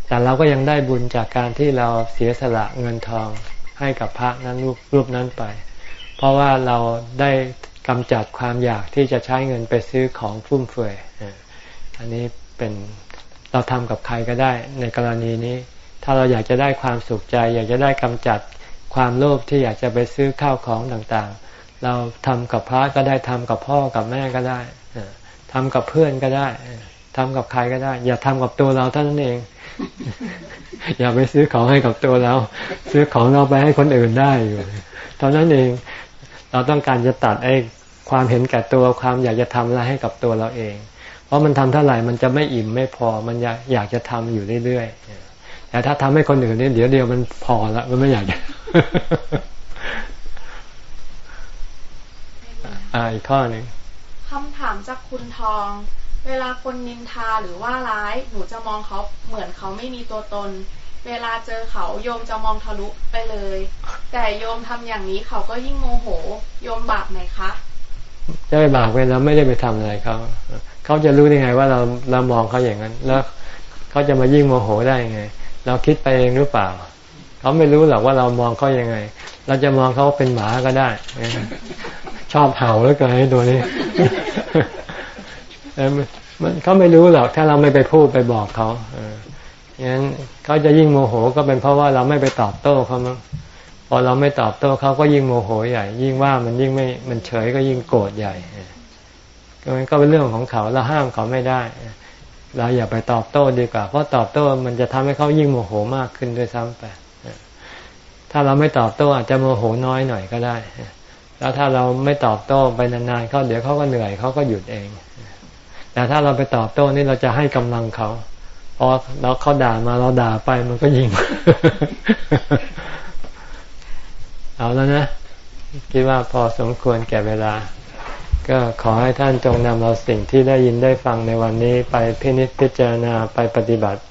แต่เราก็ยังได้บุญจากการที่เราเสียสละเงินทอง ให้กับพระนั้นรูปรูปนั้นไป เพราะว่าเราได้กำจัดความอยากที่จะใช้เงินไปซื้อของฟุ่มเฟือยอันนี้เป็นเราทำกับใครก็ได้ในกรณีนี้ ถ้าเราอยากจะได้ความสุขใจ อยากจะได้กำจัดความโลภที่อยากจะไปซื้อข้าวของต่างๆ เราทำกับพระก็ได้ทำกับพ่อกับแม่ก็ได้ทำกับเพื่อนก็ได้ทำกับใครก็ได้ อย่าทำกับตัวเราเท่านั้นเอง อย่าไปซื้อของให้กับตัวเรา ซื้อของเราไปให้คนอื่นได้อยู่เท่านั้นเองเราต้องการจะตัดไอ้ความเห็นแก่ตัวความอยากจะทำอะไรให้กับตัวเราเอง เพราะมันทำเท่าไหร่มันจะไม่อิ่มไม่พอมันอยากอยากจะทำอยู่เรื่อยๆแต่ถ้าทำให้คนอื่นนี่เดี๋ยวเดียวมันพอละมันไม่อยากอ่าอีกข้อหนึ่งคำถามจากคุณทอง เวลาคนนินทาหรือว่าร้ายหนูจะมองเขาเหมือนเขาไม่มีตัวตน เวลาเจอเขาโยมจะมองทะลุไปเลย แต่โยมทำอย่างนี้เขาก็ยิ่งโมโห โยมบาปไหมคะจะไม่บาปเวลาไม่ได้ไปทำอะไรเขาเขาจะรู้ได้ไงว่าเราเรามองเขาอย่างนั้น แล้วเขาจะมายิ่งโมโหได้ไง เราคิดไปเองหรือเปล่าเขาไม่รู้หรอกว่าเรามองเขายังไง เราจะมองเขาเป็นหมาก็ได้ ชอบเห่าแล้วกันตัวนี้ มันเขาไม่รู้หรอกถ้าเราไม่ไปพูดไปบอกเขาเอองั้นเขาจะยิ่งโมโหก็เป็นเพราะว่าเราไม่ไปตอบโต้เขามั้งพอเราไม่ตอบโต้เขาก็ยิ่งโมโหใหญ่ ยิ่งว่ามันยิ่งไม่มันเฉยก็ยิ่งโกรธใหญ่ก็เป็นเรื่องของเขาเราห้ามเขาไม่ได้ เราอย่าไปตอบโต้ดีกว่า เพราะตอบโต้มันจะทำให้เขายิ่งโมโหมากขึ้นด้วยซ้ำไปถ้าเราไม่ตอบโต้อาจจะโมโหน้อยหน่อยก็ได้ แล้วถ้าเราไม่ตอบโต้ไปนานๆเขาเดี๋ยวเขาก็เหนื่อยเขาก็หยุดเอง แต่ถ้าเราไปตอบโต้นี่เราจะให้กำลังเขาพอเราเขาด่ามาเราด่าไปมันก็ยิง เอาแล้วนะ คิดว่าพอสมควรแก่เวลา ก็ขอให้ท่านจงนำเอาสิ่งที่ได้ยินได้ฟังในวันนี้ไปพินิจพิจารณาไปปฏิบัติ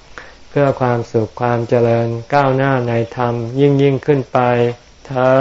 เพื่อความสุขความเจริญก้าวหน้าในธรรมยิ่งยิ่งขึ้นไปเทอ